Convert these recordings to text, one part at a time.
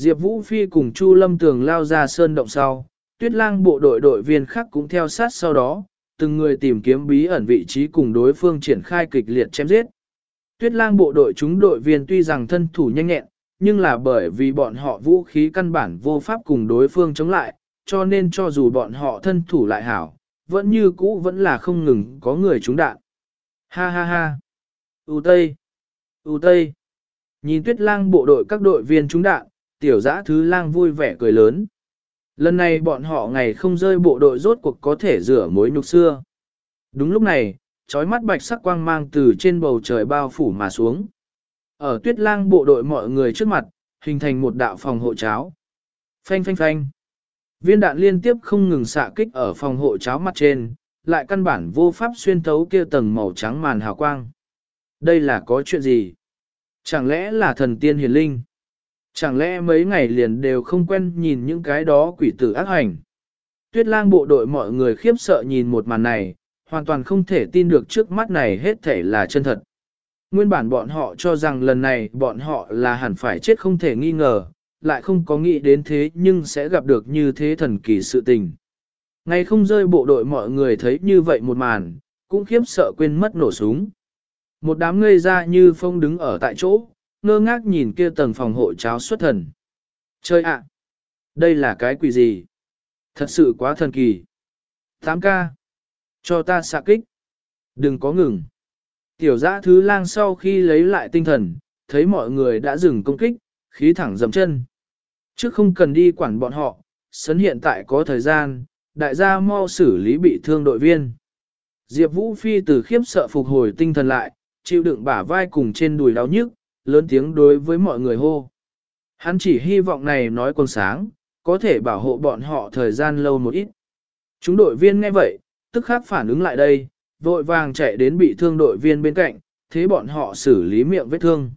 Diệp Vũ Phi cùng Chu Lâm Tường lao ra sơn động sau, tuyết lang bộ đội đội viên khác cũng theo sát sau đó, từng người tìm kiếm bí ẩn vị trí cùng đối phương triển khai kịch liệt chém giết. Tuyết lang bộ đội chúng đội viên tuy rằng thân thủ nhanh nhẹn, nhưng là bởi vì bọn họ vũ khí căn bản vô pháp cùng đối phương chống lại, cho nên cho dù bọn họ thân thủ lại hảo, vẫn như cũ vẫn là không ngừng có người trúng đạn. Ha ha ha! U Tây! U Tây! Nhìn tuyết lang bộ đội các đội viên trúng đạn, tiểu giã thứ lang vui vẻ cười lớn. Lần này bọn họ ngày không rơi bộ đội rốt cuộc có thể rửa mối nhục xưa. Đúng lúc này, trói mắt bạch sắc quang mang từ trên bầu trời bao phủ mà xuống. Ở tuyết lang bộ đội mọi người trước mặt, hình thành một đạo phòng hộ cháo. Phanh phanh phanh. Viên đạn liên tiếp không ngừng xạ kích ở phòng hộ cháo mặt trên, lại căn bản vô pháp xuyên thấu kia tầng màu trắng màn hào quang. Đây là có chuyện gì? Chẳng lẽ là thần tiên hiền linh? Chẳng lẽ mấy ngày liền đều không quen nhìn những cái đó quỷ tử ác hành? Tuyết lang bộ đội mọi người khiếp sợ nhìn một màn này, hoàn toàn không thể tin được trước mắt này hết thể là chân thật. Nguyên bản bọn họ cho rằng lần này bọn họ là hẳn phải chết không thể nghi ngờ, lại không có nghĩ đến thế nhưng sẽ gặp được như thế thần kỳ sự tình. Ngày không rơi bộ đội mọi người thấy như vậy một màn, cũng khiếp sợ quên mất nổ súng. Một đám ngây ra như phong đứng ở tại chỗ, ngơ ngác nhìn kia tầng phòng hộ cháo xuất thần. Chơi ạ! đây là cái quỷ gì? Thật sự quá thần kỳ. 8K! Cho ta xạ kích! Đừng có ngừng! Tiểu giã thứ lang sau khi lấy lại tinh thần, thấy mọi người đã dừng công kích, khí thẳng dầm chân. Trước không cần đi quản bọn họ, sấn hiện tại có thời gian, đại gia mau xử lý bị thương đội viên. Diệp Vũ Phi từ khiếp sợ phục hồi tinh thần lại, chịu đựng bả vai cùng trên đùi đau nhức, lớn tiếng đối với mọi người hô. Hắn chỉ hy vọng này nói còn sáng, có thể bảo hộ bọn họ thời gian lâu một ít. Chúng đội viên nghe vậy, tức khắc phản ứng lại đây, vội vàng chạy đến bị thương đội viên bên cạnh, thế bọn họ xử lý miệng vết thương.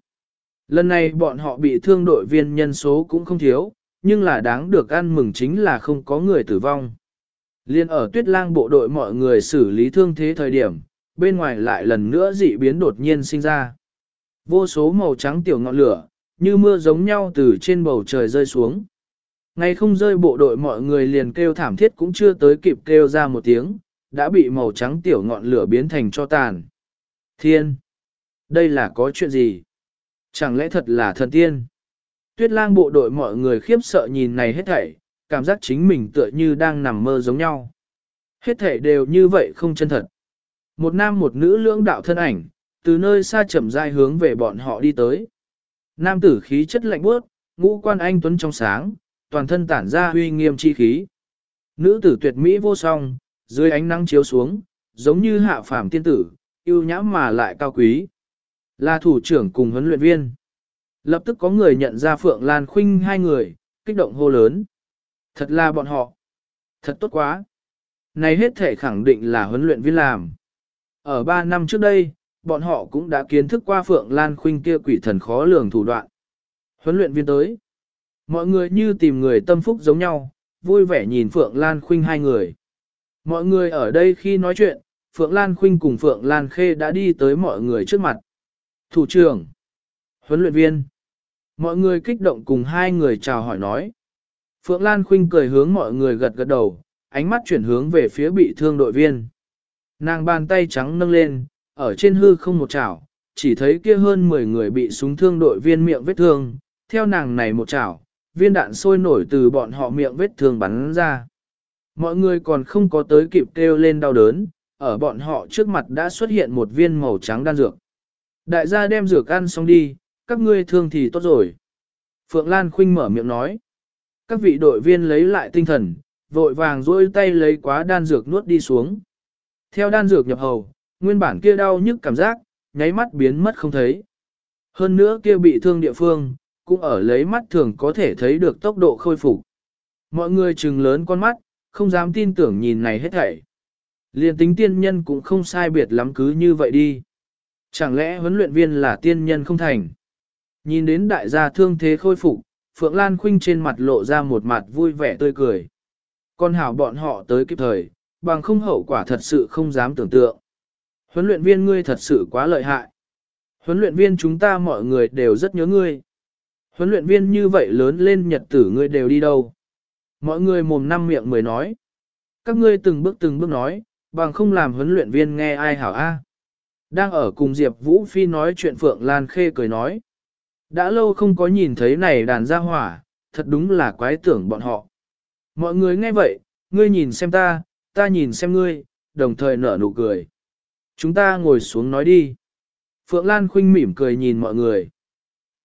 Lần này bọn họ bị thương đội viên nhân số cũng không thiếu, nhưng là đáng được ăn mừng chính là không có người tử vong. Liên ở tuyết lang bộ đội mọi người xử lý thương thế thời điểm, bên ngoài lại lần nữa dị biến đột nhiên sinh ra. Vô số màu trắng tiểu ngọn lửa, như mưa giống nhau từ trên bầu trời rơi xuống. Ngay không rơi bộ đội mọi người liền kêu thảm thiết cũng chưa tới kịp kêu ra một tiếng, đã bị màu trắng tiểu ngọn lửa biến thành cho tàn. Thiên! Đây là có chuyện gì? Chẳng lẽ thật là thần tiên? Tuyết lang bộ đội mọi người khiếp sợ nhìn này hết thảy, cảm giác chính mình tựa như đang nằm mơ giống nhau. Hết thảy đều như vậy không chân thật. Một nam một nữ lưỡng đạo thân ảnh, từ nơi xa chậm rãi hướng về bọn họ đi tới. Nam tử khí chất lạnh bước, ngũ quan anh tuấn trong sáng, toàn thân tản ra huy nghiêm chi khí. Nữ tử tuyệt mỹ vô song, dưới ánh nắng chiếu xuống, giống như hạ phàm tiên tử, yêu nhã mà lại cao quý. Là thủ trưởng cùng huấn luyện viên. Lập tức có người nhận ra Phượng Lan Khuynh hai người, kích động hô lớn. Thật là bọn họ. Thật tốt quá. Này hết thể khẳng định là huấn luyện viên làm. Ở ba năm trước đây, bọn họ cũng đã kiến thức qua Phượng Lan Khuynh kia quỷ thần khó lường thủ đoạn. Huấn luyện viên tới. Mọi người như tìm người tâm phúc giống nhau, vui vẻ nhìn Phượng Lan Khuynh hai người. Mọi người ở đây khi nói chuyện, Phượng Lan Khuynh cùng Phượng Lan Khê đã đi tới mọi người trước mặt. Thủ trưởng, huấn luyện viên, mọi người kích động cùng hai người chào hỏi nói. Phượng Lan Khuynh cười hướng mọi người gật gật đầu, ánh mắt chuyển hướng về phía bị thương đội viên. Nàng bàn tay trắng nâng lên, ở trên hư không một chảo, chỉ thấy kia hơn 10 người bị súng thương đội viên miệng vết thương, theo nàng này một chảo, viên đạn sôi nổi từ bọn họ miệng vết thương bắn ra. Mọi người còn không có tới kịp kêu lên đau đớn, ở bọn họ trước mặt đã xuất hiện một viên màu trắng đan dược. Đại gia đem dược ăn xong đi, các ngươi thương thì tốt rồi. Phượng Lan Khuynh mở miệng nói. Các vị đội viên lấy lại tinh thần, vội vàng dôi tay lấy quá đan dược nuốt đi xuống. Theo đan dược nhập hầu, nguyên bản kia đau nhức cảm giác, nháy mắt biến mất không thấy. Hơn nữa kia bị thương địa phương, cũng ở lấy mắt thường có thể thấy được tốc độ khôi phục. Mọi người trừng lớn con mắt, không dám tin tưởng nhìn này hết thảy. Liên tính tiên nhân cũng không sai biệt lắm cứ như vậy đi. Chẳng lẽ huấn luyện viên là tiên nhân không thành? Nhìn đến đại gia thương thế khôi phục, Phượng Lan Khuynh trên mặt lộ ra một mặt vui vẻ tươi cười. Con hảo bọn họ tới kịp thời, bằng không hậu quả thật sự không dám tưởng tượng. Huấn luyện viên ngươi thật sự quá lợi hại. Huấn luyện viên chúng ta mọi người đều rất nhớ ngươi. Huấn luyện viên như vậy lớn lên nhật tử ngươi đều đi đâu? Mọi người mồm năm miệng mới nói. Các ngươi từng bước từng bước nói, bằng không làm huấn luyện viên nghe ai hảo a. Đang ở cùng Diệp Vũ Phi nói chuyện Phượng Lan Khê cười nói. Đã lâu không có nhìn thấy này đàn gia hỏa, thật đúng là quái tưởng bọn họ. Mọi người nghe vậy, ngươi nhìn xem ta, ta nhìn xem ngươi, đồng thời nở nụ cười. Chúng ta ngồi xuống nói đi. Phượng Lan Khinh mỉm cười nhìn mọi người.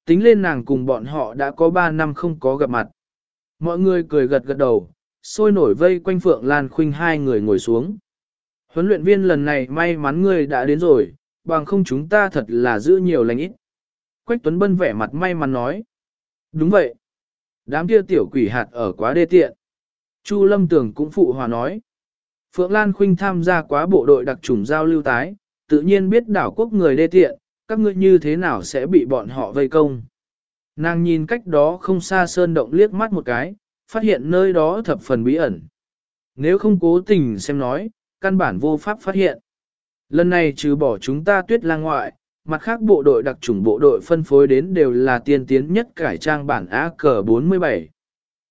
Tính lên nàng cùng bọn họ đã có 3 năm không có gặp mặt. Mọi người cười gật gật đầu, sôi nổi vây quanh Phượng Lan Khinh hai người ngồi xuống. Huấn luyện viên lần này may mắn ngươi đã đến rồi, bằng không chúng ta thật là giữ nhiều lành ít. Quách Tuấn Bân vẻ mặt may mắn nói. Đúng vậy. Đám kia tiểu quỷ hạt ở quá đê tiện. Chu Lâm Tường cũng phụ hòa nói. Phượng Lan Khuynh tham gia quá bộ đội đặc chủng giao lưu tái, tự nhiên biết đảo quốc người đê tiện, các ngươi như thế nào sẽ bị bọn họ vây công. Nàng nhìn cách đó không xa sơn động liếc mắt một cái, phát hiện nơi đó thập phần bí ẩn. Nếu không cố tình xem nói, căn bản vô pháp phát hiện. Lần này trừ bỏ chúng ta tuyết lang ngoại, mặt khác bộ đội đặc chủng bộ đội phân phối đến đều là tiên tiến nhất cải trang bản AK-47.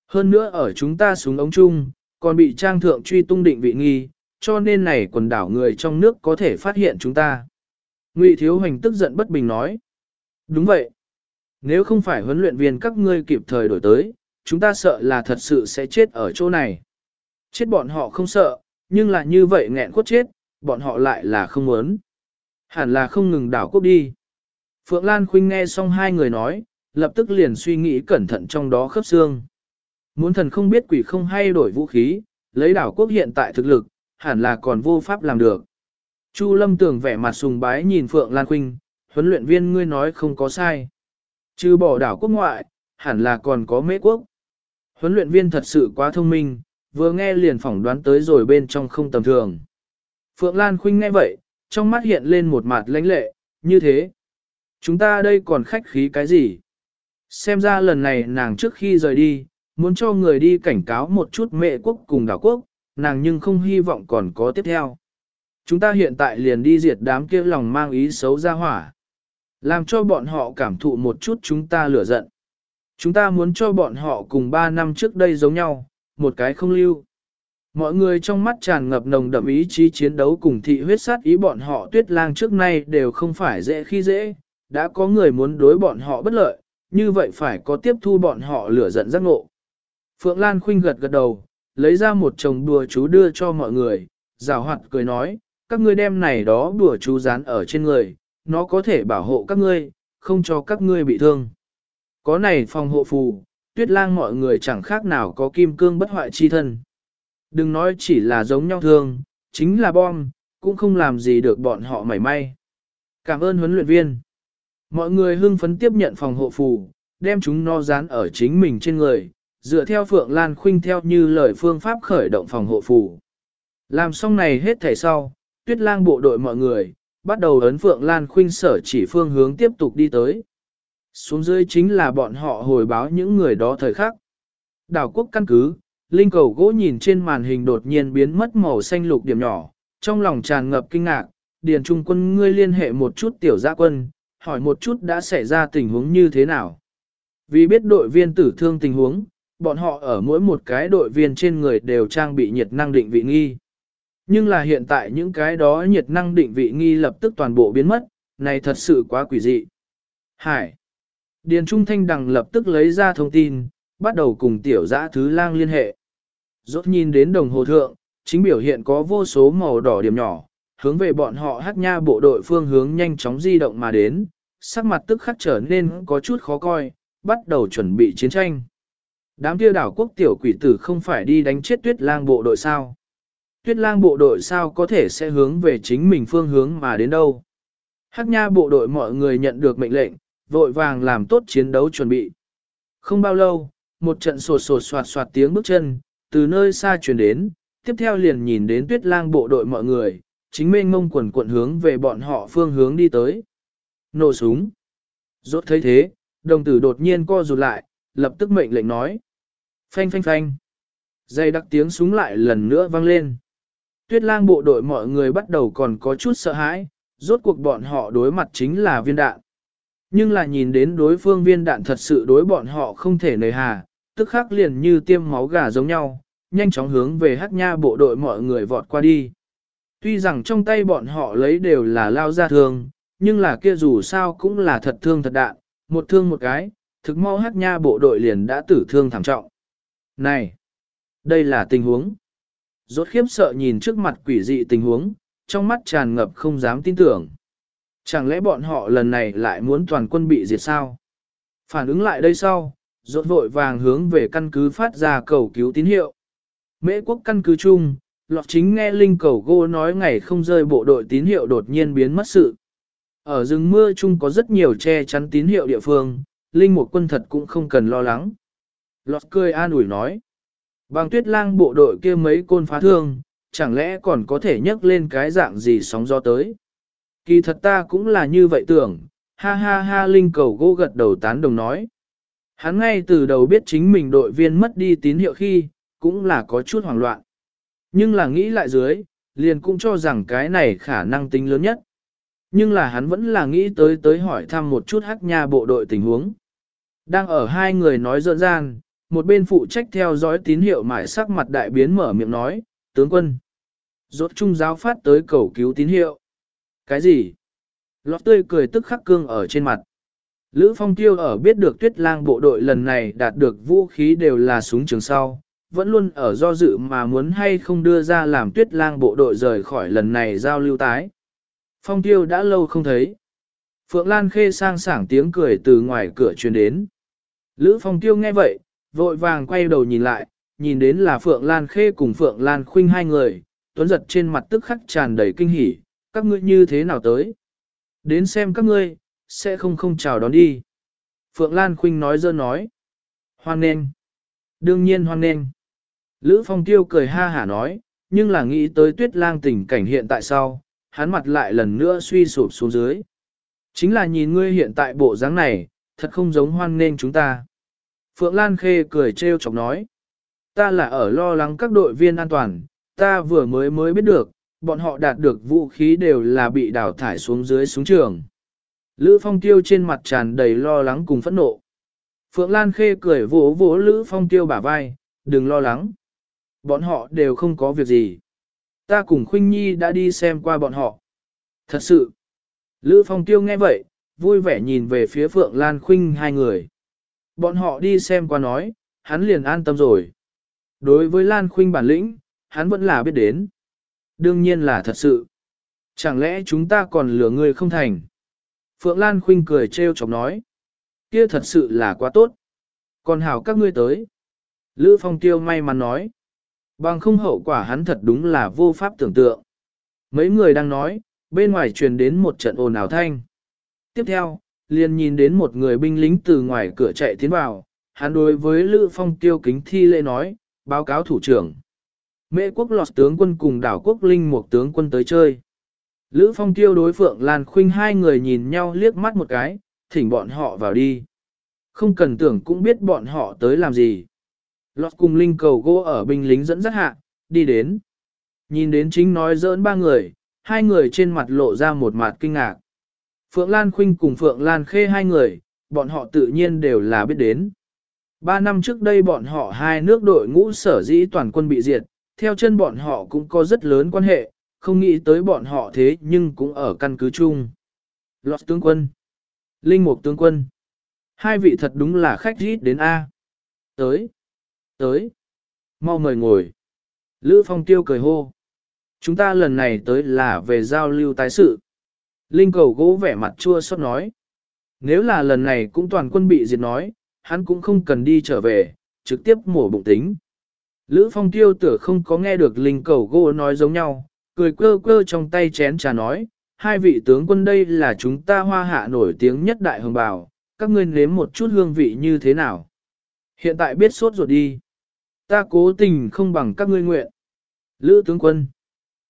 Hơn nữa ở chúng ta xuống ống chung, còn bị trang thượng truy tung định vị nghi, cho nên này quần đảo người trong nước có thể phát hiện chúng ta. Ngụy Thiếu Hoành tức giận bất bình nói. Đúng vậy. Nếu không phải huấn luyện viên các ngươi kịp thời đổi tới, chúng ta sợ là thật sự sẽ chết ở chỗ này. Chết bọn họ không sợ, nhưng là như vậy nghẹn cốt chết, bọn họ lại là không muốn. Hẳn là không ngừng đảo quốc đi. Phượng Lan Khuynh nghe xong hai người nói, lập tức liền suy nghĩ cẩn thận trong đó khớp xương. Muốn thần không biết quỷ không hay đổi vũ khí, lấy đảo quốc hiện tại thực lực, hẳn là còn vô pháp làm được. Chu Lâm tưởng vẻ mặt sùng bái nhìn Phượng Lan Khuynh, huấn luyện viên ngươi nói không có sai. Trừ bỏ đảo quốc ngoại, hẳn là còn có mễ quốc. Huấn luyện viên thật sự quá thông minh, vừa nghe liền phỏng đoán tới rồi bên trong không tầm thường. Phượng Lan Khuynh nghe vậy, trong mắt hiện lên một mặt lãnh lệ, như thế. Chúng ta đây còn khách khí cái gì? Xem ra lần này nàng trước khi rời đi, muốn cho người đi cảnh cáo một chút mẹ quốc cùng đảo quốc, nàng nhưng không hy vọng còn có tiếp theo. Chúng ta hiện tại liền đi diệt đám kia lòng mang ý xấu ra hỏa. Làm cho bọn họ cảm thụ một chút chúng ta lửa giận. Chúng ta muốn cho bọn họ cùng 3 năm trước đây giống nhau, một cái không lưu. Mọi người trong mắt tràn ngập nồng đậm ý chí chiến đấu cùng thị huyết sát ý bọn họ tuyết lang trước nay đều không phải dễ khi dễ, đã có người muốn đối bọn họ bất lợi, như vậy phải có tiếp thu bọn họ lửa giận giác ngộ. Phượng Lan khinh gật gật đầu, lấy ra một chồng đùa chú đưa cho mọi người, rào hoạt cười nói, các ngươi đem này đó đùa chú dán ở trên người, nó có thể bảo hộ các ngươi, không cho các ngươi bị thương. Có này phòng hộ phù, tuyết lang mọi người chẳng khác nào có kim cương bất hoại chi thân. Đừng nói chỉ là giống nhau thương, chính là bom, cũng không làm gì được bọn họ mảy may. Cảm ơn huấn luyện viên. Mọi người hưng phấn tiếp nhận phòng hộ phù, đem chúng no dán ở chính mình trên người, dựa theo Phượng Lan Khuynh theo như lời phương pháp khởi động phòng hộ phù. Làm xong này hết thảy sau, tuyết lang bộ đội mọi người, bắt đầu ấn Phượng Lan Khuynh sở chỉ phương hướng tiếp tục đi tới. Xuống dưới chính là bọn họ hồi báo những người đó thời khắc. Đảo quốc căn cứ, Linh cầu gỗ nhìn trên màn hình đột nhiên biến mất màu xanh lục điểm nhỏ, trong lòng tràn ngập kinh ngạc, Điền Trung quân ngươi liên hệ một chút tiểu gia quân, hỏi một chút đã xảy ra tình huống như thế nào. Vì biết đội viên tử thương tình huống, bọn họ ở mỗi một cái đội viên trên người đều trang bị nhiệt năng định vị nghi. Nhưng là hiện tại những cái đó nhiệt năng định vị nghi lập tức toàn bộ biến mất, này thật sự quá quỷ dị. Hải. Điền Trung Thanh Đằng lập tức lấy ra thông tin, bắt đầu cùng tiểu giã thứ lang liên hệ. Rốt nhìn đến đồng hồ thượng, chính biểu hiện có vô số màu đỏ điểm nhỏ, hướng về bọn họ hát nha bộ đội phương hướng nhanh chóng di động mà đến, sắc mặt tức khắc trở nên có chút khó coi, bắt đầu chuẩn bị chiến tranh. Đám kia đảo quốc tiểu quỷ tử không phải đi đánh chết tuyết lang bộ đội sao? Tuyết lang bộ đội sao có thể sẽ hướng về chính mình phương hướng mà đến đâu? Hắc nha bộ đội mọi người nhận được mệnh lệnh, vội vàng làm tốt chiến đấu chuẩn bị. Không bao lâu, một trận sột sột soạt soạt tiếng bước chân, từ nơi xa truyền đến, tiếp theo liền nhìn đến tuyết lang bộ đội mọi người, chính mênh mông quần cuộn hướng về bọn họ phương hướng đi tới. Nổ súng. Rốt thấy thế, đồng tử đột nhiên co rụt lại, lập tức mệnh lệnh nói. Phanh phanh phanh. Dây đặc tiếng súng lại lần nữa vang lên. Tuyết lang bộ đội mọi người bắt đầu còn có chút sợ hãi, rốt cuộc bọn họ đối mặt chính là viên đạn. Nhưng là nhìn đến đối phương viên đạn thật sự đối bọn họ không thể nề hà, tức khắc liền như tiêm máu gà giống nhau, nhanh chóng hướng về hắc nha bộ đội mọi người vọt qua đi. Tuy rằng trong tay bọn họ lấy đều là lao ra thương, nhưng là kia dù sao cũng là thật thương thật đạn, một thương một cái, thực mau hắc nha bộ đội liền đã tử thương thảm trọng. Này! Đây là tình huống. Rốt khiếp sợ nhìn trước mặt quỷ dị tình huống, trong mắt tràn ngập không dám tin tưởng. Chẳng lẽ bọn họ lần này lại muốn toàn quân bị diệt sao? Phản ứng lại đây sau, rốt vội vàng hướng về căn cứ phát ra cầu cứu tín hiệu. Mễ quốc căn cứ chung, lọt chính nghe Linh cầu gô nói ngày không rơi bộ đội tín hiệu đột nhiên biến mất sự. Ở rừng mưa chung có rất nhiều che chắn tín hiệu địa phương, Linh một quân thật cũng không cần lo lắng. Lọt cười an ủi nói. Bằng tuyết lang bộ đội kia mấy côn phá thương, chẳng lẽ còn có thể nhấc lên cái dạng gì sóng gió tới. Kỳ thật ta cũng là như vậy tưởng, ha ha ha Linh cầu gỗ gật đầu tán đồng nói. Hắn ngay từ đầu biết chính mình đội viên mất đi tín hiệu khi, cũng là có chút hoảng loạn. Nhưng là nghĩ lại dưới, liền cũng cho rằng cái này khả năng tính lớn nhất. Nhưng là hắn vẫn là nghĩ tới tới hỏi thăm một chút hắc nha bộ đội tình huống. Đang ở hai người nói rợn gian, một bên phụ trách theo dõi tín hiệu mải sắc mặt đại biến mở miệng nói, tướng quân. Rốt trung giáo phát tới cầu cứu tín hiệu. Cái gì? Lọt tươi cười tức khắc cương ở trên mặt. Lữ Phong Tiêu ở biết được tuyết lang bộ đội lần này đạt được vũ khí đều là súng trường sau, vẫn luôn ở do dự mà muốn hay không đưa ra làm tuyết lang bộ đội rời khỏi lần này giao lưu tái. Phong Tiêu đã lâu không thấy. Phượng Lan Khê sang sảng tiếng cười từ ngoài cửa truyền đến. Lữ Phong Tiêu nghe vậy, vội vàng quay đầu nhìn lại, nhìn đến là Phượng Lan Khê cùng Phượng Lan Khuynh hai người, tuấn giật trên mặt tức khắc tràn đầy kinh hỉ, các ngươi như thế nào tới? Đến xem các ngươi, sẽ không không chào đón đi. Phượng Lan Khuynh nói dơ nói. Hoan nên. Đương nhiên hoan nên. Lữ Phong Tiêu cười ha hả nói, nhưng là nghĩ tới tuyết lang tình cảnh hiện tại sau, hắn mặt lại lần nữa suy sụp xuống dưới. Chính là nhìn ngươi hiện tại bộ dáng này, thật không giống hoan nên chúng ta. Phượng Lan Khê cười trêu chọc nói. Ta là ở lo lắng các đội viên an toàn, ta vừa mới mới biết được, bọn họ đạt được vũ khí đều là bị đào thải xuống dưới súng trường. Lữ Phong Tiêu trên mặt tràn đầy lo lắng cùng phẫn nộ. Phượng Lan Khê cười vỗ vỗ Lữ Phong Tiêu bả vai, đừng lo lắng. Bọn họ đều không có việc gì. Ta cùng Khuynh Nhi đã đi xem qua bọn họ. Thật sự. Lữ Phong Tiêu nghe vậy, vui vẻ nhìn về phía Phượng Lan Khuynh hai người. Bọn họ đi xem qua nói, hắn liền an tâm rồi. Đối với Lan Khuynh bản lĩnh, hắn vẫn là biết đến. Đương nhiên là thật sự. Chẳng lẽ chúng ta còn lừa người không thành? Phượng Lan Khuynh cười trêu chọc nói. Kia thật sự là quá tốt. Còn hảo các ngươi tới. Lữ Phong Tiêu may mắn nói. Bằng không hậu quả hắn thật đúng là vô pháp tưởng tượng. Mấy người đang nói, bên ngoài truyền đến một trận ồn ào thanh. Tiếp theo, liền nhìn đến một người binh lính từ ngoài cửa chạy tiến vào, hắn đối với Lữ Phong tiêu kính thi lễ nói, báo cáo thủ trưởng. Mễ quốc lọt tướng quân cùng đảo quốc linh một tướng quân tới chơi. Lữ Phong tiêu đối Phượng Lan Khuynh hai người nhìn nhau liếc mắt một cái, thỉnh bọn họ vào đi. Không cần tưởng cũng biết bọn họ tới làm gì. Lọt cùng linh cầu gỗ ở binh lính dẫn dắt hạ, đi đến. Nhìn đến chính nói dỡn ba người, hai người trên mặt lộ ra một mặt kinh ngạc. Phượng Lan Khuynh cùng Phượng Lan Khê hai người, bọn họ tự nhiên đều là biết đến. Ba năm trước đây bọn họ hai nước đội ngũ sở dĩ toàn quân bị diệt, theo chân bọn họ cũng có rất lớn quan hệ, không nghĩ tới bọn họ thế nhưng cũng ở căn cứ chung. Lọt tướng quân, Linh Mục tướng quân, hai vị thật đúng là khách rít đến A. Tới, tới, mau mời ngồi. Lữ Phong Tiêu cười hô. Chúng ta lần này tới là về giao lưu tái sự. Linh cầu gỗ vẻ mặt chua xót nói. Nếu là lần này cũng toàn quân bị diệt nói, hắn cũng không cần đi trở về, trực tiếp mổ bụng tính. Lữ phong tiêu tử không có nghe được linh cầu gỗ nói giống nhau, cười quơ quơ trong tay chén trà nói, hai vị tướng quân đây là chúng ta hoa hạ nổi tiếng nhất đại hồng bào, các ngươi nếm một chút hương vị như thế nào. Hiện tại biết sốt ruột đi. Ta cố tình không bằng các ngươi nguyện. Lữ tướng quân.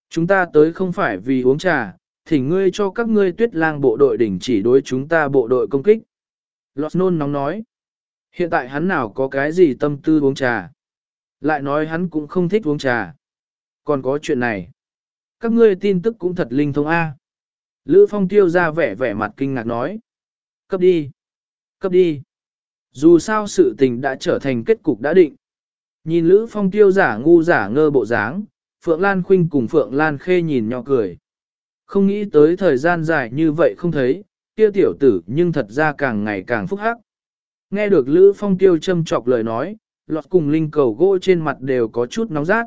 Chúng ta tới không phải vì uống trà, thỉnh ngươi cho các ngươi tuyết lang bộ đội đỉnh chỉ đối chúng ta bộ đội công kích. Lọt nôn nóng nói. Hiện tại hắn nào có cái gì tâm tư uống trà. Lại nói hắn cũng không thích uống trà. Còn có chuyện này. Các ngươi tin tức cũng thật linh thông A. Lữ Phong tiêu ra vẻ vẻ mặt kinh ngạc nói. Cấp đi. Cấp đi. Dù sao sự tình đã trở thành kết cục đã định. Nhìn Lữ Phong tiêu giả ngu giả ngơ bộ dáng, Phượng Lan Khuynh cùng Phượng Lan Khê nhìn nhỏ cười. Không nghĩ tới thời gian dài như vậy không thấy, kia tiểu tử nhưng thật ra càng ngày càng phúc hắc. Nghe được Lữ Phong tiêu châm chọc lời nói, lọt cùng linh cầu gỗ trên mặt đều có chút nóng rát.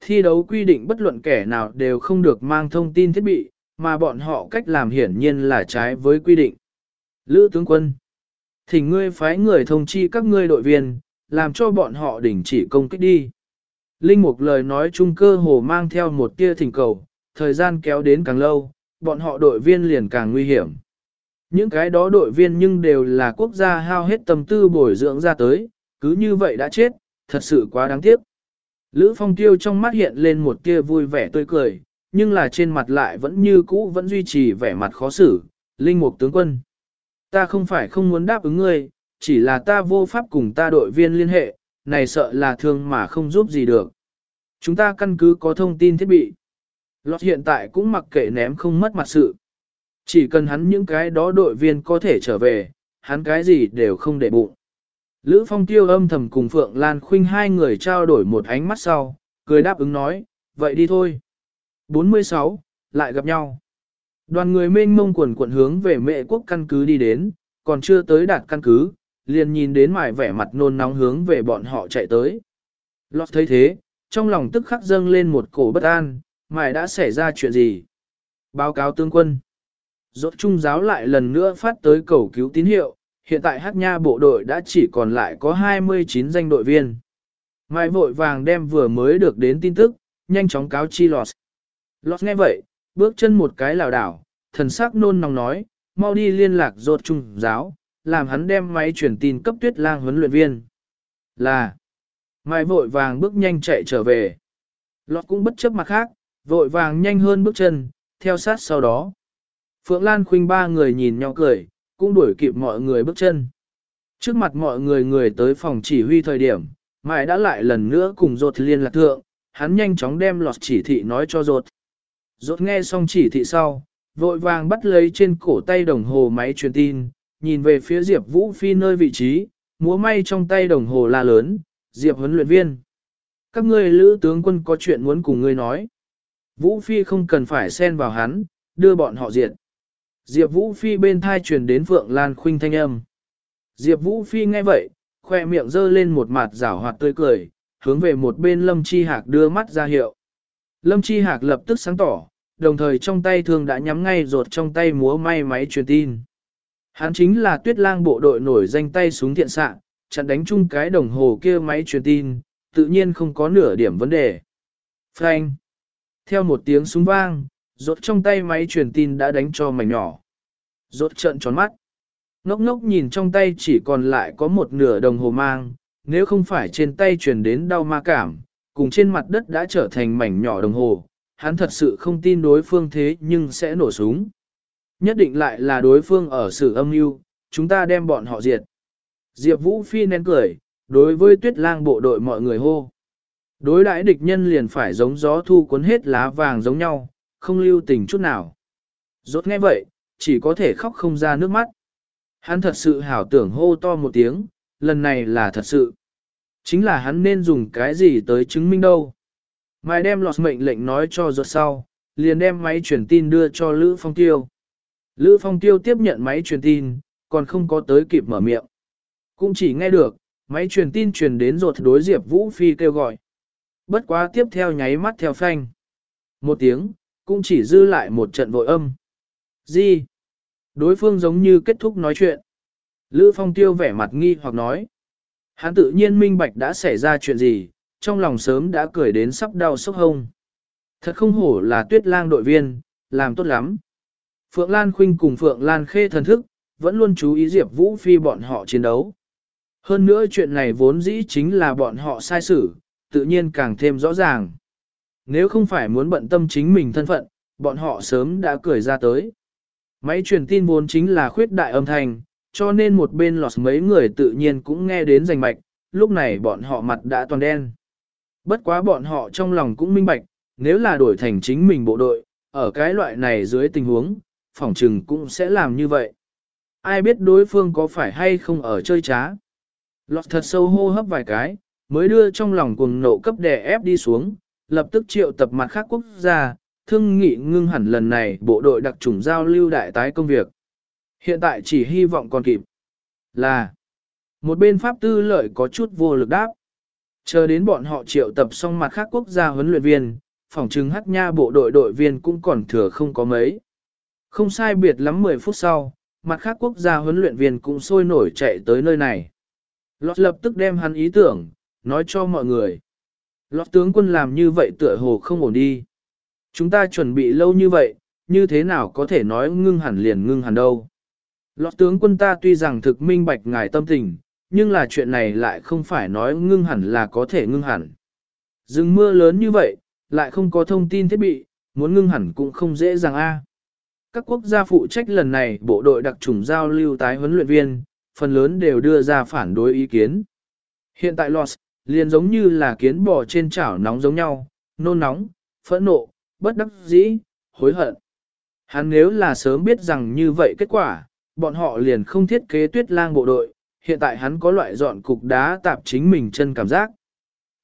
Thi đấu quy định bất luận kẻ nào đều không được mang thông tin thiết bị, mà bọn họ cách làm hiển nhiên là trái với quy định. Lữ tướng quân, thỉnh ngươi phái người thông chi các ngươi đội viên, làm cho bọn họ đình chỉ công kích đi. Linh Mục lời nói chung cơ hồ mang theo một tia thỉnh cầu, thời gian kéo đến càng lâu, bọn họ đội viên liền càng nguy hiểm. Những cái đó đội viên nhưng đều là quốc gia hao hết tâm tư bồi dưỡng ra tới, cứ như vậy đã chết, thật sự quá đáng tiếc. Lữ Phong Tiêu trong mắt hiện lên một tia vui vẻ tươi cười, nhưng là trên mặt lại vẫn như cũ vẫn duy trì vẻ mặt khó xử, linh mục tướng quân. Ta không phải không muốn đáp ứng ngươi, chỉ là ta vô pháp cùng ta đội viên liên hệ, này sợ là thương mà không giúp gì được. Chúng ta căn cứ có thông tin thiết bị. Lọt hiện tại cũng mặc kệ ném không mất mặt sự. Chỉ cần hắn những cái đó đội viên có thể trở về, hắn cái gì đều không để bụng. Lữ Phong tiêu âm thầm cùng Phượng Lan Khuynh hai người trao đổi một ánh mắt sau, cười đáp ứng nói, vậy đi thôi. 46. Lại gặp nhau. Đoàn người mênh mông quần quận hướng về mệ quốc căn cứ đi đến, còn chưa tới đạt căn cứ, liền nhìn đến mải vẻ mặt nôn nóng hướng về bọn họ chạy tới. Lọt thấy thế, trong lòng tức khắc dâng lên một cổ bất an, mày đã xảy ra chuyện gì? Báo cáo tướng quân. Rốt trung giáo lại lần nữa phát tới cầu cứu tín hiệu, hiện tại hát nha bộ đội đã chỉ còn lại có 29 danh đội viên. Mai vội vàng đem vừa mới được đến tin tức, nhanh chóng cáo chi lọt. Lọt nghe vậy, bước chân một cái lảo đảo, thần sắc nôn nóng nói, mau đi liên lạc rốt trung giáo, làm hắn đem máy truyền tin cấp tuyết lang huấn luyện viên. Là, mai vội vàng bước nhanh chạy trở về. Lọt cũng bất chấp mặt khác, vội vàng nhanh hơn bước chân, theo sát sau đó. Phượng Lan Khuynh ba người nhìn nhau cười, cũng đuổi kịp mọi người bước chân. Trước mặt mọi người người tới phòng chỉ huy thời điểm, Mai đã lại lần nữa cùng Rột liên lạc thượng, hắn nhanh chóng đem lọt chỉ thị nói cho Rột. Rột nghe xong chỉ thị sau, vội vàng bắt lấy trên cổ tay đồng hồ máy truyền tin, nhìn về phía Diệp Vũ Phi nơi vị trí, múa may trong tay đồng hồ la lớn, Diệp huấn luyện viên. Các ngươi lữ tướng quân có chuyện muốn cùng ngươi nói. Vũ Phi không cần phải xen vào hắn, đưa bọn họ diệt. Diệp Vũ Phi bên thai truyền đến Phượng Lan Khuynh thanh âm. Diệp Vũ Phi nghe vậy, khoe miệng dơ lên một mặt rảo hoạt tươi cười, hướng về một bên Lâm Chi Hạc đưa mắt ra hiệu. Lâm Chi Hạc lập tức sáng tỏ, đồng thời trong tay thường đã nhắm ngay rột trong tay múa may máy truyền tin. Hắn chính là tuyết lang bộ đội nổi danh tay súng thiện xạ, chặn đánh chung cái đồng hồ kia máy truyền tin, tự nhiên không có nửa điểm vấn đề. Frank! Theo một tiếng súng vang, rốt trong tay máy truyền tin đã đánh cho mảnh nhỏ. Rốt trợn tròn mắt. Ngốc ngốc nhìn trong tay chỉ còn lại có một nửa đồng hồ mang, nếu không phải trên tay truyền đến đau ma cảm, cùng trên mặt đất đã trở thành mảnh nhỏ đồng hồ, hắn thật sự không tin đối phương thế nhưng sẽ nổ súng. Nhất định lại là đối phương ở sự âm mưu, chúng ta đem bọn họ diệt. Diệp Vũ Phi nén cười, đối với tuyết lang bộ đội mọi người hô. Đối đãi địch nhân liền phải giống gió thu cuốn hết lá vàng giống nhau, không lưu tình chút nào. Rốt nghe vậy, chỉ có thể khóc không ra nước mắt. Hắn thật sự hảo tưởng hô to một tiếng, lần này là thật sự. Chính là hắn nên dùng cái gì tới chứng minh đâu. Mai đem lọt mệnh lệnh nói cho rốt sau, liền đem máy truyền tin đưa cho Lữ Phong Tiêu. Lữ Phong Tiêu tiếp nhận máy truyền tin, còn không có tới kịp mở miệng. Cũng chỉ nghe được, máy truyền tin truyền đến rột đối Diệp Vũ Phi kêu gọi. Bất quá tiếp theo nháy mắt theo phanh. Một tiếng, cũng chỉ dư lại một trận vội âm. Gì? Đối phương giống như kết thúc nói chuyện. Lữ Phong Tiêu vẻ mặt nghi hoặc nói. Hắn tự nhiên minh bạch đã xảy ra chuyện gì, trong lòng sớm đã cười đến sắp đau sốc hông. Thật không hổ là tuyết lang đội viên, làm tốt lắm. Phượng Lan Khuynh cùng Phượng Lan Khê thần thức, vẫn luôn chú ý Diệp Vũ Phi bọn họ chiến đấu. Hơn nữa chuyện này vốn dĩ chính là bọn họ sai xử, tự nhiên càng thêm rõ ràng. Nếu không phải muốn bận tâm chính mình thân phận, bọn họ sớm đã cười ra tới. Máy truyền tin vốn chính là khuyết đại âm thanh, cho nên một bên lọt mấy người tự nhiên cũng nghe đến rành mạch, lúc này bọn họ mặt đã toàn đen. Bất quá bọn họ trong lòng cũng minh bạch, nếu là đổi thành chính mình bộ đội, ở cái loại này dưới tình huống, phỏng trừng cũng sẽ làm như vậy. ai biết đối phương có phải hay không ở chơi trá. Lọt thật sâu hô hấp vài cái, mới đưa trong lòng cuồng nộ cấp đè ép đi xuống, lập tức triệu tập mặt khác quốc gia, thương nghị ngưng hẳn lần này bộ đội đặc trùng giao lưu đại tái công việc. Hiện tại chỉ hy vọng còn kịp là một bên pháp tư lợi có chút vô lực đáp. Chờ đến bọn họ triệu tập xong mặt khác quốc gia huấn luyện viên, phòng trừng hắc nha bộ đội đội viên cũng còn thừa không có mấy. Không sai biệt lắm 10 phút sau, mặt khác quốc gia huấn luyện viên cũng sôi nổi chạy tới nơi này. Lọt lập tức đem hắn ý tưởng, nói cho mọi người. Lọt tướng quân làm như vậy tựa hồ không ổn đi. Chúng ta chuẩn bị lâu như vậy, như thế nào có thể nói ngưng hẳn liền ngưng hẳn đâu. Lọt tướng quân ta tuy rằng thực minh bạch ngài tâm tình, nhưng là chuyện này lại không phải nói ngưng hẳn là có thể ngưng hẳn. Dừng mưa lớn như vậy, lại không có thông tin thiết bị, muốn ngưng hẳn cũng không dễ dàng a. Các quốc gia phụ trách lần này bộ đội đặc trùng giao lưu tái huấn luyện viên, phần lớn đều đưa ra phản đối ý kiến. Hiện tại Los, liền giống như là kiến bò trên chảo nóng giống nhau, nôn nóng, phẫn nộ, bất đắc dĩ, hối hận. Hắn nếu là sớm biết rằng như vậy kết quả, bọn họ liền không thiết kế tuyết lang bộ đội, hiện tại hắn có loại dọn cục đá tạp chính mình chân cảm giác.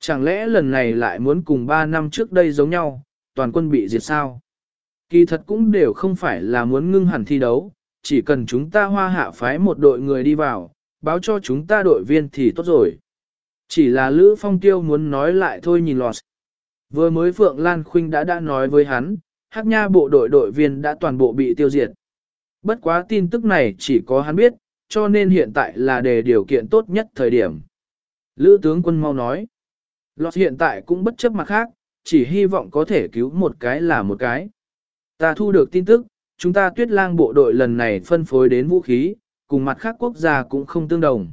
Chẳng lẽ lần này lại muốn cùng 3 năm trước đây giống nhau, toàn quân bị diệt sao? Kỳ thật cũng đều không phải là muốn ngưng hẳn thi đấu, chỉ cần chúng ta hoa hạ phái một đội người đi vào, báo cho chúng ta đội viên thì tốt rồi. Chỉ là Lữ Phong Tiêu muốn nói lại thôi nhìn lọt. Vừa mới Phượng Lan Khuynh đã đã nói với hắn, Hắc Nha bộ đội đội viên đã toàn bộ bị tiêu diệt. Bất quá tin tức này chỉ có hắn biết, cho nên hiện tại là đề điều kiện tốt nhất thời điểm. Lữ tướng quân mau nói, lọt hiện tại cũng bất chấp mặt khác, chỉ hy vọng có thể cứu một cái là một cái. Ta thu được tin tức, chúng ta tuyết lang bộ đội lần này phân phối đến vũ khí, cùng mặt khác quốc gia cũng không tương đồng.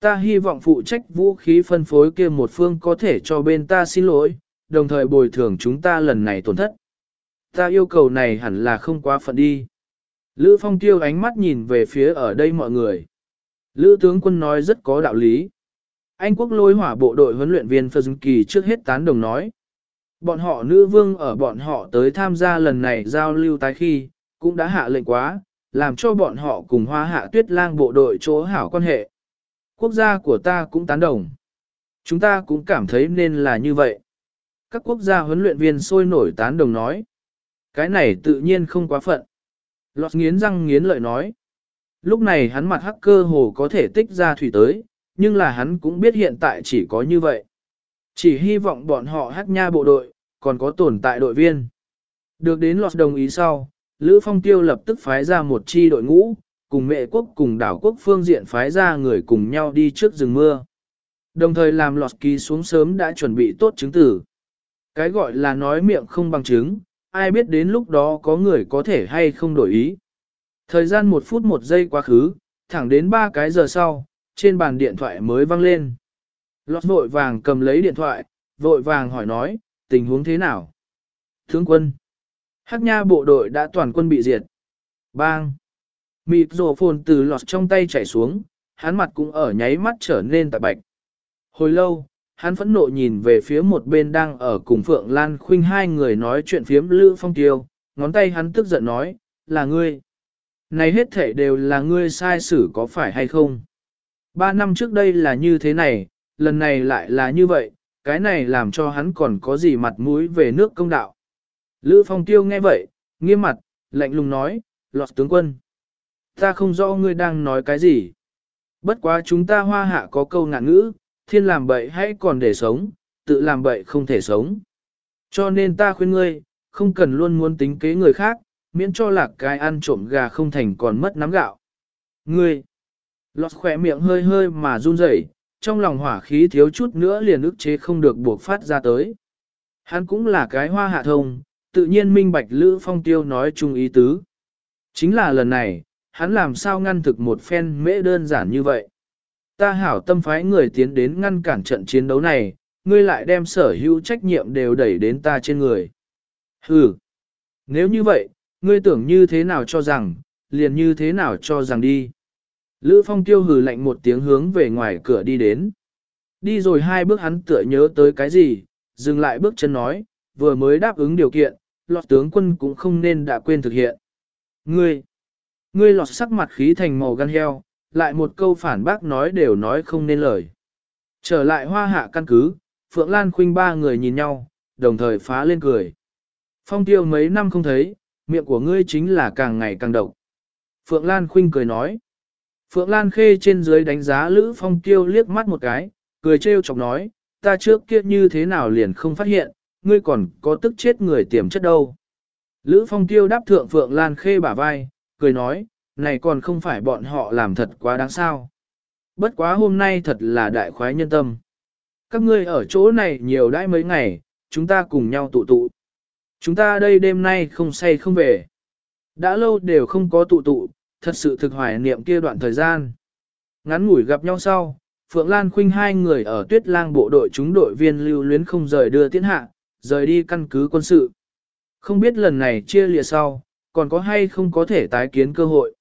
Ta hy vọng phụ trách vũ khí phân phối kia một phương có thể cho bên ta xin lỗi, đồng thời bồi thường chúng ta lần này tổn thất. Ta yêu cầu này hẳn là không quá phận đi. Lữ Phong tiêu ánh mắt nhìn về phía ở đây mọi người. Lữ tướng quân nói rất có đạo lý. Anh quốc lôi hỏa bộ đội huấn luyện viên Phật Kỳ trước hết tán đồng nói. Bọn họ nữ vương ở bọn họ tới tham gia lần này giao lưu tái khi, cũng đã hạ lệnh quá, làm cho bọn họ cùng hoa hạ tuyết lang bộ đội chỗ hảo quan hệ. Quốc gia của ta cũng tán đồng. Chúng ta cũng cảm thấy nên là như vậy. Các quốc gia huấn luyện viên sôi nổi tán đồng nói. Cái này tự nhiên không quá phận. Lọt nghiến răng nghiến lợi nói. Lúc này hắn mặt hắc cơ hồ có thể tích ra thủy tới, nhưng là hắn cũng biết hiện tại chỉ có như vậy. Chỉ hy vọng bọn họ hắc nha bộ đội, còn có tồn tại đội viên. Được đến lọt đồng ý sau, Lữ Phong Tiêu lập tức phái ra một chi đội ngũ, cùng mẹ quốc cùng đảo quốc phương diện phái ra người cùng nhau đi trước rừng mưa. Đồng thời làm lọt ký xuống sớm đã chuẩn bị tốt chứng tử. Cái gọi là nói miệng không bằng chứng, ai biết đến lúc đó có người có thể hay không đổi ý. Thời gian một phút một giây quá khứ, thẳng đến ba cái giờ sau, trên bàn điện thoại mới vang lên. Lọt vội vàng cầm lấy điện thoại, vội vàng hỏi nói, tình huống thế nào? Tướng quân. Hắc nha bộ đội đã toàn quân bị diệt. Bang. Mịt rổ phồn từ lọt trong tay chảy xuống, hắn mặt cũng ở nháy mắt trở nên tạp bạch. Hồi lâu, hắn phẫn nộ nhìn về phía một bên đang ở cùng Phượng Lan Khuynh hai người nói chuyện phiếm Lữ Phong Tiêu, ngón tay hắn tức giận nói, là ngươi. Này hết thể đều là ngươi sai xử có phải hay không? Ba năm trước đây là như thế này, lần này lại là như vậy, cái này làm cho hắn còn có gì mặt mũi về nước công đạo. Lữ Phong Tiêu nghe vậy, nghiêm mặt, lạnh lùng nói, lọt tướng quân. Ta không rõ ngươi đang nói cái gì. Bất quá chúng ta hoa hạ có câu ngạn ngữ, thiên làm bậy hãy còn để sống, tự làm bậy không thể sống. Cho nên ta khuyên ngươi, không cần luôn muốn tính kế người khác, miễn cho lạc cái ăn trộm gà không thành còn mất nắm gạo. Ngươi, lọt khỏe miệng hơi hơi mà run rẩy, trong lòng hỏa khí thiếu chút nữa liền ức chế không được buộc phát ra tới. Hắn cũng là cái hoa hạ thông, tự nhiên minh bạch Lữ Phong Tiêu nói chung ý tứ. Chính là lần này, hắn làm sao ngăn thực một phen mễ đơn giản như vậy. Ta hảo tâm phái người tiến đến ngăn cản trận chiến đấu này, ngươi lại đem sở hữu trách nhiệm đều đẩy đến ta trên người. Hừ, nếu như vậy, ngươi tưởng như thế nào cho rằng, liền như thế nào cho rằng đi. Lữ Phong tiêu hừ lạnh một tiếng hướng về ngoài cửa đi đến. Đi rồi hai bước hắn tựa nhớ tới cái gì, dừng lại bước chân nói, vừa mới đáp ứng điều kiện, lọt tướng quân cũng không nên đã quên thực hiện. Ngươi, Ngươi lọt sắc mặt khí thành màu gan heo, lại một câu phản bác nói đều nói không nên lời. Trở lại hoa hạ căn cứ, Phượng Lan Khuynh ba người nhìn nhau, đồng thời phá lên cười. Phong tiêu mấy năm không thấy, miệng của ngươi chính là càng ngày càng độc. Phượng Lan Khuynh cười nói. Phượng Lan Khê trên dưới đánh giá Lữ Phong Tiêu liếc mắt một cái, cười trêu chọc nói, ta trước kia như thế nào liền không phát hiện, ngươi còn có tức chết người tiềm chất đâu. Lữ Phong Tiêu đáp thượng Phượng Lan Khê bả vai, cười nói, này còn không phải bọn họ làm thật quá đáng sao. Bất quá hôm nay thật là đại khoái nhân tâm. Các ngươi ở chỗ này nhiều đãi mấy ngày, chúng ta cùng nhau tụ tụ. Chúng ta đây đêm nay không say không về. Đã lâu đều không có tụ tụ, thật sự thực hoài niệm kia đoạn thời gian. Ngắn ngủi gặp nhau sau, Phượng Lan Khuynh hai người ở tuyết lang bộ đội chúng đội viên lưu luyến không rời đưa tiến hạ, rời đi căn cứ quân sự. Không biết lần này chia lìa sau, còn có hay không có thể tái kiến cơ hội.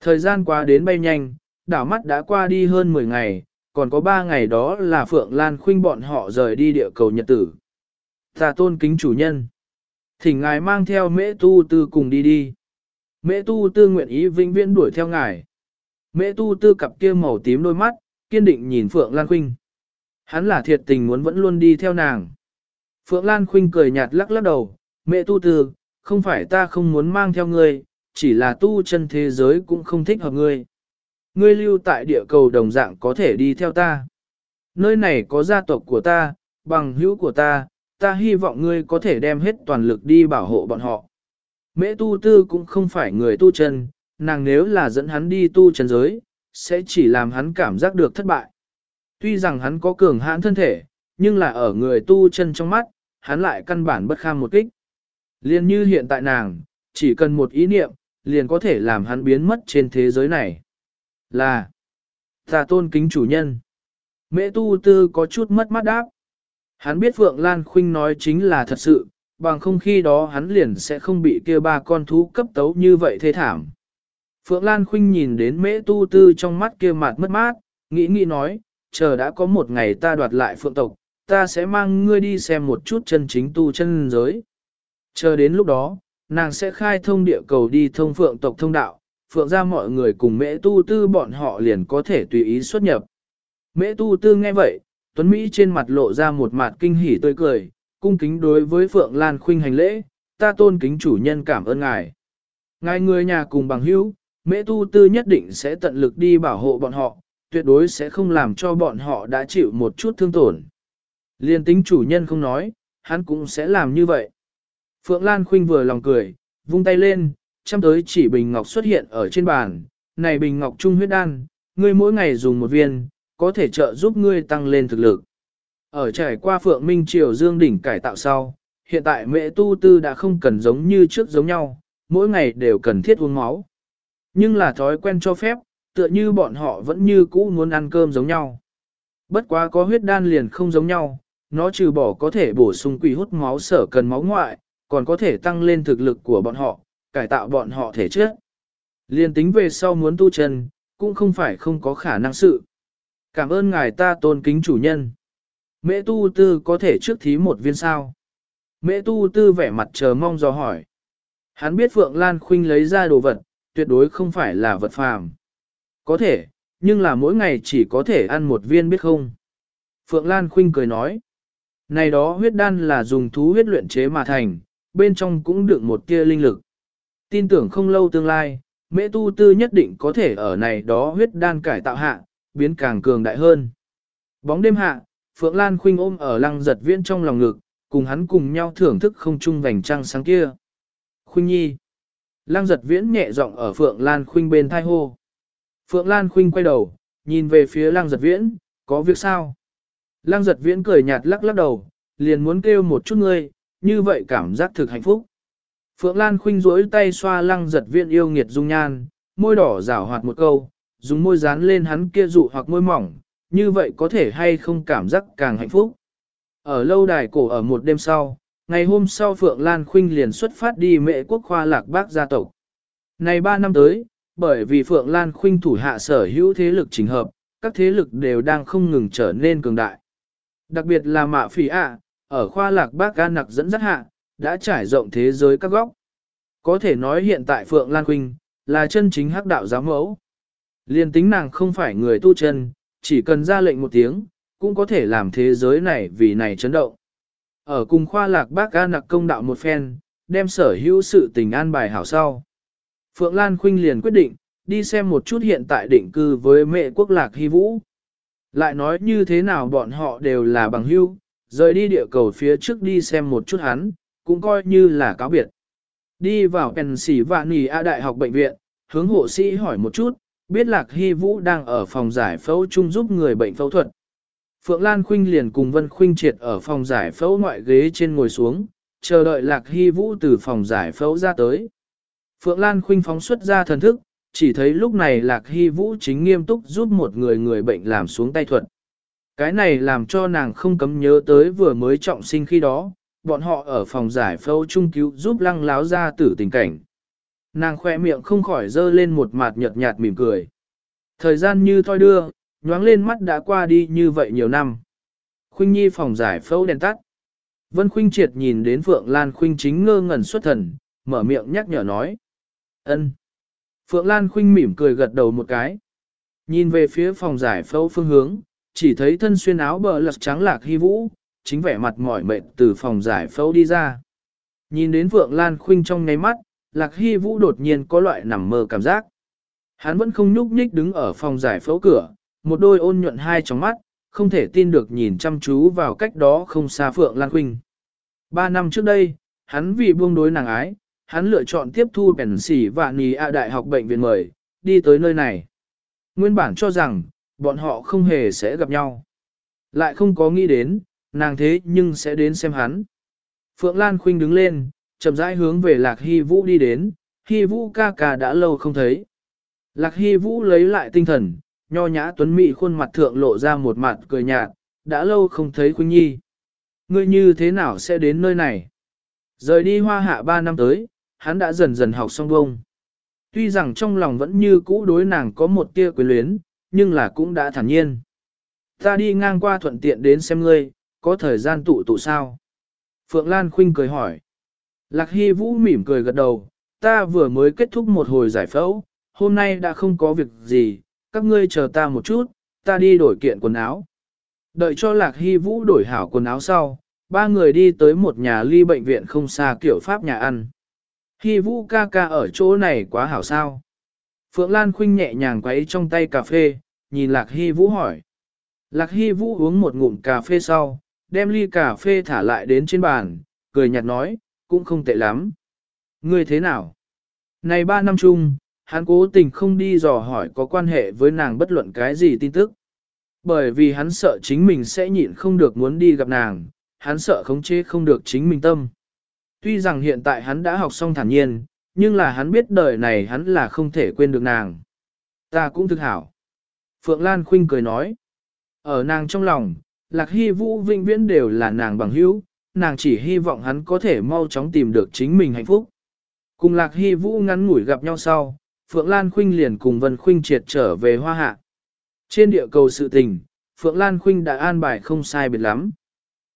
Thời gian qua đến bay nhanh, đảo mắt đã qua đi hơn 10 ngày, còn có 3 ngày đó là Phượng Lan Khuynh bọn họ rời đi địa cầu nhật tử. Ta tôn kính chủ nhân. Thỉnh ngài mang theo mễ tu tư cùng đi đi. Mễ tu tư nguyện ý vĩnh viễn đuổi theo ngài. Mễ tu tư cặp kia màu tím đôi mắt, kiên định nhìn Phượng Lan Khuynh. Hắn là thiệt tình muốn vẫn luôn đi theo nàng. Phượng Lan Khuynh cười nhạt lắc lắc đầu, mẹ tu tư, không phải ta không muốn mang theo ngươi, chỉ là tu chân thế giới cũng không thích hợp ngươi. Ngươi lưu tại địa cầu đồng dạng có thể đi theo ta. Nơi này có gia tộc của ta, bằng hữu của ta, ta hy vọng ngươi có thể đem hết toàn lực đi bảo hộ bọn họ. Mễ tu tư cũng không phải người tu chân, nàng nếu là dẫn hắn đi tu chân giới, sẽ chỉ làm hắn cảm giác được thất bại. Tuy rằng hắn có cường hãn thân thể, nhưng là ở người tu chân trong mắt, hắn lại căn bản bất kham một kích. Liên như hiện tại nàng, chỉ cần một ý niệm, liền có thể làm hắn biến mất trên thế giới này. Là, ta tôn kính chủ nhân. mẹ tu tư có chút mất mắt đáp. Hắn biết Phượng Lan Khuynh nói chính là thật sự, bằng không khi đó hắn liền sẽ không bị kia ba con thú cấp tấu như vậy thế thảm. Phượng Lan Khuynh nhìn đến mễ tu tư trong mắt kia mặt mất mát, nghĩ nghĩ nói, chờ đã có một ngày ta đoạt lại phượng tộc, ta sẽ mang ngươi đi xem một chút chân chính tu chân giới. Chờ đến lúc đó, nàng sẽ khai thông địa cầu đi thông phượng tộc thông đạo, phượng ra mọi người cùng mễ tu tư bọn họ liền có thể tùy ý xuất nhập. Mễ tu tư nghe vậy, Tuấn Mỹ trên mặt lộ ra một mặt kinh hỉ tươi cười, cung kính đối với Phượng Lan Khuynh hành lễ, ta tôn kính chủ nhân cảm ơn ngài. Ngài người nhà cùng bằng hữu, mễ tu tư nhất định sẽ tận lực đi bảo hộ bọn họ, tuyệt đối sẽ không làm cho bọn họ đã chịu một chút thương tổn. Liên tính chủ nhân không nói, hắn cũng sẽ làm như vậy. Phượng Lan Khuynh vừa lòng cười, vung tay lên, chăm tới chỉ bình ngọc xuất hiện ở trên bàn. Này bình ngọc trung huyết đan, ngươi mỗi ngày dùng một viên, có thể trợ giúp ngươi tăng lên thực lực. Ở trải qua Phượng Minh Triều Dương đỉnh cải tạo sau, hiện tại mẹ tu tư đã không cần giống như trước giống nhau, mỗi ngày đều cần thiết uống máu. Nhưng là thói quen cho phép, tựa như bọn họ vẫn như cũ muốn ăn cơm giống nhau. Bất quá có huyết đan liền không giống nhau, nó trừ bỏ có thể bổ sung quỷ hút máu sở cần máu ngoại, còn có thể tăng lên thực lực của bọn họ, cải tạo bọn họ thể chất. Liên tính về sau muốn tu chân, cũng không phải không có khả năng sự. Cảm ơn ngài ta tôn kính chủ nhân. Mễ tu tư có thể trước thí một viên sao. Mễ tu tư vẻ mặt chờ mong do hỏi. Hắn biết Phượng Lan Khuynh lấy ra đồ vật, tuyệt đối không phải là vật phàm. Có thể, nhưng là mỗi ngày chỉ có thể ăn một viên biết không. Phượng Lan Khuynh cười nói. Này đó huyết đan là dùng thú huyết luyện chế mà thành, bên trong cũng đựng một tia linh lực. Tin tưởng không lâu tương lai, mẹ tu tư nhất định có thể ở này đó huyết đan cải tạo hạ, biến càng cường đại hơn. Bóng đêm hạ, Phượng Lan Khuynh ôm ở lăng giật viễn trong lòng ngực, cùng hắn cùng nhau thưởng thức không trung vành trăng sáng kia. Khuynh nhi. Lăng giật viễn nhẹ giọng ở Phượng Lan Khuynh bên thai hô. Phượng Lan Khuynh quay đầu, nhìn về phía lăng giật viễn, có việc sao? Lăng giật viễn cười nhạt lắc lắc đầu, liền muốn kêu một chút ngươi, như vậy cảm giác thực hạnh phúc. Phượng Lan Khuynh rỗi tay xoa lăng giật viên yêu nghiệt dung nhan, môi đỏ rảo hoạt một câu, dùng môi dán lên hắn kia dụ hoặc môi mỏng, như vậy có thể hay không cảm giác càng hạnh phúc. Ở lâu đài cổ ở một đêm sau, ngày hôm sau Phượng Lan Khuynh liền xuất phát đi mệ quốc khoa lạc bác gia tộc. Này ba năm tới, bởi vì Phượng Lan Khuynh thủ hạ sở hữu thế lực trình hợp, các thế lực đều đang không ngừng trở nên cường đại. Đặc biệt là mạ phỉ ạ, ở khoa lạc bác ca nặc dẫn dắt hạ, đã trải rộng thế giới các góc. Có thể nói hiện tại Phượng Lan Khuynh, là chân chính hắc đạo giáo mẫu. Liên tính nàng không phải người tu chân, chỉ cần ra lệnh một tiếng, cũng có thể làm thế giới này vì này chấn động. Ở cùng khoa lạc bác ca nặc công đạo một phen, đem sở hữu sự tình an bài hảo sau. Phượng Lan Khuynh liền quyết định, đi xem một chút hiện tại định cư với mẹ quốc lạc hy vũ. Lại nói như thế nào bọn họ đều là bằng hữu, rời đi địa cầu phía trước đi xem một chút hắn, cũng coi như là cáo biệt. Đi vào Pennsylvania Đại học Bệnh viện, hướng hộ sĩ hỏi một chút, biết Lạc Hy Vũ đang ở phòng giải phẫu chung giúp người bệnh phẫu thuật. Phượng Lan Khuynh liền cùng Vân Khuynh triệt ở phòng giải phẫu ngoại ghế trên ngồi xuống, chờ đợi Lạc Hy Vũ từ phòng giải phẫu ra tới. Phượng Lan Khuynh phóng xuất ra thần thức, chỉ thấy lúc này Lạc Hy Vũ chính nghiêm túc giúp một người người bệnh làm xuống tay thuật. Cái này làm cho nàng không cấm nhớ tới vừa mới trọng sinh khi đó, bọn họ ở phòng giải phẫu chung cứu giúp lăng láo ra tử tình cảnh. Nàng khoe miệng không khỏi dơ lên một mặt nhợt nhạt mỉm cười. Thời gian như thoi đưa, nhoáng lên mắt đã qua đi như vậy nhiều năm. Khuynh Nhi phòng giải phẫu đèn tắt. Vân Khuynh Triệt nhìn đến Phượng Lan Khuynh chính ngơ ngẩn xuất thần, mở miệng nhắc nhở nói. ân. Phượng Lan Khuynh mỉm cười gật đầu một cái. Nhìn về phía phòng giải phẫu phương hướng, chỉ thấy thân xuyên áo bờ lật trắng lạc hy vũ, chính vẻ mặt mỏi mệt từ phòng giải phẫu đi ra. Nhìn đến Phượng Lan Khuynh trong ngáy mắt, lạc hy vũ đột nhiên có loại nằm mơ cảm giác. Hắn vẫn không nhúc nhích đứng ở phòng giải phẫu cửa, một đôi ôn nhuận hai trong mắt, không thể tin được nhìn chăm chú vào cách đó không xa Phượng Lan Khuynh. Ba năm trước đây, hắn vì buông đối nàng ái, hắn lựa chọn tiếp thu bèn xỉ và nì a đại học bệnh viện mời, đi tới nơi này. Nguyên bản cho rằng, bọn họ không hề sẽ gặp nhau. Lại không có nghĩ đến, nàng thế nhưng sẽ đến xem hắn. Phượng Lan Khuynh đứng lên, chậm rãi hướng về Lạc Hy Vũ đi đến, Hy Vũ ca ca đã lâu không thấy. Lạc Hy Vũ lấy lại tinh thần, nho nhã tuấn mỹ khuôn mặt thượng lộ ra một mặt cười nhạt, đã lâu không thấy Khuynh Nhi. Ngươi như thế nào sẽ đến nơi này? Rời đi hoa hạ ba năm tới, hắn đã dần dần học xong bông. Tuy rằng trong lòng vẫn như cũ đối nàng có một tia quyến luyến, nhưng là cũng đã thản nhiên. Ta đi ngang qua thuận tiện đến xem ngươi, có thời gian tụ tụ sao? Phượng Lan Khuynh cười hỏi. Lạc Hy Vũ mỉm cười gật đầu, ta vừa mới kết thúc một hồi giải phẫu, hôm nay đã không có việc gì, các ngươi chờ ta một chút, ta đi đổi kiện quần áo. Đợi cho Lạc Hy Vũ đổi hảo quần áo sau, ba người đi tới một nhà ly bệnh viện không xa kiểu Pháp nhà ăn. Hy Vũ ca ca ở chỗ này quá hảo sao. Phượng Lan Khuynh nhẹ nhàng quấy trong tay cà phê, nhìn Lạc Hy Vũ hỏi. Lạc Hy Vũ uống một ngụm cà phê sau, đem ly cà phê thả lại đến trên bàn, cười nhạt nói, cũng không tệ lắm. Ngươi thế nào? Này ba năm chung, hắn cố tình không đi dò hỏi có quan hệ với nàng bất luận cái gì tin tức. Bởi vì hắn sợ chính mình sẽ nhịn không được muốn đi gặp nàng, hắn sợ khống chế không được chính mình tâm. Tuy rằng hiện tại hắn đã học xong thản nhiên, nhưng là hắn biết đời này hắn là không thể quên được nàng. Ta cũng thực hảo. Phượng Lan Khuynh cười nói. Ở nàng trong lòng, Lạc Hy Vũ vinh viễn đều là nàng bằng hữu, nàng chỉ hy vọng hắn có thể mau chóng tìm được chính mình hạnh phúc. Cùng Lạc Hy Vũ ngắn ngủi gặp nhau sau, Phượng Lan Khuynh liền cùng Vân Khuynh triệt trở về Hoa Hạ. Trên địa cầu sự tình, Phượng Lan Khuynh đã an bài không sai biệt lắm.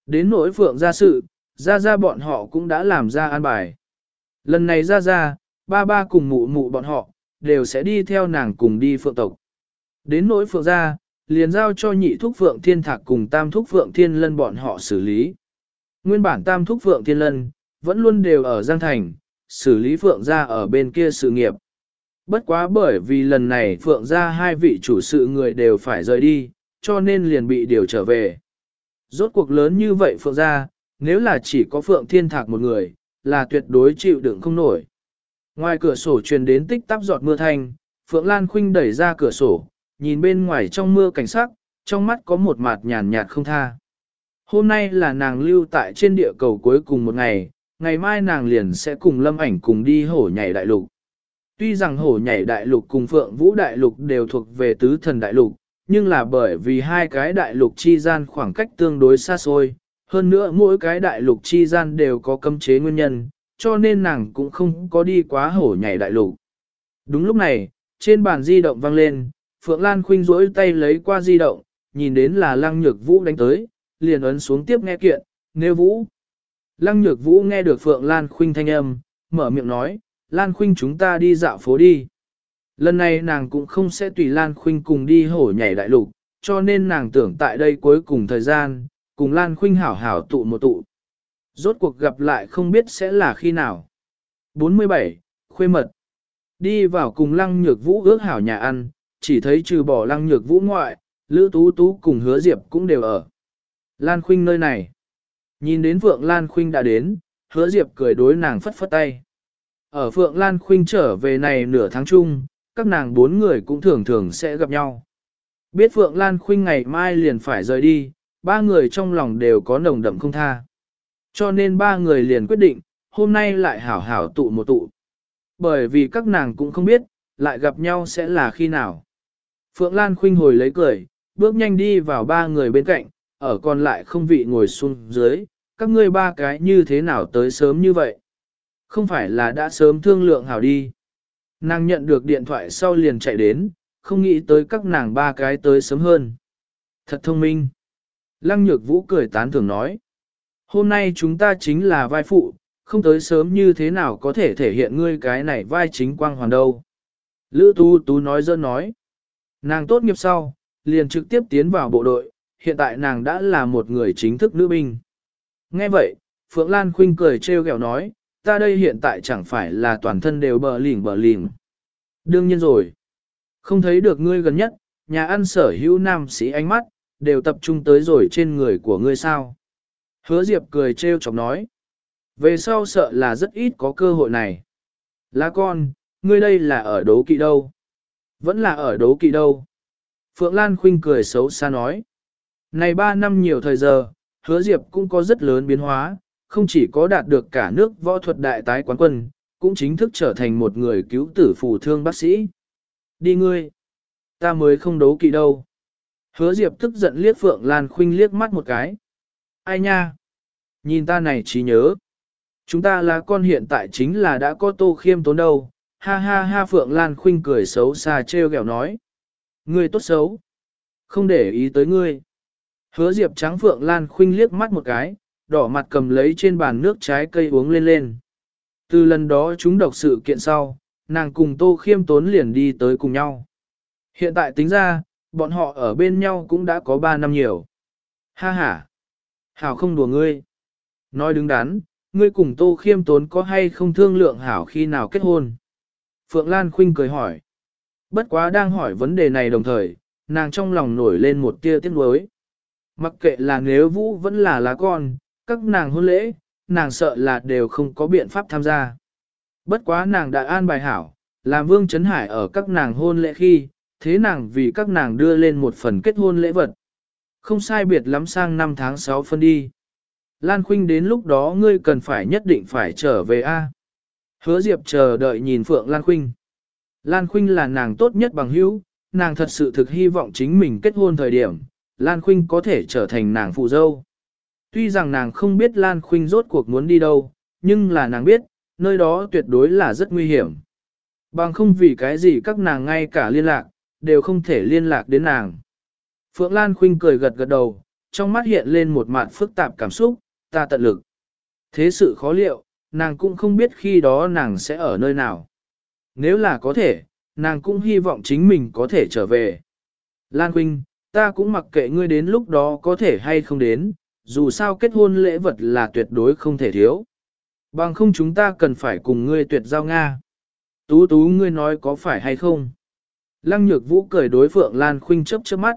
Đến nỗi Phượng ra sự, ra ra bọn họ cũng đã làm ra an bài. Lần này ra ra, ba ba cùng mụ mụ bọn họ, đều sẽ đi theo nàng cùng đi Phượng tộc. Đến nỗi Phượng gia liền giao cho nhị thúc Phượng Thiên Thạc cùng tam thúc Phượng Thiên Lân bọn họ xử lý. Nguyên bản tam thúc Phượng Thiên Lân, vẫn luôn đều ở Giang Thành, xử lý Phượng gia ở bên kia sự nghiệp. Bất quá bởi vì lần này Phượng gia hai vị chủ sự người đều phải rời đi, cho nên liền bị điều trở về. Rốt cuộc lớn như vậy Phượng gia nếu là chỉ có Phượng Thiên Thạc một người, là tuyệt đối chịu đựng không nổi. Ngoài cửa sổ truyền đến tích tắp giọt mưa thanh, Phượng Lan Khuynh đẩy ra cửa sổ, nhìn bên ngoài trong mưa cảnh sắc, trong mắt có một mặt nhàn nhạt không tha. Hôm nay là nàng lưu tại trên địa cầu cuối cùng một ngày, ngày mai nàng liền sẽ cùng lâm ảnh cùng đi hổ nhảy đại lục. Tuy rằng hổ nhảy đại lục cùng phượng vũ đại lục đều thuộc về tứ thần đại lục, nhưng là bởi vì hai cái đại lục chi gian khoảng cách tương đối xa xôi, hơn nữa mỗi cái đại lục chi gian đều có cấm chế nguyên nhân, cho nên nàng cũng không có đi quá hổ nhảy đại lục. Đúng lúc này, trên bàn di động vang lên, Phượng Lan Khuynh rỗi tay lấy qua di động, nhìn đến là Lăng Nhược Vũ đánh tới, liền ấn xuống tiếp nghe kiện, nêu Vũ. Lăng Nhược Vũ nghe được Phượng Lan Khuynh thanh âm, mở miệng nói, Lan Khuynh chúng ta đi dạo phố đi. Lần này nàng cũng không sẽ tùy Lan Khuynh cùng đi hổ nhảy đại lục, cho nên nàng tưởng tại đây cuối cùng thời gian, cùng Lan Khuynh hảo hảo tụ một tụ. Rốt cuộc gặp lại không biết sẽ là khi nào. 47. Khuê mật Đi vào cùng lăng nhược vũ ước hảo nhà ăn, chỉ thấy trừ bỏ lăng nhược vũ ngoại, Lữ Tú Tú cùng hứa Diệp cũng đều ở. Lan Khuynh nơi này. Nhìn đến Phượng Lan Khuynh đã đến, hứa Diệp cười đối nàng phất phất tay. Ở Phượng Lan Khuynh trở về này nửa tháng chung, các nàng bốn người cũng thường thường sẽ gặp nhau. Biết Phượng Lan Khuynh ngày mai liền phải rời đi, ba người trong lòng đều có nồng đậm không tha. Cho nên ba người liền quyết định, hôm nay lại hảo hảo tụ một tụ. Bởi vì các nàng cũng không biết, lại gặp nhau sẽ là khi nào. Phượng Lan Khuynh hồi lấy cười, bước nhanh đi vào ba người bên cạnh, ở còn lại không vị ngồi xuống dưới, các ngươi ba cái như thế nào tới sớm như vậy? Không phải là đã sớm thương lượng hảo đi. Nàng nhận được điện thoại sau liền chạy đến, không nghĩ tới các nàng ba cái tới sớm hơn. Thật thông minh. Lăng nhược vũ cười tán thưởng nói. Hôm nay chúng ta chính là vai phụ, không tới sớm như thế nào có thể thể hiện ngươi cái này vai chính quang hoàn đâu. Lữ Tu Tú nói dơ nói. Nàng tốt nghiệp sau, liền trực tiếp tiến vào bộ đội, hiện tại nàng đã là một người chính thức nữ binh. Nghe vậy, Phượng Lan Khuynh cười trêu ghẹo nói, ta đây hiện tại chẳng phải là toàn thân đều bờ lỉnh bờ lỉnh. Đương nhiên rồi. Không thấy được ngươi gần nhất, nhà ăn sở hữu nam sĩ ánh mắt, đều tập trung tới rồi trên người của ngươi sao. Hứa Diệp cười trêu chọc nói. Về sau sợ là rất ít có cơ hội này. Lá con, ngươi đây là ở đấu kỵ đâu? Vẫn là ở đấu kỵ đâu? Phượng Lan Khuynh cười xấu xa nói. Này 3 năm nhiều thời giờ, hứa Diệp cũng có rất lớn biến hóa, không chỉ có đạt được cả nước võ thuật đại tái quán quân, cũng chính thức trở thành một người cứu tử phù thương bác sĩ. Đi ngươi! Ta mới không đấu kỵ đâu. Hứa Diệp tức giận liếc Phượng Lan Khuynh liếc mắt một cái. Ai nha? Nhìn ta này chỉ nhớ. Chúng ta là con hiện tại chính là đã có tô khiêm tốn đâu. Ha ha ha Phượng Lan Khuynh cười xấu xa trêu ghẹo nói. Ngươi tốt xấu. Không để ý tới ngươi. Hứa Diệp trắng Phượng Lan Khuynh liếc mắt một cái, đỏ mặt cầm lấy trên bàn nước trái cây uống lên lên. Từ lần đó chúng đọc sự kiện sau, nàng cùng Tô Khiêm Tốn liền đi tới cùng nhau. Hiện tại tính ra, bọn họ ở bên nhau cũng đã có 3 năm nhiều. Ha ha! Hảo không đùa ngươi. Nói đứng đắn, ngươi cùng Tô Khiêm Tốn có hay không thương lượng Hảo khi nào kết hôn? Phượng Lan Khuynh cười hỏi. Bất quá đang hỏi vấn đề này đồng thời, nàng trong lòng nổi lên một tia tiếc nuối. Mặc kệ là nếu Vũ vẫn là lá con, các nàng hôn lễ, nàng sợ là đều không có biện pháp tham gia. Bất quá nàng đã an bài hảo, làm Vương Trấn Hải ở các nàng hôn lễ khi, thế nàng vì các nàng đưa lên một phần kết hôn lễ vật. Không sai biệt lắm sang năm tháng 6 phân đi. Lan Khuynh đến lúc đó ngươi cần phải nhất định phải trở về A. Hứa Diệp chờ đợi nhìn Phượng Lan Khuynh. Lan Khuynh là nàng tốt nhất bằng hữu, nàng thật sự thực hy vọng chính mình kết hôn thời điểm, Lan Khuynh có thể trở thành nàng phụ dâu. Tuy rằng nàng không biết Lan Khuynh rốt cuộc muốn đi đâu, nhưng là nàng biết, nơi đó tuyệt đối là rất nguy hiểm. Bằng không vì cái gì các nàng ngay cả liên lạc, đều không thể liên lạc đến nàng. Phượng Lan Khuynh cười gật gật đầu, trong mắt hiện lên một mạn phức tạp cảm xúc, ta tận lực. Thế sự khó liệu, nàng cũng không biết khi đó nàng sẽ ở nơi nào. Nếu là có thể, nàng cũng hy vọng chính mình có thể trở về. Lan Quynh ta cũng mặc kệ ngươi đến lúc đó có thể hay không đến, dù sao kết hôn lễ vật là tuyệt đối không thể thiếu. Bằng không chúng ta cần phải cùng ngươi tuyệt giao Nga. Tú tú ngươi nói có phải hay không? Lăng nhược vũ cười đối Phượng Lan Khuynh chớp chớp mắt.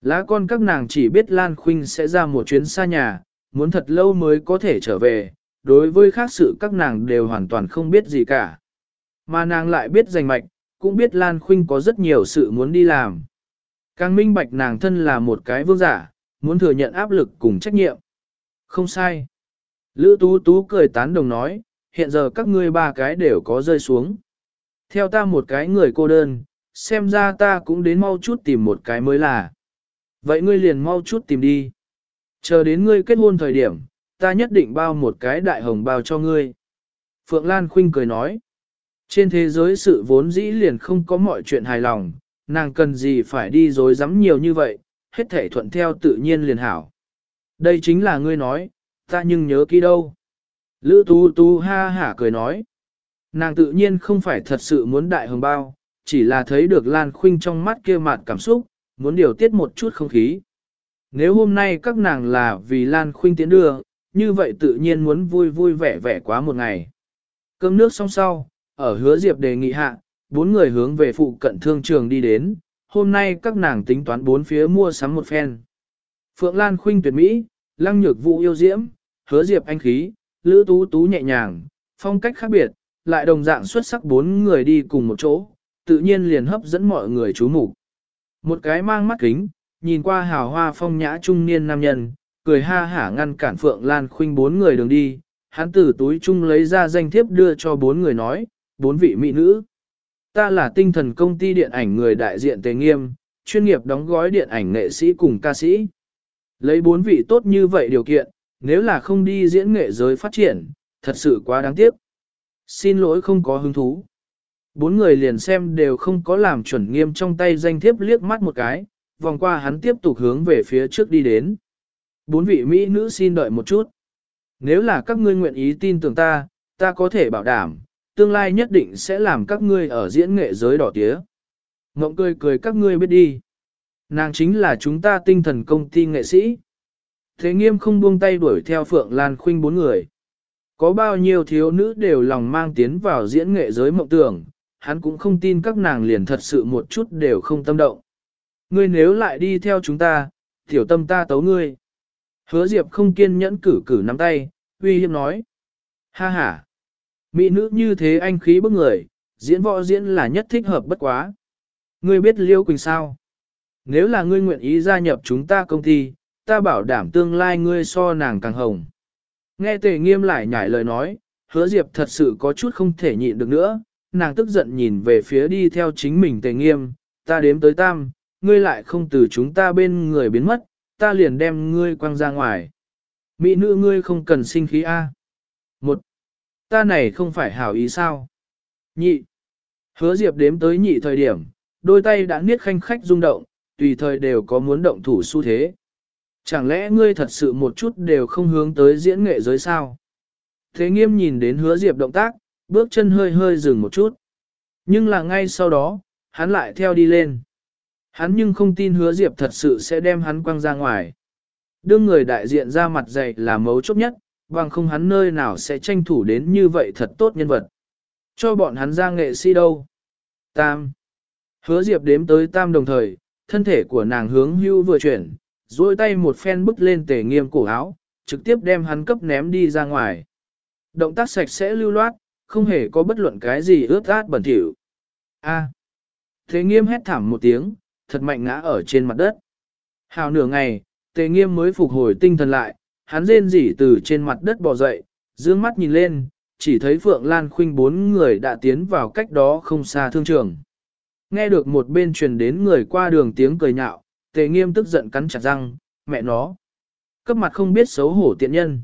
Lá con các nàng chỉ biết Lan Khuynh sẽ ra một chuyến xa nhà, muốn thật lâu mới có thể trở về, đối với khác sự các nàng đều hoàn toàn không biết gì cả. Mà nàng lại biết danh mạch, cũng biết Lan Khuynh có rất nhiều sự muốn đi làm. Càng minh bạch nàng thân là một cái vương giả, muốn thừa nhận áp lực cùng trách nhiệm. Không sai. Lữ Tú Tú cười tán đồng nói, hiện giờ các ngươi ba cái đều có rơi xuống. Theo ta một cái người cô đơn, xem ra ta cũng đến mau chút tìm một cái mới là. Vậy ngươi liền mau chút tìm đi. Chờ đến ngươi kết hôn thời điểm, ta nhất định bao một cái đại hồng bao cho ngươi. Phượng Lan Khuynh cười nói. Trên thế giới sự vốn dĩ liền không có mọi chuyện hài lòng, nàng cần gì phải đi dối rắm nhiều như vậy, hết thể thuận theo tự nhiên liền hảo. Đây chính là ngươi nói, ta nhưng nhớ kỹ đâu. Lữ tu tu ha hả cười nói. Nàng tự nhiên không phải thật sự muốn đại hồng bao, chỉ là thấy được Lan Khuynh trong mắt kia mặt cảm xúc, muốn điều tiết một chút không khí. Nếu hôm nay các nàng là vì Lan Khuynh tiến đưa, như vậy tự nhiên muốn vui vui vẻ vẻ quá một ngày. Cơm nước xong sau, ở hứa Diệp đề nghị hạ, bốn người hướng về phụ cận thương trường đi đến, hôm nay các nàng tính toán bốn phía mua sắm một phen. Phượng Lan Khuynh tuyệt mỹ, Lăng Nhược Vũ yêu diễm, hứa Diệp anh khí, Lữ Tú Tú nhẹ nhàng, phong cách khác biệt, lại đồng dạng xuất sắc bốn người đi cùng một chỗ, tự nhiên liền hấp dẫn mọi người chú mục. Một cái mang mắt kính, nhìn qua hào hoa phong nhã trung niên nam nhân, cười ha hả ngăn cản Phượng Lan Khuynh bốn người đường đi, hắn từ túi chung lấy ra danh thiếp đưa cho bốn người nói, bốn vị mỹ nữ. Ta là tinh thần công ty điện ảnh người đại diện Tề Nghiêm, chuyên nghiệp đóng gói điện ảnh nghệ sĩ cùng ca sĩ. Lấy bốn vị tốt như vậy điều kiện, nếu là không đi diễn nghệ giới phát triển, thật sự quá đáng tiếc. Xin lỗi không có hứng thú. Bốn người liền xem đều không có làm chuẩn nghiêm trong tay danh thiếp liếc mắt một cái, vòng qua hắn tiếp tục hướng về phía trước đi đến. Bốn vị Mỹ nữ xin đợi một chút. Nếu là các ngươi nguyện ý tin tưởng ta, ta có thể bảo đảm, tương lai nhất định sẽ làm các ngươi ở diễn nghệ giới đỏ tía. Ngộng cười cười các ngươi biết đi. Nàng chính là chúng ta tinh thần công ty nghệ sĩ. Thế nghiêm không buông tay đuổi theo Phượng Lan Khuynh bốn người. Có bao nhiêu thiếu nữ đều lòng mang tiến vào diễn nghệ giới mộng tưởng, hắn cũng không tin các nàng liền thật sự một chút đều không tâm động. Ngươi nếu lại đi theo chúng ta, tiểu tâm ta tấu ngươi. Hứa Diệp không kiên nhẫn cử cử nắm tay, uy hiếp nói. Ha ha. Mỹ nữ như thế anh khí bức người, diễn võ diễn là nhất thích hợp bất quá. Ngươi biết Liêu Quỳnh sao? Nếu là ngươi nguyện ý gia nhập chúng ta công ty, ta bảo đảm tương lai ngươi so nàng càng hồng. Nghe tề nghiêm lại nhảy lời nói, hứa Diệp thật sự có chút không thể nhịn được nữa, nàng tức giận nhìn về phía đi theo chính mình tề nghiêm, ta đếm tới tam, ngươi lại không từ chúng ta bên người biến mất, ta liền đem ngươi quăng ra ngoài. Mỹ nữ ngươi không cần sinh khí A. Một, ta này không phải hảo ý sao. Nhị, hứa diệp đếm tới nhị thời điểm, đôi tay đã niết khanh khách rung động, tùy thời đều có muốn động thủ xu thế. Chẳng lẽ ngươi thật sự một chút đều không hướng tới diễn nghệ giới sao? Thế nghiêm nhìn đến hứa diệp động tác, bước chân hơi hơi dừng một chút. Nhưng là ngay sau đó, hắn lại theo đi lên. Hắn nhưng không tin hứa diệp thật sự sẽ đem hắn quăng ra ngoài. Đương người đại diện ra mặt dày là mấu chốt nhất, bằng không hắn nơi nào sẽ tranh thủ đến như vậy thật tốt nhân vật. Cho bọn hắn ra nghệ sĩ đâu. Tam. Hứa diệp đếm tới tam đồng thời, thân thể của nàng hướng hưu vừa chuyển, duỗi tay một phen bức lên tề nghiêm cổ áo, trực tiếp đem hắn cấp ném đi ra ngoài. Động tác sạch sẽ lưu loát, không hề có bất luận cái gì ướt át bẩn thỉu. A. Thế nghiêm hét thảm một tiếng, thật mạnh ngã ở trên mặt đất. Hào nửa ngày, tề nghiêm mới phục hồi tinh thần lại, hắn rên rỉ từ trên mặt đất bò dậy, dương mắt nhìn lên, chỉ thấy Phượng Lan Khuynh bốn người đã tiến vào cách đó không xa thương trường. Nghe được một bên truyền đến người qua đường tiếng cười nhạo, tề nghiêm tức giận cắn chặt răng, mẹ nó. Cấp mặt không biết xấu hổ tiện nhân.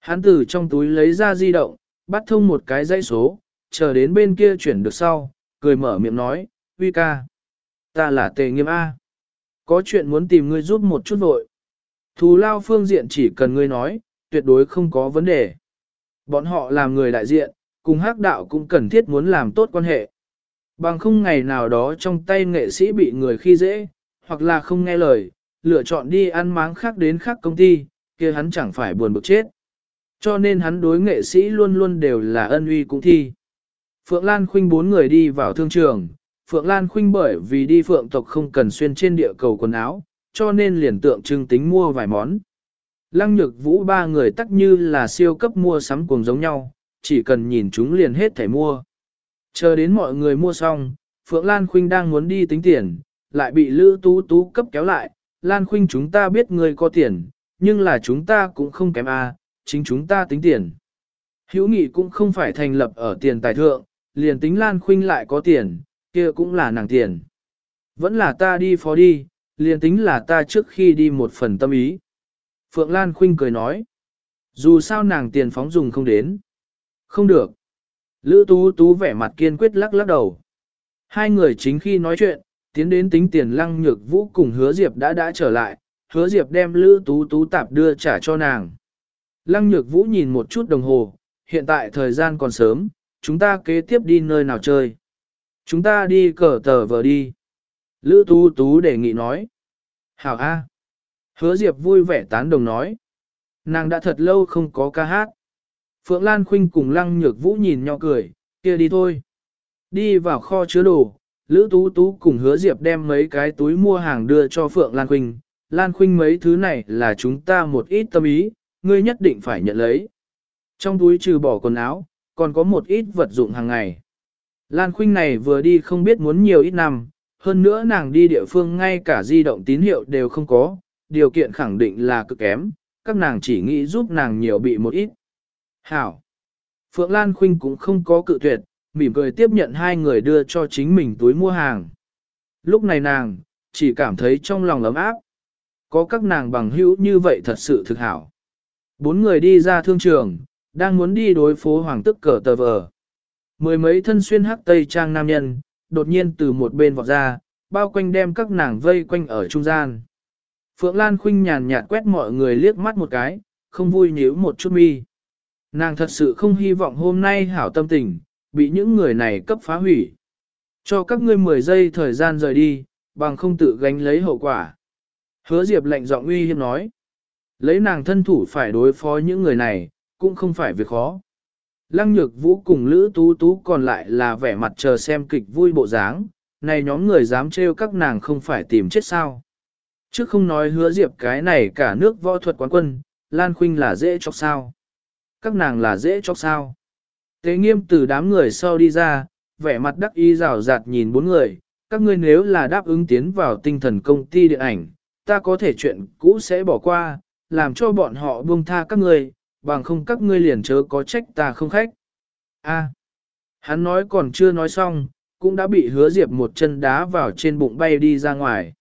Hắn từ trong túi lấy ra di động, bắt thông một cái dãy số, chờ đến bên kia chuyển được sau, cười mở miệng nói, uy ca. Ta là tề nghiêm A. Có chuyện muốn tìm ngươi giúp một chút vội. Thù lao phương diện chỉ cần ngươi nói, tuyệt đối không có vấn đề. Bọn họ làm người đại diện, cùng hắc đạo cũng cần thiết muốn làm tốt quan hệ. Bằng không ngày nào đó trong tay nghệ sĩ bị người khi dễ, hoặc là không nghe lời, lựa chọn đi ăn máng khác đến khác công ty, kia hắn chẳng phải buồn bực chết. Cho nên hắn đối nghệ sĩ luôn luôn đều là ân uy cũng thi. Phượng Lan Khuynh bốn người đi vào thương trường, Phượng Lan Khuynh bởi vì đi Phượng tộc không cần xuyên trên địa cầu quần áo, cho nên liền tượng trưng tính mua vài món. Lăng nhược vũ ba người tắc như là siêu cấp mua sắm cùng giống nhau, chỉ cần nhìn chúng liền hết thẻ mua. Chờ đến mọi người mua xong, Phượng Lan Khuynh đang muốn đi tính tiền, lại bị Lữ Tú Tú cấp kéo lại. Lan Khuynh chúng ta biết người có tiền, nhưng là chúng ta cũng không kém a, chính chúng ta tính tiền. Hữu nghị cũng không phải thành lập ở tiền tài thượng, liền tính Lan Khuynh lại có tiền, kia cũng là nàng tiền. Vẫn là ta đi phó đi, liền tính là ta trước khi đi một phần tâm ý. Phượng Lan Khuynh cười nói, dù sao nàng tiền phóng dùng không đến. Không được. Lữ Tú Tú vẻ mặt kiên quyết lắc lắc đầu. Hai người chính khi nói chuyện, tiến đến tính tiền lăng nhược vũ cùng hứa Diệp đã đã trở lại, hứa Diệp đem Lữ Tú Tú tạp đưa trả cho nàng. Lăng nhược vũ nhìn một chút đồng hồ, hiện tại thời gian còn sớm, chúng ta kế tiếp đi nơi nào chơi. Chúng ta đi cờ tờ vờ đi. Lữ Tú Tú đề nghị nói. Hảo A. Hứa Diệp vui vẻ tán đồng nói. Nàng đã thật lâu không có ca hát. Phượng Lan Khuynh cùng Lăng Nhược Vũ nhìn nhau cười, kia đi thôi. Đi vào kho chứa đồ, Lữ Tú Tú cùng Hứa Diệp đem mấy cái túi mua hàng đưa cho Phượng Lan Khuynh. Lan Khuynh mấy thứ này là chúng ta một ít tâm ý, ngươi nhất định phải nhận lấy. Trong túi trừ bỏ quần áo, còn có một ít vật dụng hàng ngày. Lan Khuynh này vừa đi không biết muốn nhiều ít năm, hơn nữa nàng đi địa phương ngay cả di động tín hiệu đều không có, điều kiện khẳng định là cực kém, các nàng chỉ nghĩ giúp nàng nhiều bị một ít. Hảo! Phượng Lan Khuynh cũng không có cự tuyệt, mỉm cười tiếp nhận hai người đưa cho chính mình túi mua hàng. Lúc này nàng, chỉ cảm thấy trong lòng ấm áp. Có các nàng bằng hữu như vậy thật sự thực hảo. Bốn người đi ra thương trường, đang muốn đi đối phố Hoàng tức cờ tờ vờ. Mười mấy thân xuyên hắc tây trang nam nhân, đột nhiên từ một bên vọt ra, bao quanh đem các nàng vây quanh ở trung gian. Phượng Lan khinh nhàn nhạt quét mọi người liếc mắt một cái, không vui nhíu một chút mi. Nàng thật sự không hy vọng hôm nay hảo tâm tình, bị những người này cấp phá hủy. Cho các ngươi 10 giây thời gian rời đi, bằng không tự gánh lấy hậu quả. Hứa Diệp lệnh giọng uy hiếp nói. Lấy nàng thân thủ phải đối phó những người này, cũng không phải việc khó. Lăng nhược vũ cùng Lữ Tú Tú còn lại là vẻ mặt chờ xem kịch vui bộ dáng, này nhóm người dám trêu các nàng không phải tìm chết sao. Chứ không nói hứa diệp cái này cả nước võ thuật quán quân, Lan Khuynh là dễ chọc sao. Các nàng là dễ chọc sao. Tế nghiêm từ đám người sau đi ra, vẻ mặt đắc ý rào rạt nhìn bốn người, các ngươi nếu là đáp ứng tiến vào tinh thần công ty điện ảnh, ta có thể chuyện cũ sẽ bỏ qua, làm cho bọn họ buông tha các ngươi, bằng không các ngươi liền chớ có trách ta không khách. A, hắn nói còn chưa nói xong, cũng đã bị hứa diệp một chân đá vào trên bụng bay đi ra ngoài.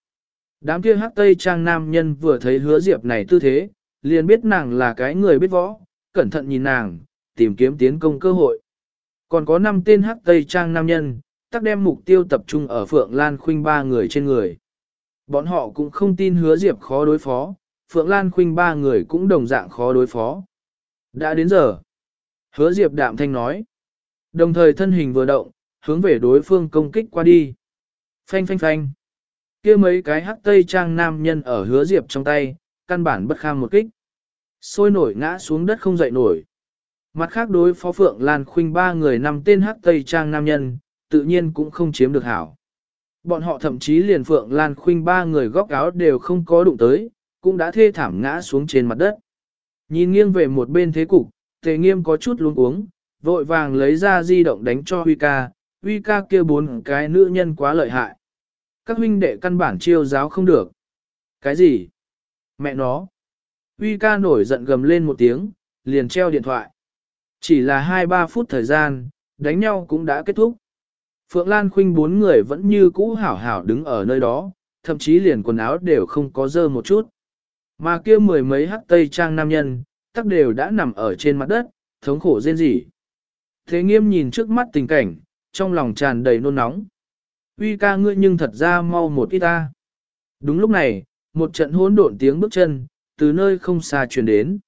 Đám kia hắc tây trang nam nhân vừa thấy hứa diệp này tư thế, liền biết nàng là cái người biết võ, cẩn thận nhìn nàng, tìm kiếm tiến công cơ hội. Còn có năm tên hắc tây trang nam nhân, tắc đem mục tiêu tập trung ở Phượng Lan Khuynh ba người trên người. Bọn họ cũng không tin hứa diệp khó đối phó, Phượng Lan Khuynh ba người cũng đồng dạng khó đối phó. Đã đến giờ. Hứa diệp đạm thanh nói. Đồng thời thân hình vừa động, hướng về đối phương công kích qua đi. Phanh phanh phanh kia mấy cái hắc tây trang nam nhân ở hứa diệp trong tay, căn bản bất kham một kích. Sôi nổi ngã xuống đất không dậy nổi. Mặt khác đối phó Phượng Lan Khuynh ba người nằm tên hắc tây trang nam nhân, tự nhiên cũng không chiếm được hảo. Bọn họ thậm chí liền Phượng Lan Khuynh ba người góc áo đều không có đụng tới, cũng đã thê thảm ngã xuống trên mặt đất. Nhìn nghiêng về một bên thế cục, tề nghiêm có chút luống uống, vội vàng lấy ra di động đánh cho Huy ca, Huy ca kia bốn cái nữ nhân quá lợi hại các huynh đệ căn bản chiêu giáo không được. Cái gì? Mẹ nó. Huy ca nổi giận gầm lên một tiếng, liền treo điện thoại. Chỉ là 2-3 phút thời gian, đánh nhau cũng đã kết thúc. Phượng Lan Khuynh bốn người vẫn như cũ hảo hảo đứng ở nơi đó, thậm chí liền quần áo đều không có dơ một chút. Mà kia mười mấy hắc tây trang nam nhân, tắc đều đã nằm ở trên mặt đất, thống khổ rên rỉ. Thế nghiêm nhìn trước mắt tình cảnh, trong lòng tràn đầy nôn nóng. Uy ca ngươi nhưng thật ra mau một ít ta. Đúng lúc này, một trận hỗn độn tiếng bước chân, từ nơi không xa truyền đến.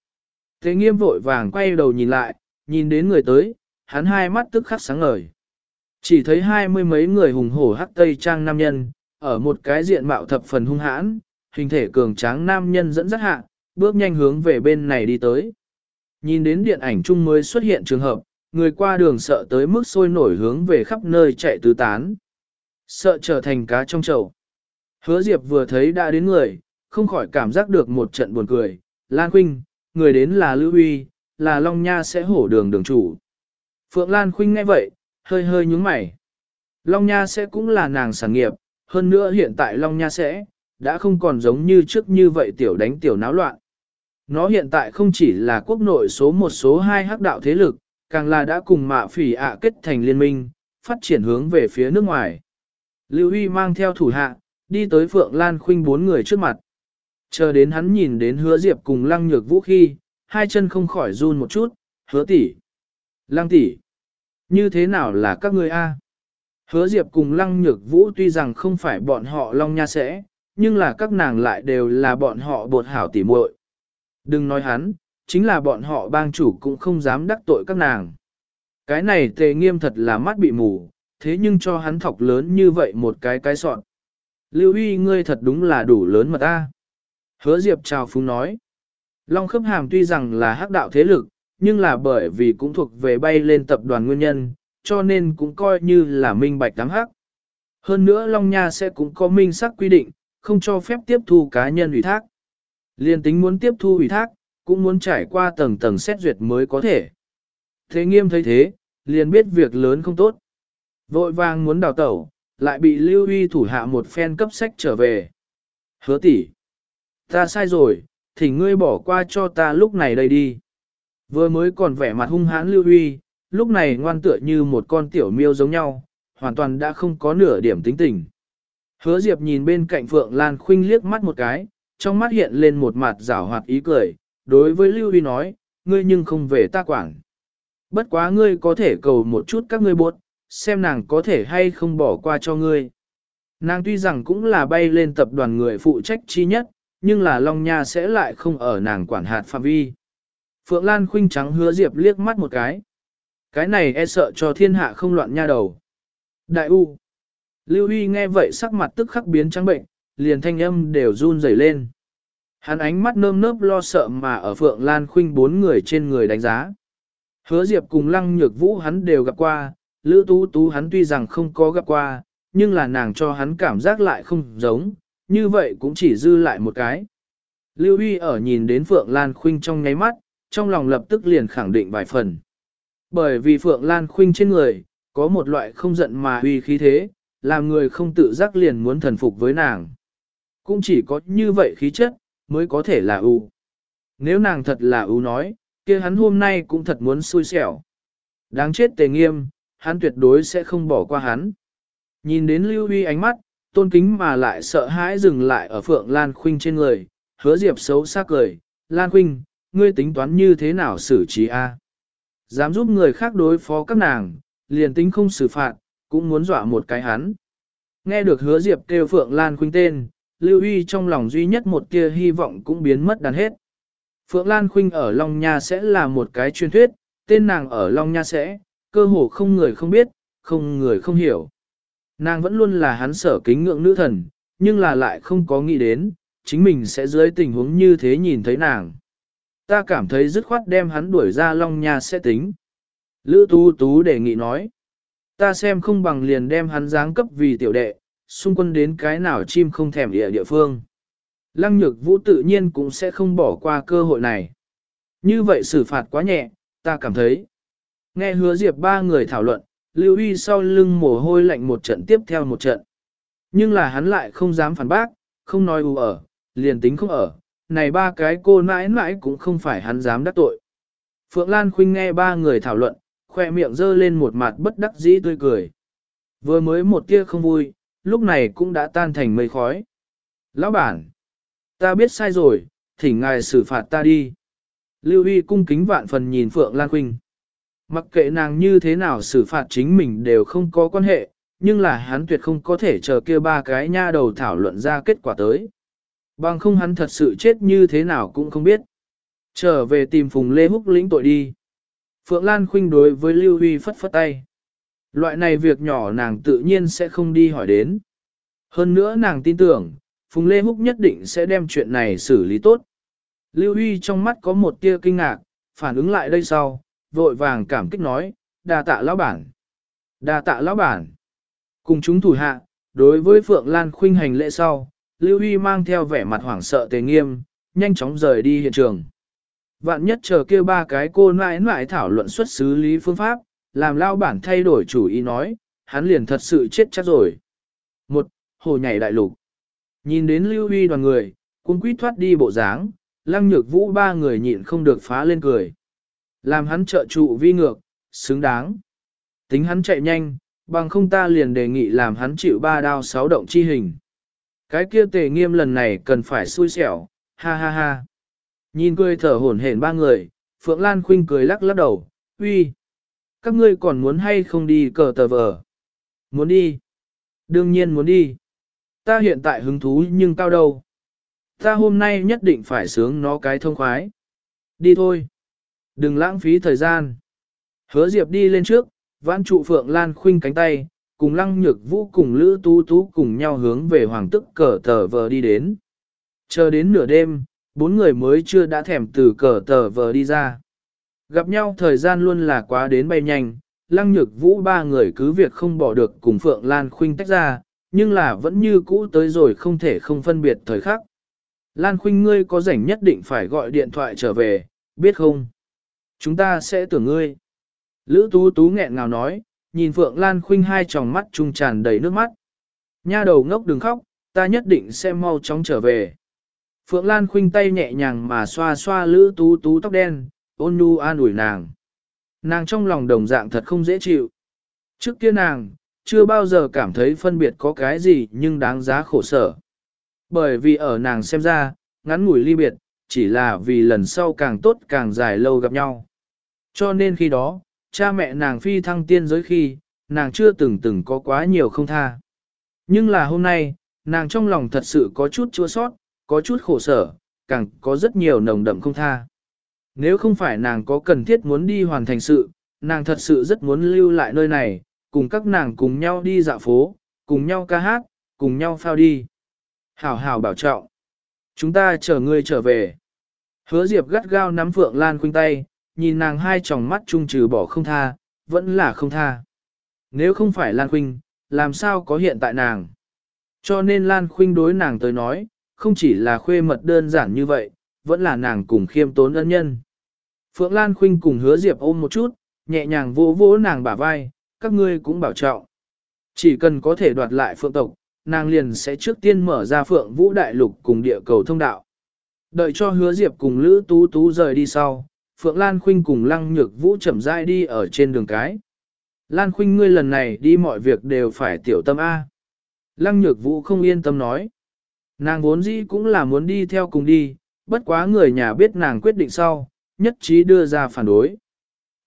Thế nghiêm vội vàng quay đầu nhìn lại, nhìn đến người tới, hắn hai mắt tức khắc sáng ngời. Chỉ thấy hai mươi mấy người hùng hổ hắc tây trang nam nhân, ở một cái diện mạo thập phần hung hãn, hình thể cường tráng nam nhân dẫn dắt hạ, bước nhanh hướng về bên này đi tới. Nhìn đến điện ảnh chung mới xuất hiện trường hợp, người qua đường sợ tới mức sôi nổi hướng về khắp nơi chạy tứ tán sợ trở thành cá trong chậu. Hứa Diệp vừa thấy đã đến người, không khỏi cảm giác được một trận buồn cười. Lan Khuynh, người đến là Lưu Huy, là Long Nha sẽ hổ đường đường chủ. Phượng Lan Khuynh nghe vậy, hơi hơi nhúng mày. Long Nha sẽ cũng là nàng sản nghiệp, hơn nữa hiện tại Long Nha sẽ, đã không còn giống như trước như vậy tiểu đánh tiểu náo loạn. Nó hiện tại không chỉ là quốc nội số một số hai hắc đạo thế lực, càng là đã cùng mạ phỉ ạ kết thành liên minh, phát triển hướng về phía nước ngoài. Lưu Huy mang theo thủ hạ, đi tới Phượng Lan Khuynh bốn người trước mặt. Chờ đến hắn nhìn đến hứa diệp cùng lăng nhược vũ khi, hai chân không khỏi run một chút, hứa tỷ, Lăng tỷ, Như thế nào là các ngươi a? Hứa diệp cùng lăng nhược vũ tuy rằng không phải bọn họ long nha sẽ, nhưng là các nàng lại đều là bọn họ bột hảo tỉ muội. Đừng nói hắn, chính là bọn họ bang chủ cũng không dám đắc tội các nàng. Cái này tề nghiêm thật là mắt bị mù, thế nhưng cho hắn thọc lớn như vậy một cái cái sọn. Lưu Huy ngươi thật đúng là đủ lớn mà ta. Hứa Diệp chào phúng nói. Long khớp hàm tuy rằng là hắc đạo thế lực, nhưng là bởi vì cũng thuộc về bay lên tập đoàn nguyên nhân, cho nên cũng coi như là minh bạch tám hắc. Hơn nữa Long Nha sẽ cũng có minh sắc quy định, không cho phép tiếp thu cá nhân ủy thác. Liên tính muốn tiếp thu ủy thác, cũng muốn trải qua tầng tầng xét duyệt mới có thể. Thế nghiêm thấy thế, liền biết việc lớn không tốt. Vội vàng muốn đào tẩu, lại bị lưu uy thủ hạ một phen cấp sách trở về. Hứa tỷ, ta sai rồi, thì ngươi bỏ qua cho ta lúc này đây đi. Vừa mới còn vẻ mặt hung hãn lưu uy, lúc này ngoan tựa như một con tiểu miêu giống nhau, hoàn toàn đã không có nửa điểm tính tình. Hứa Diệp nhìn bên cạnh Phượng Lan Khuynh liếc mắt một cái, trong mắt hiện lên một mặt rảo hoạt ý cười, đối với Lưu Huy nói, ngươi nhưng không về ta quản. Bất quá ngươi có thể cầu một chút các ngươi buộc, xem nàng có thể hay không bỏ qua cho ngươi. Nàng tuy rằng cũng là bay lên tập đoàn người phụ trách chi nhất, nhưng là Long Nha sẽ lại không ở nàng quản hạt phạm vi. Phượng Lan khuynh trắng hứa Diệp liếc mắt một cái. Cái này e sợ cho thiên hạ không loạn nha đầu. Đại U. Lưu Huy nghe vậy sắc mặt tức khắc biến trắng bệnh, liền thanh âm đều run rẩy lên. Hắn ánh mắt nơm nớp lo sợ mà ở Phượng Lan Khuynh bốn người trên người đánh giá. Hứa Diệp cùng Lăng Nhược Vũ hắn đều gặp qua, Lữ Tú Tú hắn tuy rằng không có gặp qua, nhưng là nàng cho hắn cảm giác lại không giống, như vậy cũng chỉ dư lại một cái. Lưu Huy ở nhìn đến Phượng Lan Khuynh trong nháy mắt, trong lòng lập tức liền khẳng định vài phần. Bởi vì Phượng Lan Khuynh trên người, có một loại không giận mà huy khí thế, làm người không tự giác liền muốn thần phục với nàng. Cũng chỉ có như vậy khí chất, mới có thể là ưu. Nếu nàng thật là ưu nói, kia hắn hôm nay cũng thật muốn xui xẻo. Đáng chết tề nghiêm, hắn tuyệt đối sẽ không bỏ qua hắn. Nhìn đến Lưu Huy ánh mắt, tôn kính mà lại sợ hãi dừng lại ở Phượng Lan Khuynh trên người, hứa Diệp xấu xác cười, Lan Khuynh, ngươi tính toán như thế nào xử trí a? Dám giúp người khác đối phó các nàng, liền tính không xử phạt, cũng muốn dọa một cái hắn. Nghe được hứa Diệp kêu Phượng Lan Khuynh tên, Lưu Huy trong lòng duy nhất một tia hy vọng cũng biến mất đàn hết. Phượng Lan Khuynh ở Long Nha sẽ là một cái truyền thuyết, tên nàng ở Long Nha sẽ, cơ hồ không người không biết, không người không hiểu. Nàng vẫn luôn là hắn sở kính ngưỡng nữ thần, nhưng là lại không có nghĩ đến, chính mình sẽ dưới tình huống như thế nhìn thấy nàng. Ta cảm thấy dứt khoát đem hắn đuổi ra Long Nha sẽ tính. Lữ Tú Tú đề nghị nói. Ta xem không bằng liền đem hắn giáng cấp vì tiểu đệ, xung quân đến cái nào chim không thèm địa địa phương. Lăng nhược vũ tự nhiên cũng sẽ không bỏ qua cơ hội này. Như vậy xử phạt quá nhẹ, ta cảm thấy. Nghe hứa diệp ba người thảo luận, lưu uy sau lưng mồ hôi lạnh một trận tiếp theo một trận. Nhưng là hắn lại không dám phản bác, không nói u ở, liền tính không ở. Này ba cái cô mãi mãi cũng không phải hắn dám đắc tội. Phượng Lan Khuynh nghe ba người thảo luận, khoe miệng dơ lên một mặt bất đắc dĩ tươi cười. Vừa mới một tia không vui, lúc này cũng đã tan thành mây khói. Lão bản, ta biết sai rồi, thỉnh ngài xử phạt ta đi. Lưu Huy cung kính vạn phần nhìn Phượng Lan Khuynh. Mặc kệ nàng như thế nào xử phạt chính mình đều không có quan hệ, nhưng là hắn tuyệt không có thể chờ kia ba cái nha đầu thảo luận ra kết quả tới. Bằng không hắn thật sự chết như thế nào cũng không biết. Trở về tìm Phùng Lê Húc lĩnh tội đi. Phượng Lan Khuynh đối với Lưu Huy phất phất tay. Loại này việc nhỏ nàng tự nhiên sẽ không đi hỏi đến. Hơn nữa nàng tin tưởng, Phùng Lê Húc nhất định sẽ đem chuyện này xử lý tốt. Lưu Huy trong mắt có một tia kinh ngạc, phản ứng lại đây sau, vội vàng cảm kích nói, đà tạ lão bản. Đà tạ lão bản. Cùng chúng thủ hạ, đối với Phượng Lan Khuynh hành lễ sau, Lưu Huy mang theo vẻ mặt hoảng sợ tề nghiêm, nhanh chóng rời đi hiện trường. Vạn nhất chờ kia ba cái cô nãi nãi thảo luận xuất xứ lý phương pháp, làm lao bản thay đổi chủ ý nói, hắn liền thật sự chết chắc rồi. Một, hồ nhảy đại lục. Nhìn đến lưu huy đoàn người, cũng quýt thoát đi bộ dáng, lăng nhược vũ ba người nhịn không được phá lên cười. Làm hắn trợ trụ vi ngược, xứng đáng. Tính hắn chạy nhanh, bằng không ta liền đề nghị làm hắn chịu ba đao sáu động chi hình. Cái kia tề nghiêm lần này cần phải xui xẻo, ha ha ha. Nhìn cười thở hổn hển ba người, Phượng Lan Khuynh cười lắc lắc đầu, uy, các ngươi còn muốn hay không đi cờ tờ vờ? Muốn đi. Đương nhiên muốn đi. Ta hiện tại hứng thú nhưng cao đâu. Ta hôm nay nhất định phải sướng nó cái thông khoái. Đi thôi. Đừng lãng phí thời gian. Hứa Diệp đi lên trước, vãn trụ Phượng Lan Khuynh cánh tay, cùng lăng nhược vũ cùng Lữ Tú Tú cùng nhau hướng về hoàng tức cờ tờ vờ đi đến. Chờ đến nửa đêm, bốn người mới chưa đã thèm từ cờ tờ vờ đi ra. Gặp nhau thời gian luôn là quá đến bay nhanh, lăng nhược vũ ba người cứ việc không bỏ được cùng Phượng Lan Khuynh tách ra, nhưng là vẫn như cũ tới rồi không thể không phân biệt thời khắc. Lan Khuynh ngươi có rảnh nhất định phải gọi điện thoại trở về, biết không? Chúng ta sẽ tưởng ngươi. Lữ Tú Tú nghẹn ngào nói, nhìn Phượng Lan Khuynh hai tròng mắt trung tràn đầy nước mắt. Nha đầu ngốc đừng khóc, ta nhất định sẽ mau chóng trở về. Phượng Lan Khuynh tay nhẹ nhàng mà xoa xoa Lữ Tú Tú tóc đen, ôn nhu an ủi nàng. Nàng trong lòng đồng dạng thật không dễ chịu. Trước kia nàng, chưa bao giờ cảm thấy phân biệt có cái gì nhưng đáng giá khổ sở. Bởi vì ở nàng xem ra, ngắn ngủi ly biệt, chỉ là vì lần sau càng tốt càng dài lâu gặp nhau. Cho nên khi đó, cha mẹ nàng phi thăng tiên giới khi, nàng chưa từng từng có quá nhiều không tha. Nhưng là hôm nay, nàng trong lòng thật sự có chút chua sót, có chút khổ sở, càng có rất nhiều nồng đậm không tha. Nếu không phải nàng có cần thiết muốn đi hoàn thành sự, nàng thật sự rất muốn lưu lại nơi này, cùng các nàng cùng nhau đi dạo phố, cùng nhau ca hát, cùng nhau phao đi. Hảo hảo bảo trọng. Chúng ta chờ ngươi trở về. Hứa Diệp gắt gao nắm Phượng Lan Khuynh tay, nhìn nàng hai tròng mắt chung trừ bỏ không tha, vẫn là không tha. Nếu không phải Lan Khuynh, làm sao có hiện tại nàng? Cho nên Lan Khuynh đối nàng tới nói, không chỉ là khuê mật đơn giản như vậy, vẫn là nàng cùng khiêm tốn ân nhân. Phượng Lan Khuynh cùng hứa Diệp ôm một chút, nhẹ nhàng vỗ vỗ nàng bả vai, các ngươi cũng bảo trọng. Chỉ cần có thể đoạt lại Phượng tộc, nàng liền sẽ trước tiên mở ra Phượng Vũ Đại Lục cùng địa cầu thông đạo. Đợi cho hứa Diệp cùng Lữ Tú Tú rời đi sau, Phượng Lan Khuynh cùng Lăng Nhược Vũ chậm rãi đi ở trên đường cái. Lan Khuynh ngươi lần này đi mọi việc đều phải tiểu tâm A. Lăng Nhược Vũ không yên tâm nói. Nàng vốn dĩ cũng là muốn đi theo cùng đi, bất quá người nhà biết nàng quyết định sau, nhất trí đưa ra phản đối.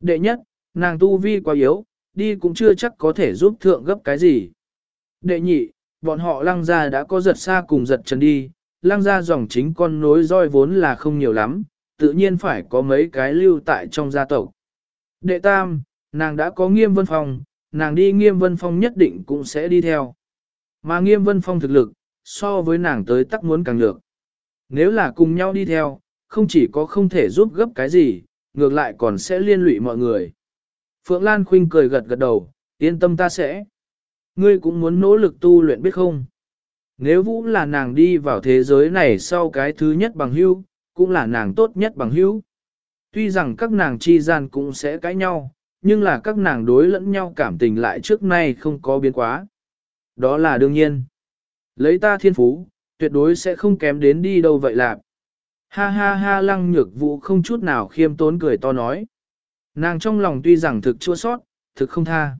Đệ nhất, nàng tu vi quá yếu, đi cũng chưa chắc có thể giúp thượng gấp cái gì. Đệ nhị, bọn họ lăng ra đã có giật xa cùng giật chân đi, lăng ra dòng chính con nối roi vốn là không nhiều lắm, tự nhiên phải có mấy cái lưu tại trong gia tộc. Đệ tam, nàng đã có nghiêm vân phong, nàng đi nghiêm vân phong nhất định cũng sẽ đi theo. Mà nghiêm vân phong thực lực, so với nàng tới tắc muốn càng lược. Nếu là cùng nhau đi theo, không chỉ có không thể giúp gấp cái gì, ngược lại còn sẽ liên lụy mọi người. Phượng Lan Khuynh cười gật gật đầu, yên tâm ta sẽ. Ngươi cũng muốn nỗ lực tu luyện biết không? Nếu Vũ là nàng đi vào thế giới này sau cái thứ nhất bằng hữu, cũng là nàng tốt nhất bằng hữu. Tuy rằng các nàng chi gian cũng sẽ cãi nhau, nhưng là các nàng đối lẫn nhau cảm tình lại trước nay không có biến quá. Đó là đương nhiên. Lấy ta thiên phú, tuyệt đối sẽ không kém đến đi đâu vậy lạc. Ha ha ha lăng nhược vũ không chút nào khiêm tốn cười to nói. Nàng trong lòng tuy rằng thực chua sót, thực không tha.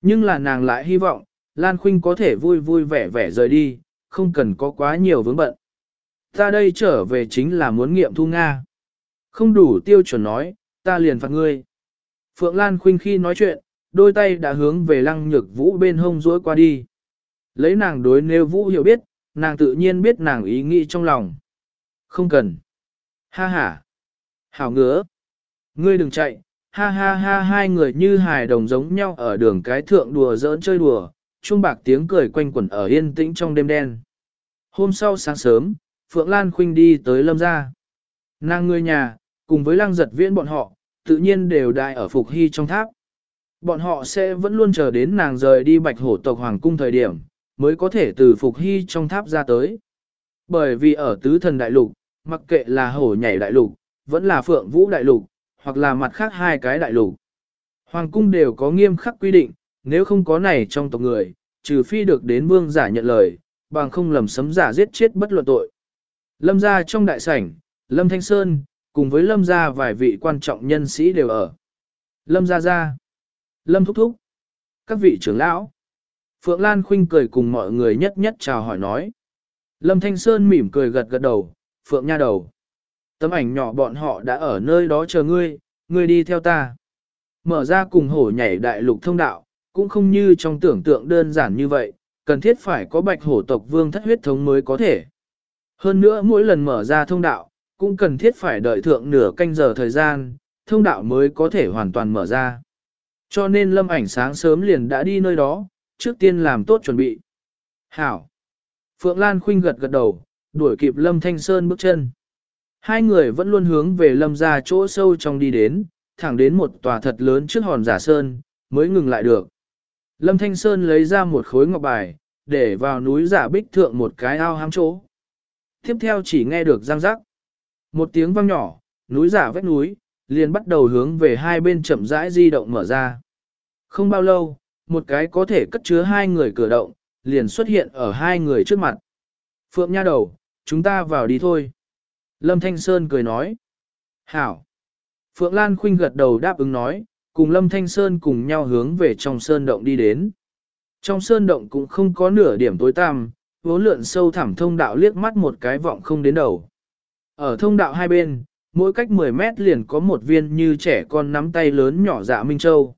Nhưng là nàng lại hy vọng, Lan Khuynh có thể vui vui vẻ vẻ rời đi, không cần có quá nhiều vướng bận. Ta đây trở về chính là muốn nghiệm thu Nga. Không đủ tiêu chuẩn nói, ta liền phạt ngươi. Phượng Lan Khuynh khi nói chuyện, đôi tay đã hướng về lăng nhược vũ bên hông rối qua đi. Lấy nàng đối nêu vũ hiểu biết, nàng tự nhiên biết nàng ý nghĩ trong lòng. Không cần. Ha ha. Hảo ngứa. Ngươi đừng chạy. Ha ha ha hai người như hài đồng giống nhau ở đường cái thượng đùa giỡn chơi đùa, chuông bạc tiếng cười quanh quẩn ở yên tĩnh trong đêm đen. Hôm sau sáng sớm, Phượng Lan Khuynh đi tới lâm gia. Nàng người nhà, cùng với lăng giật viễn bọn họ, tự nhiên đều đại ở Phục Hy trong tháp. Bọn họ sẽ vẫn luôn chờ đến nàng rời đi bạch hổ tộc hoàng cung thời điểm, mới có thể từ Phục Hy trong tháp ra tới. Bởi vì ở tứ thần đại lục, mặc kệ là hổ nhảy đại lục, vẫn là phượng vũ đại lục, hoặc là mặt khác hai cái đại lục. Hoàng cung đều có nghiêm khắc quy định, nếu không có này trong tộc người, trừ phi được đến vương giả nhận lời, bằng không lầm sấm giả giết chết bất luận tội. Lâm gia trong đại sảnh, Lâm Thanh Sơn, cùng với Lâm gia vài vị quan trọng nhân sĩ đều ở. Lâm gia gia, Lâm Thúc Thúc, các vị trưởng lão. Phượng Lan Khuynh cười cùng mọi người nhất nhất chào hỏi nói. Lâm Thanh Sơn mỉm cười gật gật đầu, Phượng nha đầu. Tấm ảnh nhỏ bọn họ đã ở nơi đó chờ ngươi, ngươi đi theo ta. Mở ra cùng hổ nhảy đại lục thông đạo, cũng không như trong tưởng tượng đơn giản như vậy, cần thiết phải có bạch hổ tộc vương thất huyết thống mới có thể. Hơn nữa mỗi lần mở ra thông đạo, cũng cần thiết phải đợi thượng nửa canh giờ thời gian, thông đạo mới có thể hoàn toàn mở ra. Cho nên lâm ảnh sáng sớm liền đã đi nơi đó, trước tiên làm tốt chuẩn bị. Hảo. Phượng Lan Khuynh gật gật đầu, đuổi kịp Lâm Thanh Sơn bước chân. Hai người vẫn luôn hướng về Lâm ra chỗ sâu trong đi đến, thẳng đến một tòa thật lớn trước hòn giả sơn, mới ngừng lại được. Lâm Thanh Sơn lấy ra một khối ngọc bài, để vào núi giả bích thượng một cái ao hám chỗ. Tiếp theo chỉ nghe được răng rắc. Một tiếng vang nhỏ, núi giả vách núi, liền bắt đầu hướng về hai bên chậm rãi di động mở ra. Không bao lâu, một cái có thể cất chứa hai người cửa động, liền xuất hiện ở hai người trước mặt. Phượng nha đầu, chúng ta vào đi thôi. Lâm Thanh Sơn cười nói. Hảo. Phượng Lan Khuynh gật đầu đáp ứng nói, cùng Lâm Thanh Sơn cùng nhau hướng về trong sơn động đi đến. Trong sơn động cũng không có nửa điểm tối tăm, vốn lượn sâu thẳm thông đạo liếc mắt một cái vọng không đến đầu. Ở thông đạo hai bên, mỗi cách 10 mét liền có một viên như trẻ con nắm tay lớn nhỏ dạ Minh Châu.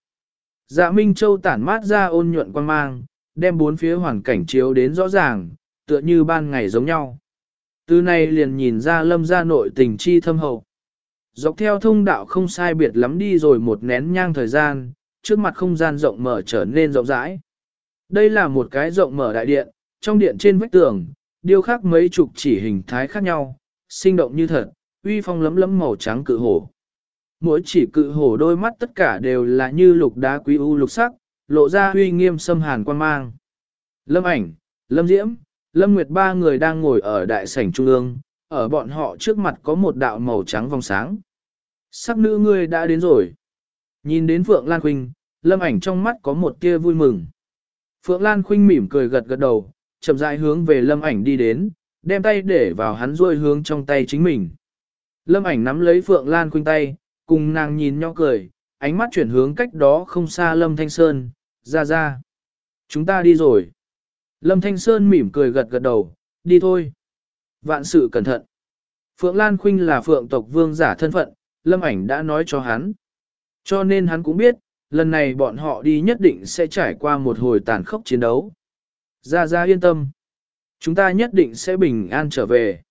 Dạ Minh Châu tản mát ra ôn nhuận quan mang, đem bốn phía hoàn cảnh chiếu đến rõ ràng, tựa như ban ngày giống nhau. Từ này liền nhìn ra lâm gia nội tình chi thâm hậu. Dọc theo thông đạo không sai biệt lắm đi rồi một nén nhang thời gian, trước mặt không gian rộng mở trở nên rộng rãi. Đây là một cái rộng mở đại điện, trong điện trên vách tường, điêu khắc mấy chục chỉ hình thái khác nhau, sinh động như thật, uy phong lấm lấm màu trắng cự hổ. Mỗi chỉ cự hổ đôi mắt tất cả đều là như lục đá quý u lục sắc, lộ ra huy nghiêm xâm hàn quan mang. Lâm ảnh, Lâm Diễm, Lâm Nguyệt ba người đang ngồi ở đại sảnh trung ương, ở bọn họ trước mặt có một đạo màu trắng vòng sáng. Sắc nữ ngươi đã đến rồi. Nhìn đến Phượng Lan Khuynh, Lâm ảnh trong mắt có một tia vui mừng. Phượng Lan Khuynh mỉm cười gật gật đầu, chậm rãi hướng về Lâm ảnh đi đến, đem tay để vào hắn ruôi hướng trong tay chính mình. Lâm ảnh nắm lấy Phượng Lan Khuynh tay, cùng nàng nhìn nhau cười, ánh mắt chuyển hướng cách đó không xa Lâm Thanh Sơn, ra ra. Chúng ta đi rồi. Lâm Thanh Sơn mỉm cười gật gật đầu, đi thôi. Vạn sự cẩn thận. Phượng Lan Khuynh là phượng tộc vương giả thân phận, Lâm ảnh đã nói cho hắn. Cho nên hắn cũng biết, lần này bọn họ đi nhất định sẽ trải qua một hồi tàn khốc chiến đấu. Ra ra yên tâm. Chúng ta nhất định sẽ bình an trở về.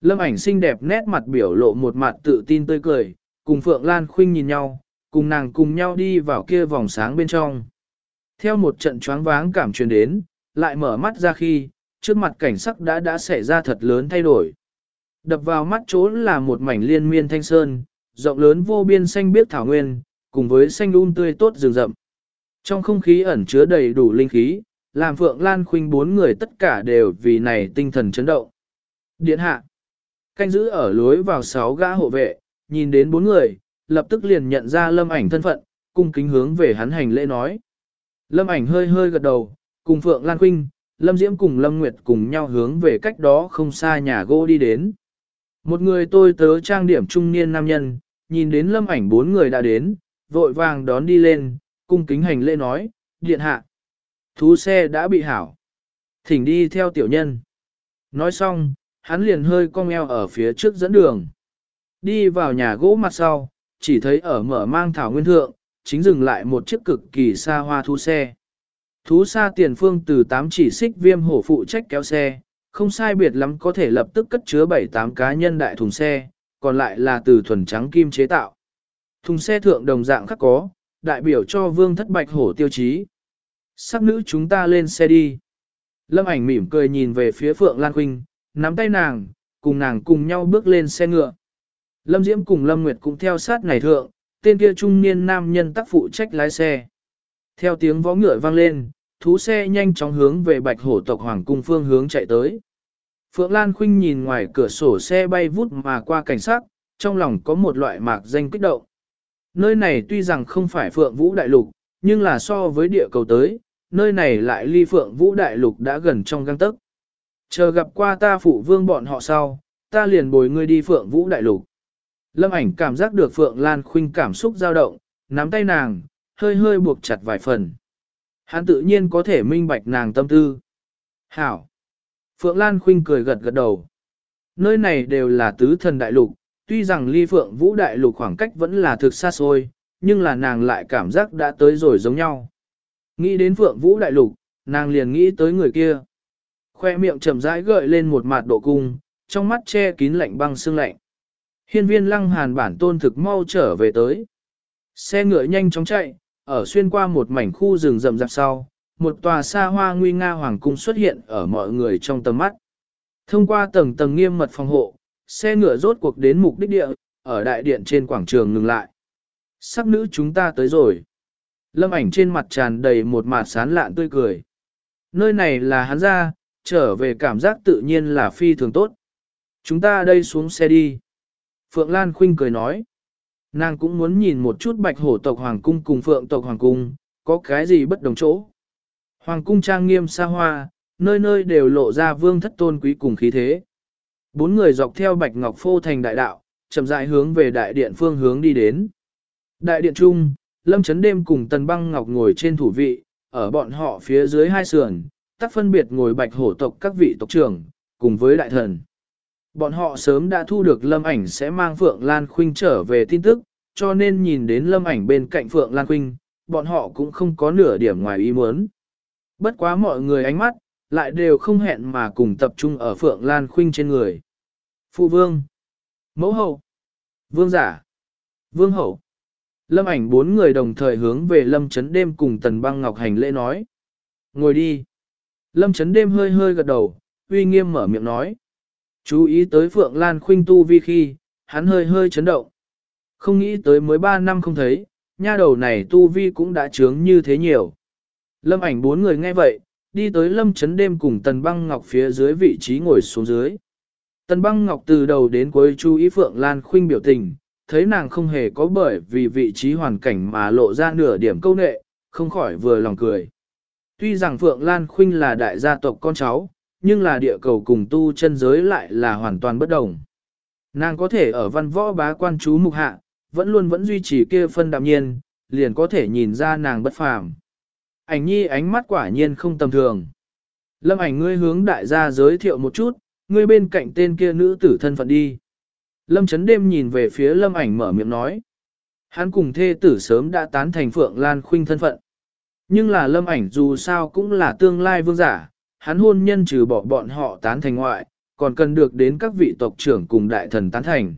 Lâm ảnh xinh đẹp nét mặt biểu lộ một mặt tự tin tươi cười, cùng Phượng Lan Khuynh nhìn nhau, cùng nàng cùng nhau đi vào kia vòng sáng bên trong. Theo một trận choáng váng cảm truyền đến, lại mở mắt ra khi, trước mặt cảnh sắc đã đã xảy ra thật lớn thay đổi. Đập vào mắt chỗ là một mảnh liên miên thanh sơn, rộng lớn vô biên xanh biếc thảo nguyên, cùng với xanh um tươi tốt rừng rậm. Trong không khí ẩn chứa đầy đủ linh khí, làm Phượng Lan Khuynh bốn người tất cả đều vì này tinh thần chấn động. Điện hạ, canh giữ ở lối vào sáu gã hộ vệ, nhìn đến bốn người, lập tức liền nhận ra lâm ảnh thân phận, cung kính hướng về hắn hành lễ nói. Lâm ảnh hơi hơi gật đầu, cùng Phượng Lan Khuynh, Lâm Diễm cùng Lâm Nguyệt cùng nhau hướng về cách đó không xa nhà gỗ đi đến. Một người tôi tớ trang điểm trung niên nam nhân, nhìn đến lâm ảnh bốn người đã đến, vội vàng đón đi lên, cung kính hành lễ nói, điện hạ. Thú xe đã bị hảo. Thỉnh đi theo tiểu nhân. Nói xong, hắn liền hơi cong eo ở phía trước dẫn đường. Đi vào nhà gỗ mặt sau, chỉ thấy ở mở mang thảo nguyên thượng, chính dừng lại một chiếc cực kỳ xa hoa thú xe. Thú xa tiền phương từ 8 chỉ xích viêm hổ phụ trách kéo xe, không sai biệt lắm có thể lập tức cất chứa 7-8 cá nhân đại thùng xe, còn lại là từ thuần trắng kim chế tạo. Thùng xe thượng đồng dạng khắc có, đại biểu cho vương thất bạch hổ tiêu chí. Sắc nữ chúng ta lên xe đi. Lâm ảnh mỉm cười nhìn về phía Phượng Lan Quynh, nắm tay nàng, cùng nàng cùng nhau bước lên xe ngựa. Lâm Diễm cùng Lâm Nguyệt cũng theo sát này thượng, tên kia trung niên nam nhân tác phụ trách lái xe. Theo tiếng vó ngựa vang lên, thú xe nhanh chóng hướng về bạch hổ tộc hoàng cung phương hướng chạy tới. Phượng Lan Khuynh nhìn ngoài cửa sổ xe bay vút mà qua cảnh sát, trong lòng có một loại mạc danh kích động. Nơi này tuy rằng không phải Phượng Vũ Đại Lục, nhưng là so với địa cầu tới, nơi này lại ly Phượng Vũ Đại Lục đã gần trong găng tấc. Chờ gặp qua ta phụ vương bọn họ sau, ta liền bồi ngươi đi Phượng Vũ Đại Lục. Lâm ảnh cảm giác được Phượng Lan Khuynh cảm xúc dao động, nắm tay nàng, hơi hơi buộc chặt vài phần. Hắn tự nhiên có thể minh bạch nàng tâm tư. Hảo! Phượng Lan Khuynh cười gật gật đầu. Nơi này đều là tứ thần đại lục, tuy rằng ly Phượng Vũ đại lục khoảng cách vẫn là thực xa xôi, nhưng là nàng lại cảm giác đã tới rồi giống nhau. Nghĩ đến Phượng Vũ đại lục, nàng liền nghĩ tới người kia. Khoe miệng chậm rãi gợi lên một mặt độ cung, trong mắt che kín lạnh băng xương lạnh. Hiên viên lăng hàn bản tôn thực mau trở về tới. Xe ngựa nhanh chóng chạy, ở xuyên qua một mảnh khu rừng rậm rạp sau, một tòa xa hoa nguy nga hoàng cung xuất hiện ở mọi người trong tầm mắt. Thông qua tầng tầng nghiêm mật phòng hộ, xe ngựa rốt cuộc đến mục đích địa, ở đại điện trên quảng trường ngừng lại. Sắc nữ chúng ta tới rồi. Lâm ảnh trên mặt tràn đầy một mặt sán lạn tươi cười. Nơi này là hắn ra, trở về cảm giác tự nhiên là phi thường tốt. Chúng ta đây xuống xe đi. Phượng Lan Khuynh cười nói. Nàng cũng muốn nhìn một chút bạch hổ tộc Hoàng Cung cùng Phượng tộc Hoàng Cung, có cái gì bất đồng chỗ. Hoàng Cung trang nghiêm xa hoa, nơi nơi đều lộ ra vương thất tôn quý cùng khí thế. Bốn người dọc theo bạch ngọc phô thành đại đạo, chậm rãi hướng về đại điện phương hướng đi đến. Đại điện trung, Lâm Chấn Đêm cùng Tần Băng Ngọc ngồi trên thủ vị, ở bọn họ phía dưới hai sườn, tác phân biệt ngồi bạch hổ tộc các vị tộc trưởng, cùng với đại thần. Bọn họ sớm đã thu được Lâm ảnh sẽ mang Phượng Lan Khuynh trở về tin tức, cho nên nhìn đến Lâm ảnh bên cạnh Phượng Lan Khuynh, bọn họ cũng không có nửa điểm ngoài ý muốn. Bất quá mọi người ánh mắt, lại đều không hẹn mà cùng tập trung ở Phượng Lan Khuynh trên người. Phụ vương, mẫu hậu, vương giả, vương hậu. Lâm ảnh bốn người đồng thời hướng về Lâm Trấn Đêm cùng Tần Băng Ngọc hành lễ nói. Ngồi đi. Lâm Trấn Đêm hơi hơi gật đầu, uy nghiêm mở miệng nói. Chú ý tới Phượng Lan Khuynh tu vi khi, hắn hơi hơi chấn động. Không nghĩ tới mới ba năm không thấy, nha đầu này tu vi cũng đã trướng như thế nhiều. Lâm ảnh bốn người nghe vậy, đi tới Lâm Chấn Đêm cùng Tần Băng Ngọc phía dưới vị trí ngồi xuống dưới. Tần Băng Ngọc từ đầu đến cuối chú ý Phượng Lan Khuynh biểu tình, thấy nàng không hề có bởi vì vị trí hoàn cảnh mà lộ ra nửa điểm câu nệ, không khỏi vừa lòng cười. Tuy rằng Phượng Lan Khuynh là đại gia tộc con cháu, nhưng là địa cầu cùng tu chân giới lại là hoàn toàn bất đồng. Nàng có thể ở văn võ bá quan chú mục hạ, vẫn luôn vẫn duy trì kia phân đạm nhiên, liền có thể nhìn ra nàng bất phàm. Ảnh nhi ánh mắt quả nhiên không tầm thường. Lâm ảnh ngươi hướng đại gia giới thiệu một chút, ngươi bên cạnh tên kia nữ tử thân phận đi. Lâm chấn đêm nhìn về phía lâm ảnh mở miệng nói. Hắn cùng thê tử sớm đã tán thành Phượng Lan Khuynh thân phận. Nhưng là lâm ảnh dù sao cũng là tương lai vương giả, hắn hôn nhân trừ bỏ bọn họ tán thành ngoại, còn cần được đến các vị tộc trưởng cùng đại thần tán thành.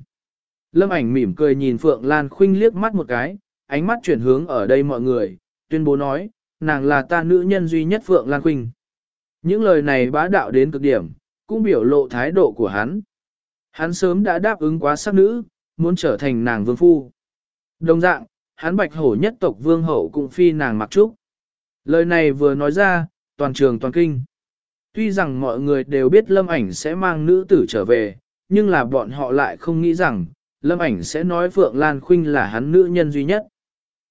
Lâm ảnh mỉm cười nhìn Phượng Lan Khuynh liếc mắt một cái, ánh mắt chuyển hướng ở đây mọi người, tuyên bố nói, nàng là ta nữ nhân duy nhất Phượng Lan Khuynh. Những lời này bá đạo đến cực điểm, cũng biểu lộ thái độ của hắn. Hắn sớm đã đáp ứng quá sắc nữ, muốn trở thành nàng vương phu. Đồng dạng, hắn bạch hổ nhất tộc vương hậu cũng phi nàng mặc trúc. Lời này vừa nói ra, toàn trường toàn kinh. Tuy rằng mọi người đều biết lâm ảnh sẽ mang nữ tử trở về, nhưng là bọn họ lại không nghĩ rằng, lâm ảnh sẽ nói Phượng Lan Khuynh là hắn nữ nhân duy nhất.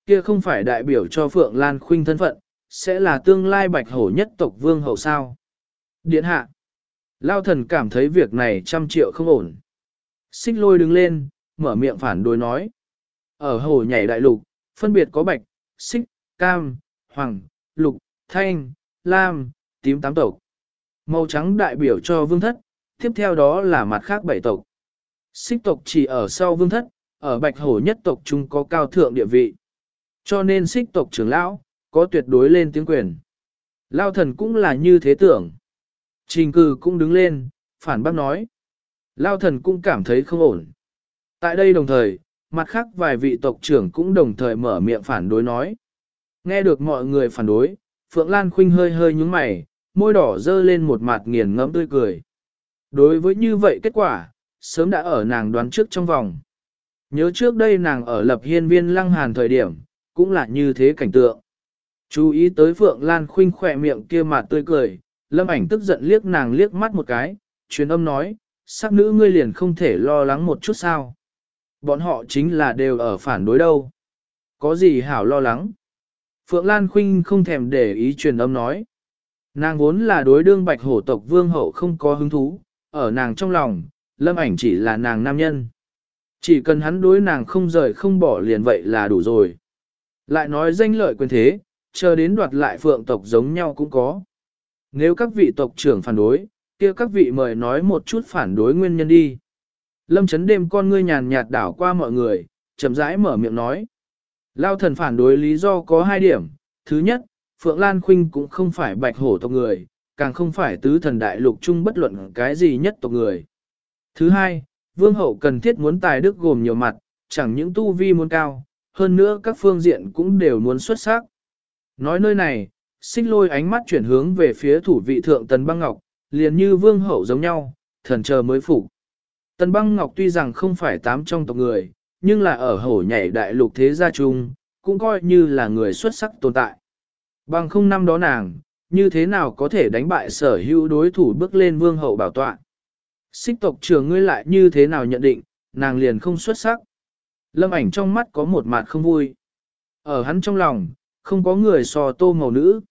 Kia không phải đại biểu cho Phượng Lan Khuynh thân phận, sẽ là tương lai bạch hổ nhất tộc vương hậu sao. Điện hạ. Lao thần cảm thấy việc này trăm triệu không ổn. Xích lôi đứng lên, mở miệng phản đối nói. Ở hồ nhảy đại lục, phân biệt có bạch, xích, cam, hoàng, lục, thanh, lam, tím tám tộc. Màu trắng đại biểu cho vương thất, tiếp theo đó là mặt khác bảy tộc. Xích tộc chỉ ở sau vương thất, ở bạch hổ nhất tộc chúng có cao thượng địa vị. Cho nên xích tộc trưởng lão, có tuyệt đối lên tiếng quyền. Lao thần cũng là như thế tưởng. Trình cử cũng đứng lên, phản bác nói. Lao thần cũng cảm thấy không ổn. Tại đây đồng thời, mặt khác vài vị tộc trưởng cũng đồng thời mở miệng phản đối nói. Nghe được mọi người phản đối, Phượng Lan Khuynh hơi hơi nhúng mày, môi đỏ dơ lên một mặt nghiền ngẫm tươi cười. Đối với như vậy kết quả, sớm đã ở nàng đoán trước trong vòng. Nhớ trước đây nàng ở lập hiên viên lăng hàn thời điểm, cũng là như thế cảnh tượng. Chú ý tới Phượng Lan Khuynh khỏe miệng kia mặt tươi cười, lâm ảnh tức giận liếc nàng liếc mắt một cái, truyền âm nói, sắc nữ ngươi liền không thể lo lắng một chút sao. Bọn họ chính là đều ở phản đối đâu. Có gì hảo lo lắng. Phượng Lan Khuynh không thèm để ý truyền âm nói. Nàng vốn là đối đương bạch hổ tộc vương hậu không có hứng thú, ở nàng trong lòng, lâm ảnh chỉ là nàng nam nhân. Chỉ cần hắn đối nàng không rời không bỏ liền vậy là đủ rồi. Lại nói danh lợi quyền thế, chờ đến đoạt lại phượng tộc giống nhau cũng có. Nếu các vị tộc trưởng phản đối, kia các vị mời nói một chút phản đối nguyên nhân đi. Lâm chấn đêm con ngươi nhàn nhạt đảo qua mọi người, chậm rãi mở miệng nói. Lao thần phản đối lý do có hai điểm. Thứ nhất, Phượng Lan Khuynh cũng không phải bạch hổ tộc người, càng không phải tứ thần đại lục chung bất luận cái gì nhất tộc người. Thứ hai, vương hậu cần thiết muốn tài đức gồm nhiều mặt, chẳng những tu vi muốn cao, hơn nữa các phương diện cũng đều muốn xuất sắc. Nói nơi này, xích lôi ánh mắt chuyển hướng về phía thủ vị thượng Tần Băng Ngọc, liền như vương hậu giống nhau, thần chờ mới phủ. Tần Băng Ngọc tuy rằng không phải tám trong tộc người, nhưng là ở hổ nhảy đại lục thế gia chung, cũng coi như là người xuất sắc tồn tại. Bằng không năm đó nàng, như thế nào có thể đánh bại sở hữu đối thủ bước lên vương hậu bảo tọa. Xích tộc trưởng ngươi lại như thế nào nhận định, nàng liền không xuất sắc. Lâm ảnh trong mắt có một mặt không vui. Ở hắn trong lòng, không có người so tô màu nữ.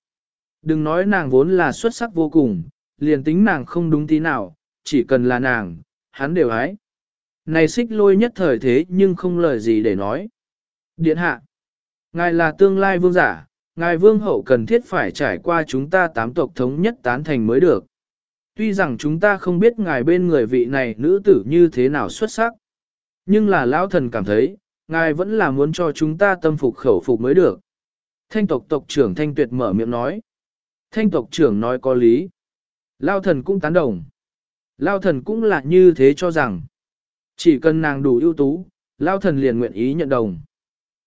Đừng nói nàng vốn là xuất sắc vô cùng, liền tính nàng không đúng tí nào, chỉ cần là nàng, hắn đều hái. Này xích lôi nhất thời thế nhưng không lời gì để nói. Điện hạ, ngài là tương lai vương giả, ngài vương hậu cần thiết phải trải qua chúng ta tám tộc thống nhất tán thành mới được. Tuy rằng chúng ta không biết ngài bên người vị này nữ tử như thế nào xuất sắc, nhưng là lão thần cảm thấy, ngài vẫn là muốn cho chúng ta tâm phục khẩu phục mới được. Thanh tộc tộc trưởng Thanh Tuyệt mở miệng nói. Thanh tộc trưởng nói có lý. Lao thần cũng tán đồng. Lao thần cũng là như thế cho rằng. Chỉ cần nàng đủ ưu tú, Lao thần liền nguyện ý nhận đồng.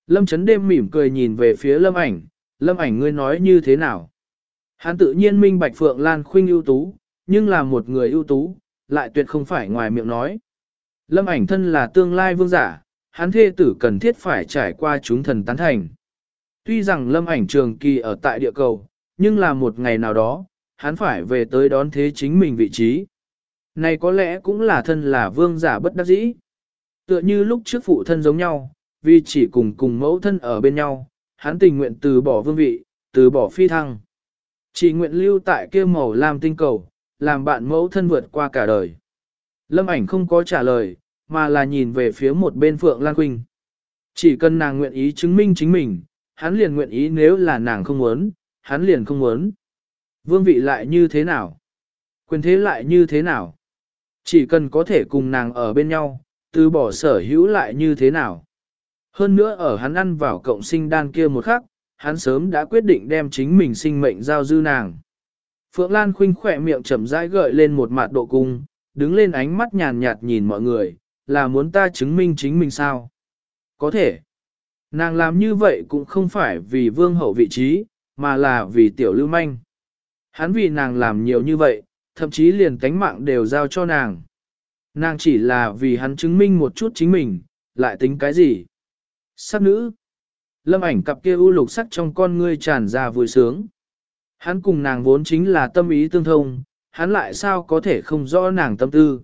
Lâm chấn đêm mỉm cười nhìn về phía lâm ảnh, lâm ảnh ngươi nói như thế nào? Hắn tự nhiên minh bạch Phượng Lan Khuynh ưu tú, nhưng là một người ưu tú, lại tuyệt không phải ngoài miệng nói. Lâm ảnh thân là tương lai vương giả, hắn thê tử cần thiết phải trải qua chúng thần tán thành. Tuy rằng lâm ảnh trường kỳ ở tại địa cầu, nhưng là một ngày nào đó, hắn phải về tới đón thế chính mình vị trí. Này có lẽ cũng là thân là vương giả bất đắc dĩ. Tựa như lúc trước phụ thân giống nhau, vì chỉ cùng cùng mẫu thân ở bên nhau, hắn tình nguyện từ bỏ vương vị, từ bỏ phi thăng. Chỉ nguyện lưu tại kia màu làm tinh cầu, làm bạn mẫu thân vượt qua cả đời. Lâm ảnh không có trả lời, mà là nhìn về phía một bên Phượng Lan Quynh. Chỉ cần nàng nguyện ý chứng minh chính mình, hắn liền nguyện ý nếu là nàng không muốn, hắn liền không muốn. Vương vị lại như thế nào? Quyền thế lại như thế nào? Chỉ cần có thể cùng nàng ở bên nhau, từ bỏ sở hữu lại như thế nào? Hơn nữa ở hắn ăn vào cộng sinh đan kia một khắc, hắn sớm đã quyết định đem chính mình sinh mệnh giao dư nàng. Phượng Lan khinh khỏe miệng chậm rãi gợi lên một mặt độ cung, đứng lên ánh mắt nhàn nhạt nhìn mọi người, là muốn ta chứng minh chính mình sao? Có thể. Nàng làm như vậy cũng không phải vì vương hậu vị trí, mà là vì tiểu lưu manh. Hắn vì nàng làm nhiều như vậy, thậm chí liền tánh mạng đều giao cho nàng. Nàng chỉ là vì hắn chứng minh một chút chính mình, lại tính cái gì? Sắc nữ. Lâm ảnh cặp kia u lục sắc trong con ngươi tràn ra vui sướng. Hắn cùng nàng vốn chính là tâm ý tương thông, hắn lại sao có thể không rõ nàng tâm tư.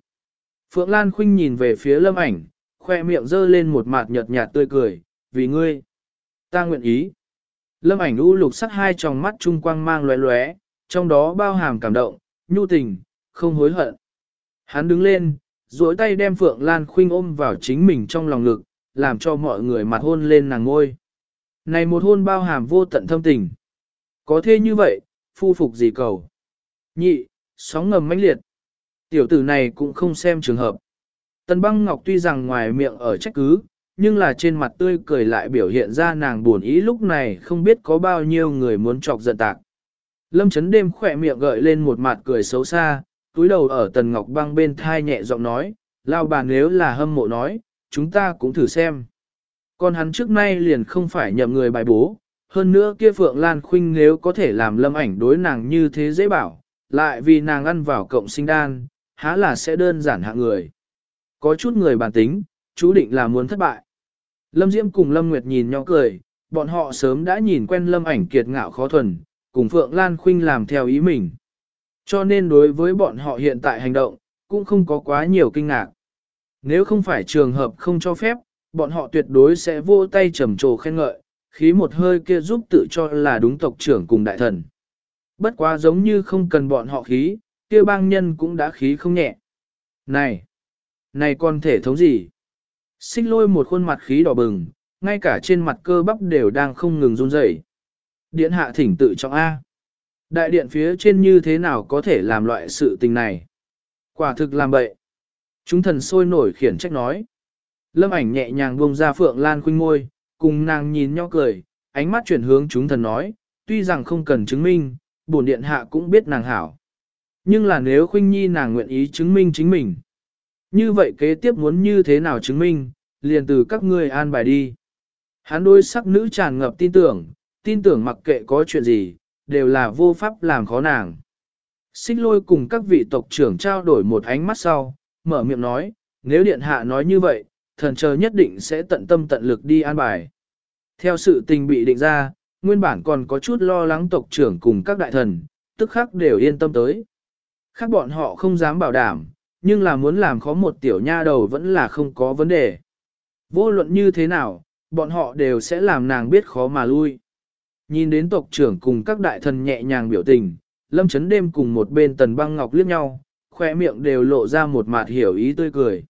Phượng Lan Khuynh nhìn về phía lâm ảnh, khoe miệng dơ lên một mặt nhợt nhạt tươi cười, vì ngươi. Ta nguyện ý. Lâm ảnh u lục sắc hai tròng mắt trung quang mang lóe lóe, trong đó bao hàm cảm động, nhu tình, không hối hận. Hắn đứng lên, duỗi tay đem Phượng Lan Khuynh ôm vào chính mình trong lòng ngực, làm cho mọi người mặt hôn lên nàng ngôi. Này một hôn bao hàm vô tận thâm tình. Có thế như vậy, phu phục gì cầu. Nhị, sóng ngầm mãnh liệt. Tiểu tử này cũng không xem trường hợp. Tần băng ngọc tuy rằng ngoài miệng ở trách cứ, nhưng là trên mặt tươi cười lại biểu hiện ra nàng buồn ý lúc này không biết có bao nhiêu người muốn chọc giận tạc. Lâm chấn đêm khỏe miệng gợi lên một mặt cười xấu xa, túi đầu ở tần ngọc băng bên thai nhẹ giọng nói, lao bà nếu là hâm mộ nói, chúng ta cũng thử xem. Còn hắn trước nay liền không phải nhậm người bài bố, hơn nữa kia Phượng Lan Khuynh nếu có thể làm lâm ảnh đối nàng như thế dễ bảo, lại vì nàng ăn vào cộng sinh đan, há là sẽ đơn giản hạng người. Có chút người bản tính, chú định là muốn thất bại. Lâm Diễm cùng Lâm Nguyệt nhìn nhau cười, bọn họ sớm đã nhìn quen Lâm ảnh kiệt ngạo khó thuần, cùng Phượng Lan Khuynh làm theo ý mình. Cho nên đối với bọn họ hiện tại hành động, cũng không có quá nhiều kinh ngạc. Nếu không phải trường hợp không cho phép, bọn họ tuyệt đối sẽ vô tay trầm trồ khen ngợi, khí một hơi kia giúp tự cho là đúng tộc trưởng cùng đại thần. Bất quá giống như không cần bọn họ khí, kia bang nhân cũng đã khí không nhẹ. Này! Này con thể thống gì? Xích lôi một khuôn mặt khí đỏ bừng, ngay cả trên mặt cơ bắp đều đang không ngừng run rẩy. Điện hạ thỉnh tự trọng A. Đại điện phía trên như thế nào có thể làm loại sự tình này? Quả thực làm bậy. Chúng thần sôi nổi khiển trách nói. Lâm ảnh nhẹ nhàng buông ra phượng lan khuynh ngôi, cùng nàng nhìn nhau cười, ánh mắt chuyển hướng chúng thần nói, tuy rằng không cần chứng minh, bổn điện hạ cũng biết nàng hảo. Nhưng là nếu khuynh nhi nàng nguyện ý chứng minh chính mình. Như vậy kế tiếp muốn như thế nào chứng minh, liền từ các ngươi an bài đi. Hắn đôi sắc nữ tràn ngập tin tưởng, tin tưởng mặc kệ có chuyện gì, đều là vô pháp làm khó nàng. Xích lôi cùng các vị tộc trưởng trao đổi một ánh mắt sau, mở miệng nói, nếu điện hạ nói như vậy, thần chờ nhất định sẽ tận tâm tận lực đi an bài. Theo sự tình bị định ra, nguyên bản còn có chút lo lắng tộc trưởng cùng các đại thần, tức khắc đều yên tâm tới. Khác bọn họ không dám bảo đảm, nhưng là muốn làm khó một tiểu nha đầu vẫn là không có vấn đề. Vô luận như thế nào, bọn họ đều sẽ làm nàng biết khó mà lui. Nhìn đến tộc trưởng cùng các đại thần nhẹ nhàng biểu tình, lâm chấn đêm cùng một bên tần băng ngọc liếc nhau, khoe miệng đều lộ ra một mặt hiểu ý tươi cười.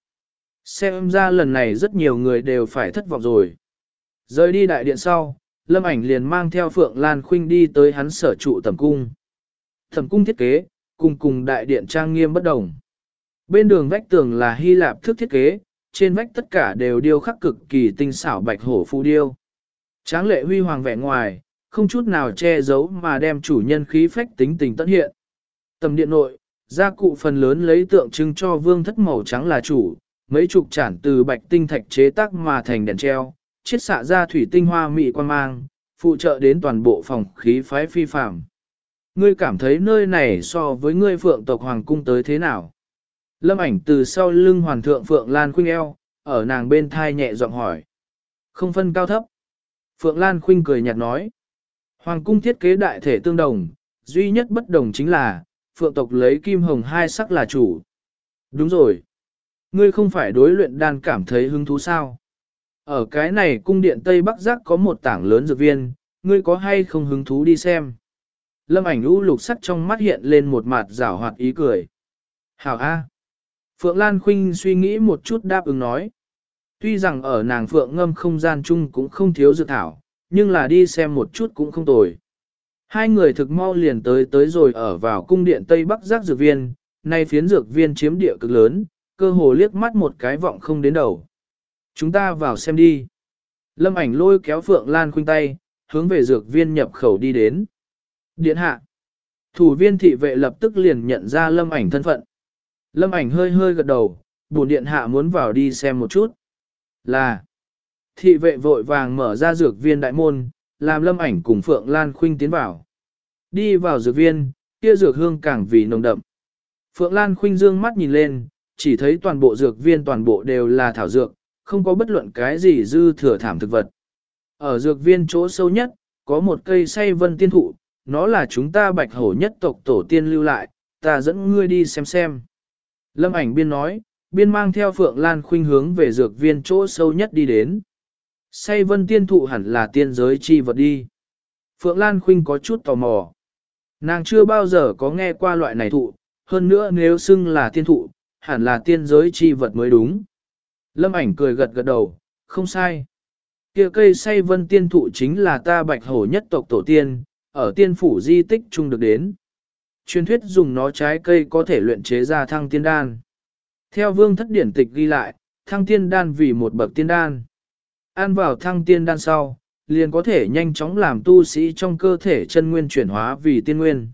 Xem ra lần này rất nhiều người đều phải thất vọng rồi. Rời đi đại điện sau, lâm ảnh liền mang theo Phượng Lan Khuynh đi tới hắn sở trụ tầm cung. Thẩm cung thiết kế, cùng cùng đại điện trang nghiêm bất đồng. Bên đường vách tường là Hy Lạp thức thiết kế, trên vách tất cả đều điêu khắc cực kỳ tinh xảo bạch hổ phù điêu. Tráng lệ huy hoàng vẻ ngoài, không chút nào che giấu mà đem chủ nhân khí phách tính tình tất hiện. Tầm điện nội, gia cụ phần lớn lấy tượng trưng cho vương thất màu trắng là chủ, mấy chục chản từ bạch tinh thạch chế tác mà thành đèn treo, chiết xạ ra thủy tinh hoa mị quan mang, phụ trợ đến toàn bộ phòng khí phái phi phạm. Ngươi cảm thấy nơi này so với ngươi phượng tộc hoàng cung tới thế nào? Lâm ảnh từ sau lưng hoàn thượng Phượng Lan Khuynh eo, ở nàng bên thai nhẹ giọng hỏi. Không phân cao thấp. Phượng Lan Khuynh cười nhạt nói. Hoàng cung thiết kế đại thể tương đồng, duy nhất bất đồng chính là, Phượng tộc lấy kim hồng hai sắc là chủ. Đúng rồi. Ngươi không phải đối luyện đan cảm thấy hứng thú sao? Ở cái này cung điện Tây Bắc Giác có một tảng lớn dược viên, ngươi có hay không hứng thú đi xem? Lâm ảnh u lục sắc trong mắt hiện lên một mặt rảo hoạt ý cười. Hảo A. Phượng Lan Khuynh suy nghĩ một chút đáp ứng nói. Tuy rằng ở nàng Phượng ngâm không gian chung cũng không thiếu dược thảo, nhưng là đi xem một chút cũng không tồi. Hai người thực mau liền tới tới rồi ở vào cung điện Tây Bắc giác dược viên, nay phiến dược viên chiếm địa cực lớn, cơ hồ liếc mắt một cái vọng không đến đầu. Chúng ta vào xem đi. Lâm ảnh lôi kéo Phượng Lan Khuynh tay, hướng về dược viên nhập khẩu đi đến. Điện hạ. Thủ viên thị vệ lập tức liền nhận ra lâm ảnh thân phận. Lâm ảnh hơi hơi gật đầu, bổn điện hạ muốn vào đi xem một chút. Là, thị vệ vội vàng mở ra dược viên đại môn, làm lâm ảnh cùng Phượng Lan Khuynh tiến vào. Đi vào dược viên, kia dược hương càng vì nồng đậm. Phượng Lan Khuynh dương mắt nhìn lên, chỉ thấy toàn bộ dược viên toàn bộ đều là thảo dược, không có bất luận cái gì dư thừa thảm thực vật. Ở dược viên chỗ sâu nhất, có một cây say vân tiên thụ, nó là chúng ta bạch hổ nhất tộc tổ tiên lưu lại, ta dẫn ngươi đi xem xem. Lâm ảnh biên nói, biên mang theo Phượng Lan khuynh hướng về dược viên chỗ sâu nhất đi đến. Say vân tiên thụ hẳn là tiên giới chi vật đi. Phượng Lan khuynh có chút tò mò. Nàng chưa bao giờ có nghe qua loại này thụ, hơn nữa nếu xưng là tiên thụ, hẳn là tiên giới chi vật mới đúng. Lâm ảnh cười gật gật đầu, không sai. Kia cây say vân tiên thụ chính là ta bạch hổ nhất tộc tổ tiên, ở tiên phủ di tích chung được đến truyền thuyết dùng nó trái cây có thể luyện chế ra thăng tiên đan. Theo vương thất điển tịch ghi lại, thăng tiên đan vì một bậc tiên đan. Ăn vào thăng tiên đan sau, liền có thể nhanh chóng làm tu sĩ trong cơ thể chân nguyên chuyển hóa vì tiên nguyên.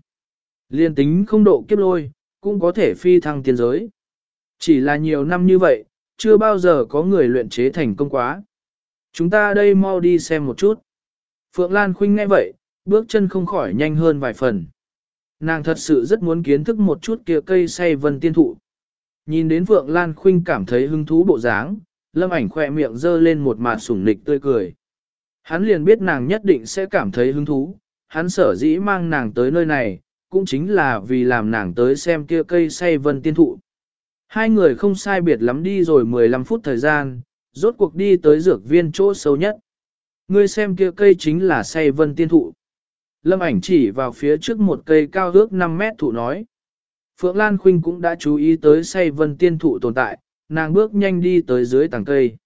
Liên tính không độ kiếp lôi, cũng có thể phi thăng tiên giới. Chỉ là nhiều năm như vậy, chưa bao giờ có người luyện chế thành công quá. Chúng ta đây mau đi xem một chút. Phượng Lan Khuynh nghe vậy, bước chân không khỏi nhanh hơn vài phần. Nàng thật sự rất muốn kiến thức một chút kia cây say vân tiên thụ. Nhìn đến Phượng Lan Khuynh cảm thấy hứng thú bộ dáng, lâm ảnh khoe miệng dơ lên một mặt sủng nịch tươi cười. Hắn liền biết nàng nhất định sẽ cảm thấy hứng thú, hắn sở dĩ mang nàng tới nơi này, cũng chính là vì làm nàng tới xem kia cây say vân tiên thụ. Hai người không sai biệt lắm đi rồi 15 phút thời gian, rốt cuộc đi tới dược viên chỗ sâu nhất. Ngươi xem kia cây chính là say vân tiên thụ. Lâm ảnh chỉ vào phía trước một cây cao ước 5 mét thụ nói. Phượng Lan Khuynh cũng đã chú ý tới say vân tiên thụ tồn tại, nàng bước nhanh đi tới dưới tàng cây.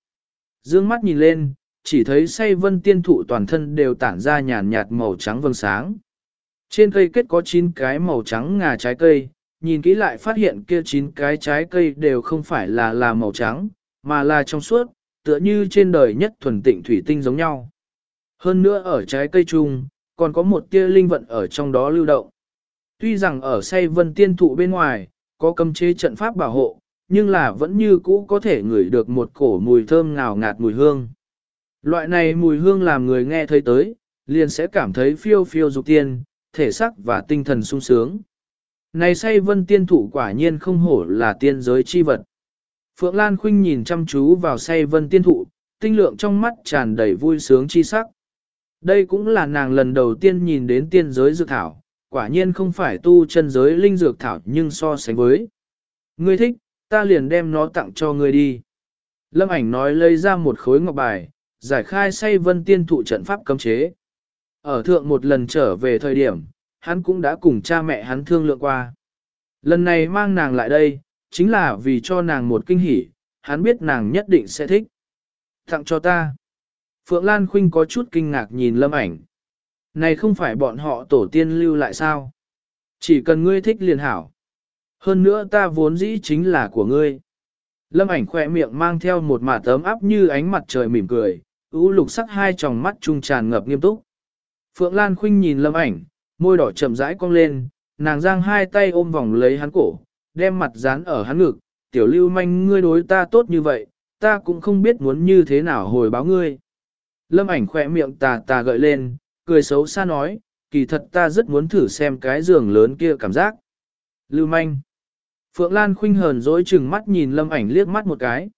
Dương mắt nhìn lên, chỉ thấy say vân tiên thụ toàn thân đều tản ra nhàn nhạt màu trắng vầng sáng. Trên cây kết có 9 cái màu trắng ngà trái cây, nhìn kỹ lại phát hiện kia 9 cái trái cây đều không phải là là màu trắng, mà là trong suốt, tựa như trên đời nhất thuần tịnh thủy tinh giống nhau. Hơn nữa ở trái cây chung, còn có một tia linh vận ở trong đó lưu động. Tuy rằng ở say vân tiên thụ bên ngoài, có cấm chế trận pháp bảo hộ, nhưng là vẫn như cũ có thể ngửi được một cổ mùi thơm ngào ngạt mùi hương. Loại này mùi hương làm người nghe thấy tới, liền sẽ cảm thấy phiêu phiêu dục tiên, thể xác và tinh thần sung sướng. Này say vân tiên thụ quả nhiên không hổ là tiên giới chi vật. Phượng Lan Khuynh nhìn chăm chú vào say vân tiên thụ, tinh lượng trong mắt tràn đầy vui sướng chi sắc. Đây cũng là nàng lần đầu tiên nhìn đến tiên giới dược thảo, quả nhiên không phải tu chân giới linh dược thảo nhưng so sánh với. Ngươi thích, ta liền đem nó tặng cho ngươi đi. Lâm ảnh nói lấy ra một khối ngọc bài, giải khai say vân tiên thụ trận pháp cấm chế. Ở thượng một lần trở về thời điểm, hắn cũng đã cùng cha mẹ hắn thương lượng qua. Lần này mang nàng lại đây, chính là vì cho nàng một kinh hỉ, hắn biết nàng nhất định sẽ thích. Tặng cho ta. Phượng Lan Khuynh có chút kinh ngạc nhìn lâm ảnh. Này không phải bọn họ tổ tiên lưu lại sao? Chỉ cần ngươi thích liền hảo. Hơn nữa ta vốn dĩ chính là của ngươi. Lâm ảnh khỏe miệng mang theo một mả tấm áp như ánh mặt trời mỉm cười, ưu lục sắc hai tròng mắt trung tràn ngập nghiêm túc. Phượng Lan Khuynh nhìn lâm ảnh, môi đỏ chậm rãi cong lên, nàng giang hai tay ôm vòng lấy hắn cổ, đem mặt dán ở hắn ngực, tiểu lưu manh ngươi đối ta tốt như vậy, ta cũng không biết muốn như thế nào hồi báo ngươi. Lâm ảnh khỏe miệng tà tà gợi lên, cười xấu xa nói, kỳ thật ta rất muốn thử xem cái giường lớn kia cảm giác. Lưu manh. Phượng Lan khinh hờn dối chừng mắt nhìn lâm ảnh liếc mắt một cái.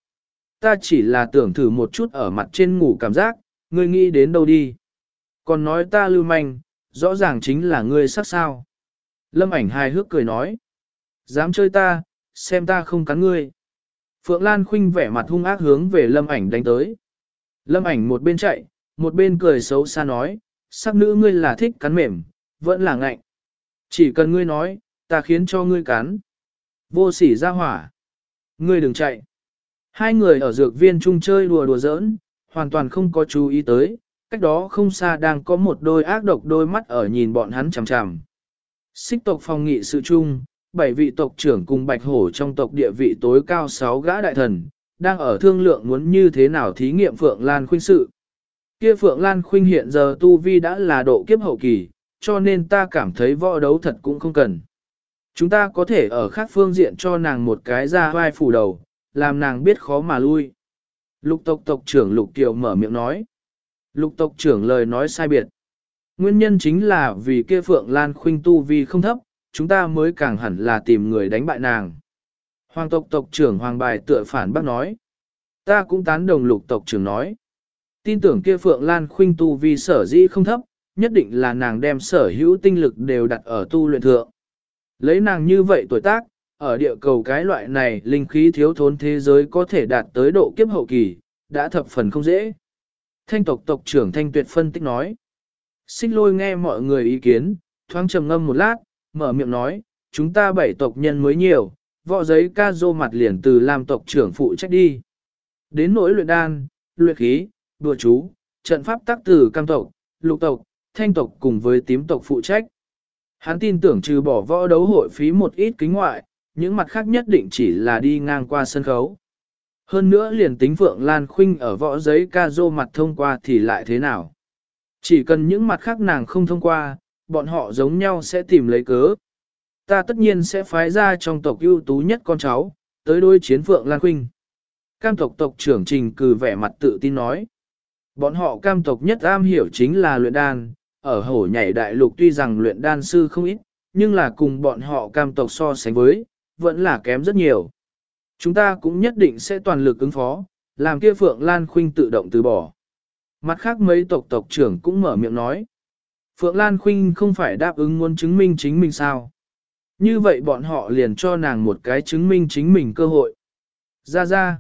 Ta chỉ là tưởng thử một chút ở mặt trên ngủ cảm giác, ngươi nghĩ đến đâu đi. Còn nói ta lưu manh, rõ ràng chính là ngươi sắc sao. Lâm ảnh hài hước cười nói. Dám chơi ta, xem ta không cắn ngươi. Phượng Lan khinh vẻ mặt hung ác hướng về lâm ảnh đánh tới. Lâm ảnh một bên chạy, một bên cười xấu xa nói, sắc nữ ngươi là thích cắn mềm, vẫn là ngạnh. Chỉ cần ngươi nói, ta khiến cho ngươi cắn. Vô sỉ ra hỏa. Ngươi đừng chạy. Hai người ở dược viên chung chơi đùa đùa giỡn, hoàn toàn không có chú ý tới, cách đó không xa đang có một đôi ác độc đôi mắt ở nhìn bọn hắn chằm chằm. Xích tộc phòng nghị sự chung, bảy vị tộc trưởng cùng bạch hổ trong tộc địa vị tối cao sáu gã đại thần, đang ở thương lượng muốn như thế nào thí nghiệm Phượng Lan Khuynh sự. Kia Phượng Lan Khuynh hiện giờ tu vi đã là độ kiếp hậu kỳ, cho nên ta cảm thấy võ đấu thật cũng không cần. Chúng ta có thể ở khác phương diện cho nàng một cái ra vai phủ đầu, làm nàng biết khó mà lui. Lục tộc tộc trưởng Lục Kiều mở miệng nói. Lục tộc trưởng lời nói sai biệt. Nguyên nhân chính là vì kia Phượng Lan Khuynh tu vi không thấp, chúng ta mới càng hẳn là tìm người đánh bại nàng. Hoàng tộc tộc trưởng Hoàng Bài tựa phản bác nói. Ta cũng tán đồng lục tộc trưởng nói. Tin tưởng kia Phượng Lan Khuynh tu vi sở dĩ không thấp, nhất định là nàng đem sở hữu tinh lực đều đặt ở tu luyện thượng. Lấy nàng như vậy tuổi tác, ở địa cầu cái loại này linh khí thiếu thốn thế giới có thể đạt tới độ kiếp hậu kỳ, đã thập phần không dễ. Thanh tộc tộc trưởng Thanh Tuyệt phân tích nói. Xích lôi nghe mọi người ý kiến, thoáng trầm ngâm một lát, mở miệng nói, chúng ta bảy tộc nhân mới nhiều, võ giấy ca dô mặt liền từ làm tộc trưởng phụ trách đi. Đến nỗi luyện đan, luyện khí, đùa chú, trận pháp tác từ cam tộc, lục tộc, thanh tộc cùng với tím tộc phụ trách. Hắn tin tưởng trừ bỏ võ đấu hội phí một ít kính ngoại, những mặt khác nhất định chỉ là đi ngang qua sân khấu. Hơn nữa liền tính Phượng Lan Khuynh ở võ giấy ca dô mặt thông qua thì lại thế nào? Chỉ cần những mặt khác nàng không thông qua, bọn họ giống nhau sẽ tìm lấy cớ. Ta tất nhiên sẽ phái ra trong tộc ưu tú nhất con cháu, tới đôi chiến Phượng Lan Khuynh. Cam tộc tộc trưởng trình cử vẻ mặt tự tin nói. Bọn họ cam tộc nhất am hiểu chính là luyện đan, ở hổ nhảy đại lục tuy rằng luyện đan sư không ít, nhưng là cùng bọn họ cam tộc so sánh với, vẫn là kém rất nhiều. Chúng ta cũng nhất định sẽ toàn lực ứng phó, làm kia Phượng Lan Khuynh tự động từ bỏ. Mặt khác mấy tộc tộc trưởng cũng mở miệng nói. Phượng Lan Khuynh không phải đáp ứng muốn chứng minh chính mình sao. Như vậy bọn họ liền cho nàng một cái chứng minh chính mình cơ hội. Ra ra.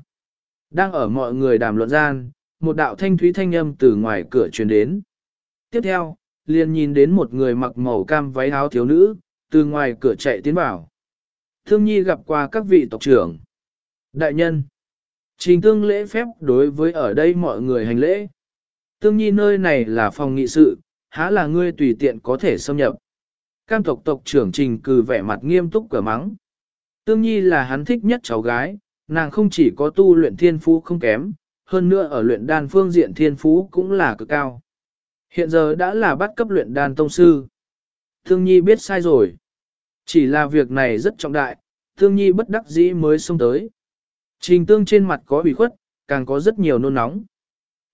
Đang ở mọi người đàm luận gian, một đạo thanh thúy thanh âm từ ngoài cửa truyền đến. Tiếp theo, liền nhìn đến một người mặc màu cam váy áo thiếu nữ, từ ngoài cửa chạy tiến vào. Thương Nhi gặp qua các vị tộc trưởng. Đại nhân. Trình tương lễ phép đối với ở đây mọi người hành lễ. Tương Nhi nơi này là phòng nghị sự, há là ngươi tùy tiện có thể xâm nhập. Cam tộc tộc trưởng trình cử vẻ mặt nghiêm túc cửa mắng. Tương Nhi là hắn thích nhất cháu gái, nàng không chỉ có tu luyện thiên phú không kém, hơn nữa ở luyện đan phương diện thiên phú cũng là cực cao. Hiện giờ đã là bắt cấp luyện đan tông sư. thương Nhi biết sai rồi. Chỉ là việc này rất trọng đại, thương Nhi bất đắc dĩ mới xông tới. Trình tương trên mặt có bị khuất, càng có rất nhiều nôn nóng.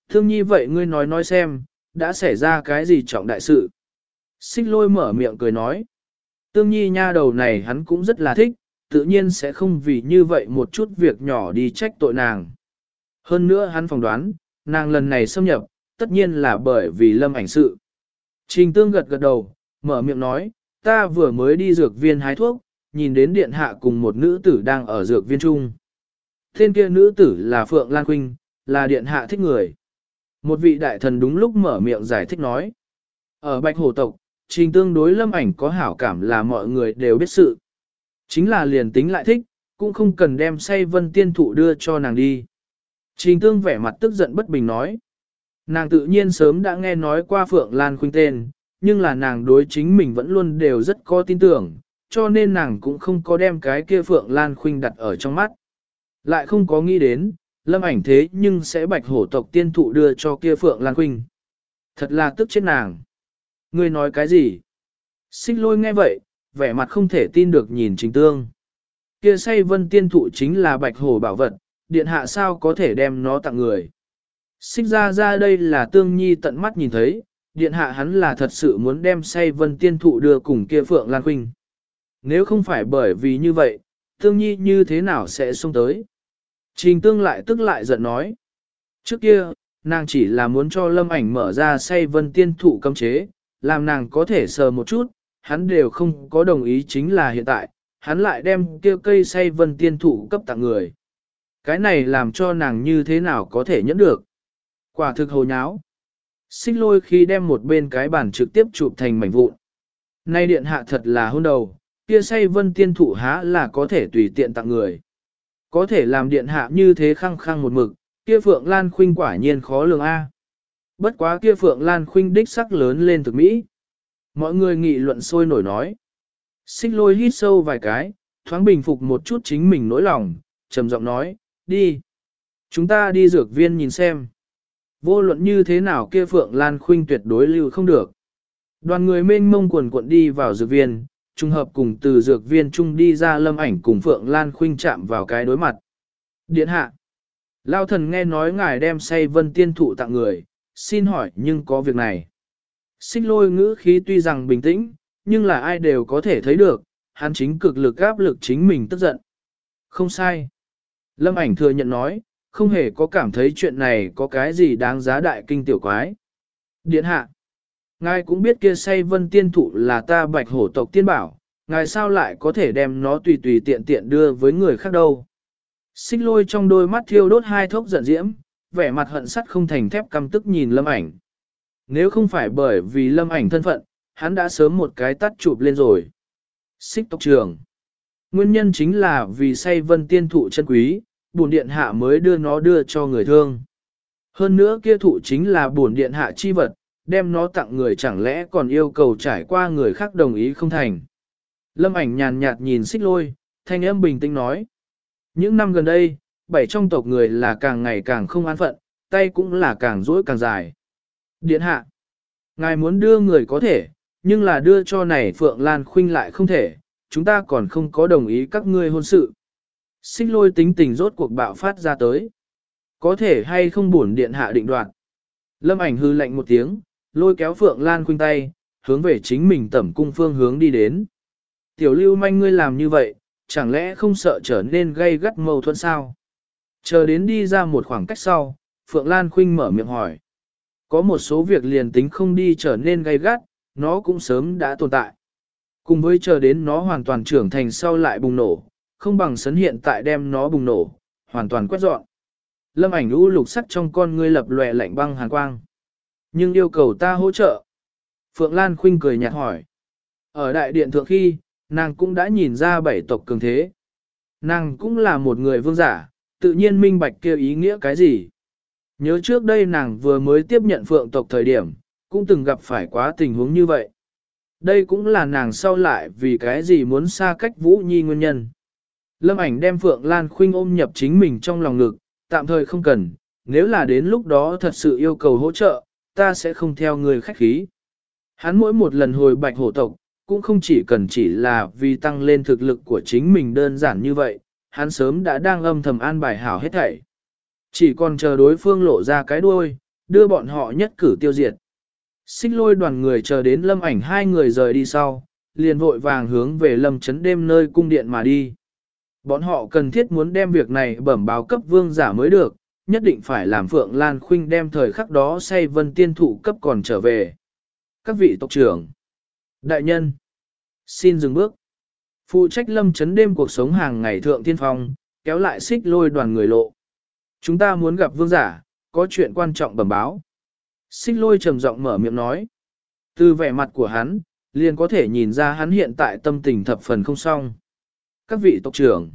thương Nhi vậy ngươi nói nói xem, đã xảy ra cái gì trọng đại sự. Xích lôi mở miệng cười nói. Tương nhi nha đầu này hắn cũng rất là thích, tự nhiên sẽ không vì như vậy một chút việc nhỏ đi trách tội nàng. Hơn nữa hắn phỏng đoán, nàng lần này xâm nhập, tất nhiên là bởi vì lâm ảnh sự. Trình tương gật gật đầu, mở miệng nói, ta vừa mới đi dược viên hái thuốc, nhìn đến điện hạ cùng một nữ tử đang ở dược viên chung. Tên kia nữ tử là Phượng Lan Quynh, là điện hạ thích người. Một vị đại thần đúng lúc mở miệng giải thích nói. Ở Bạch Hổ tộc, trình tương đối lâm ảnh có hảo cảm là mọi người đều biết sự. Chính là liền tính lại thích, cũng không cần đem say vân tiên thụ đưa cho nàng đi. Trình tương vẻ mặt tức giận bất bình nói. Nàng tự nhiên sớm đã nghe nói qua Phượng Lan Khuynh tên, nhưng là nàng đối chính mình vẫn luôn đều rất có tin tưởng, cho nên nàng cũng không có đem cái kia Phượng Lan Khuynh đặt ở trong mắt. Lại không có nghĩ đến, lâm ảnh thế nhưng sẽ bạch hổ tộc tiên thụ đưa cho kia Phượng Lan Khuynh. Thật là tức chết nàng. Ngươi nói cái gì? Xích lôi nghe vậy, vẻ mặt không thể tin được nhìn chính tương. Kia say vân tiên thụ chính là bạch hổ bảo vật, điện hạ sao có thể đem nó tặng người. Xích ra ra đây là tương nhi tận mắt nhìn thấy, điện hạ hắn là thật sự muốn đem say vân tiên thụ đưa cùng kia Phượng Lan Khuynh. Nếu không phải bởi vì như vậy, tương nhi như thế nào sẽ xông tới? Trình tương lại tức lại giận nói. Trước kia, nàng chỉ là muốn cho lâm ảnh mở ra say vân tiên thụ cấm chế, làm nàng có thể sờ một chút, hắn đều không có đồng ý chính là hiện tại, hắn lại đem kia cây say vân tiên thụ cấp tặng người. Cái này làm cho nàng như thế nào có thể nhẫn được? Quả thực hồ nháo. Xích lôi khi đem một bên cái bản trực tiếp chụp thành mảnh vụn. Nay điện hạ thật là hôn đầu, kia say vân tiên thụ há là có thể tùy tiện tặng người. Có thể làm điện hạ như thế khăng khăng một mực, kia Phượng Lan Khuynh quả nhiên khó lường A. Bất quá kia Phượng Lan Khuynh đích sắc lớn lên thực mỹ. Mọi người nghị luận sôi nổi nói. Xích lôi hít sâu vài cái, thoáng bình phục một chút chính mình nỗi lòng, trầm giọng nói, đi. Chúng ta đi dược viên nhìn xem. Vô luận như thế nào kia Phượng Lan Khuynh tuyệt đối lưu không được. Đoàn người mênh mông quần cuộn đi vào dược viên, trùng hợp cùng từ dược viên chung đi ra lâm ảnh cùng Phượng Lan Khuynh chạm vào cái đối mặt. Điện hạ. Lao thần nghe nói ngài đem say vân tiên thụ tặng người, xin hỏi nhưng có việc này. Xích lôi ngữ khí tuy rằng bình tĩnh, nhưng là ai đều có thể thấy được, hắn chính cực lực áp lực chính mình tức giận. Không sai. Lâm ảnh thừa nhận nói, không hề có cảm thấy chuyện này có cái gì đáng giá đại kinh tiểu quái. Điện hạ. Ngài cũng biết kia say vân tiên thụ là ta bạch hổ tộc tiên bảo, ngài sao lại có thể đem nó tùy tùy tiện tiện đưa với người khác đâu. Xích lôi trong đôi mắt thiêu đốt hai thốc giận diễm, vẻ mặt hận sắt không thành thép căm tức nhìn lâm ảnh. Nếu không phải bởi vì lâm ảnh thân phận, hắn đã sớm một cái tắt chụp lên rồi. Xích tộc trường. Nguyên nhân chính là vì say vân tiên thụ chân quý, bổn điện hạ mới đưa nó đưa cho người thương. Hơn nữa kia thụ chính là bổn điện hạ chi vật, đem nó tặng người chẳng lẽ còn yêu cầu trải qua người khác đồng ý không thành. Lâm ảnh nhàn nhạt nhìn xích lôi, thanh âm bình tĩnh nói. Những năm gần đây, bảy trong tộc người là càng ngày càng không an phận, tay cũng là càng rỗi càng dài. Điện hạ, ngài muốn đưa người có thể, nhưng là đưa cho này Phượng Lan Khuynh lại không thể, chúng ta còn không có đồng ý các ngươi hôn sự. Xích lôi tính tình rốt cuộc bạo phát ra tới. Có thể hay không buồn điện hạ định đoạt. Lâm ảnh hư lạnh một tiếng, lôi kéo Phượng Lan Khuynh tay, hướng về chính mình tẩm cung phương hướng đi đến. Tiểu lưu manh ngươi làm như vậy, chẳng lẽ không sợ trở nên gây gắt mâu thuẫn sao? Chờ đến đi ra một khoảng cách sau, Phượng Lan Khuynh mở miệng hỏi. Có một số việc liền tính không đi trở nên gây gắt, nó cũng sớm đã tồn tại. Cùng với chờ đến nó hoàn toàn trưởng thành sau lại bùng nổ, không bằng sấn hiện tại đem nó bùng nổ, hoàn toàn quét dọn. Lâm ảnh u lục sắc trong con ngươi lập lòe lạnh băng hàn quang. Nhưng yêu cầu ta hỗ trợ. Phượng Lan khinh cười nhạt hỏi. Ở đại điện thượng khi, nàng cũng đã nhìn ra bảy tộc cường thế. Nàng cũng là một người vương giả, tự nhiên minh bạch kêu ý nghĩa cái gì. Nhớ trước đây nàng vừa mới tiếp nhận phượng tộc thời điểm, cũng từng gặp phải quá tình huống như vậy. Đây cũng là nàng sau lại vì cái gì muốn xa cách Vũ Nhi nguyên nhân. Lâm ảnh đem Phượng Lan Khuynh ôm nhập chính mình trong lòng ngực, tạm thời không cần, nếu là đến lúc đó thật sự yêu cầu hỗ trợ, ta sẽ không theo người khách khí. Hắn mỗi một lần hồi bạch hổ tộc, cũng không chỉ cần chỉ là vì tăng lên thực lực của chính mình đơn giản như vậy, hắn sớm đã đang âm thầm an bài hảo hết thảy. Chỉ còn chờ đối phương lộ ra cái đuôi, đưa bọn họ nhất cử tiêu diệt. Xích lôi đoàn người chờ đến lâm ảnh hai người rời đi sau, liền vội vàng hướng về lâm chấn đêm nơi cung điện mà đi. Bọn họ cần thiết muốn đem việc này bẩm báo cấp vương giả mới được, nhất định phải làm Phượng Lan Khuynh đem thời khắc đó say vân tiên thụ cấp còn trở về. Các vị tộc trưởng, đại nhân, xin dừng bước. Phụ trách lâm chấn đêm cuộc sống hàng ngày thượng thiên phong, kéo lại xích lôi đoàn người lộ. Chúng ta muốn gặp vương giả, có chuyện quan trọng bẩm báo. Xích lôi trầm giọng mở miệng nói. Từ vẻ mặt của hắn, liền có thể nhìn ra hắn hiện tại tâm tình thập phần không xong. Các vị tộc trưởng,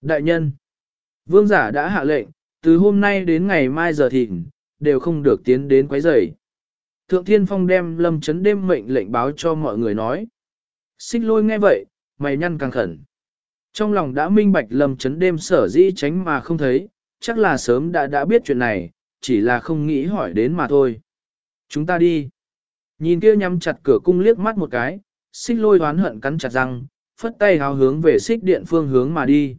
đại nhân, vương giả đã hạ lệnh, từ hôm nay đến ngày mai giờ thịnh, đều không được tiến đến quấy rầy. Thượng Thiên Phong đem lâm chấn đêm mệnh lệnh báo cho mọi người nói. Xích lôi nghe vậy, mày nhăn càng khẩn. Trong lòng đã minh bạch lâm chấn đêm sở dĩ tránh mà không thấy, chắc là sớm đã đã biết chuyện này, chỉ là không nghĩ hỏi đến mà thôi. Chúng ta đi. Nhìn kia nhắm chặt cửa cung liếc mắt một cái, xích lôi hoán hận cắn chặt răng, phất tay háo hướng về xích điện phương hướng mà đi.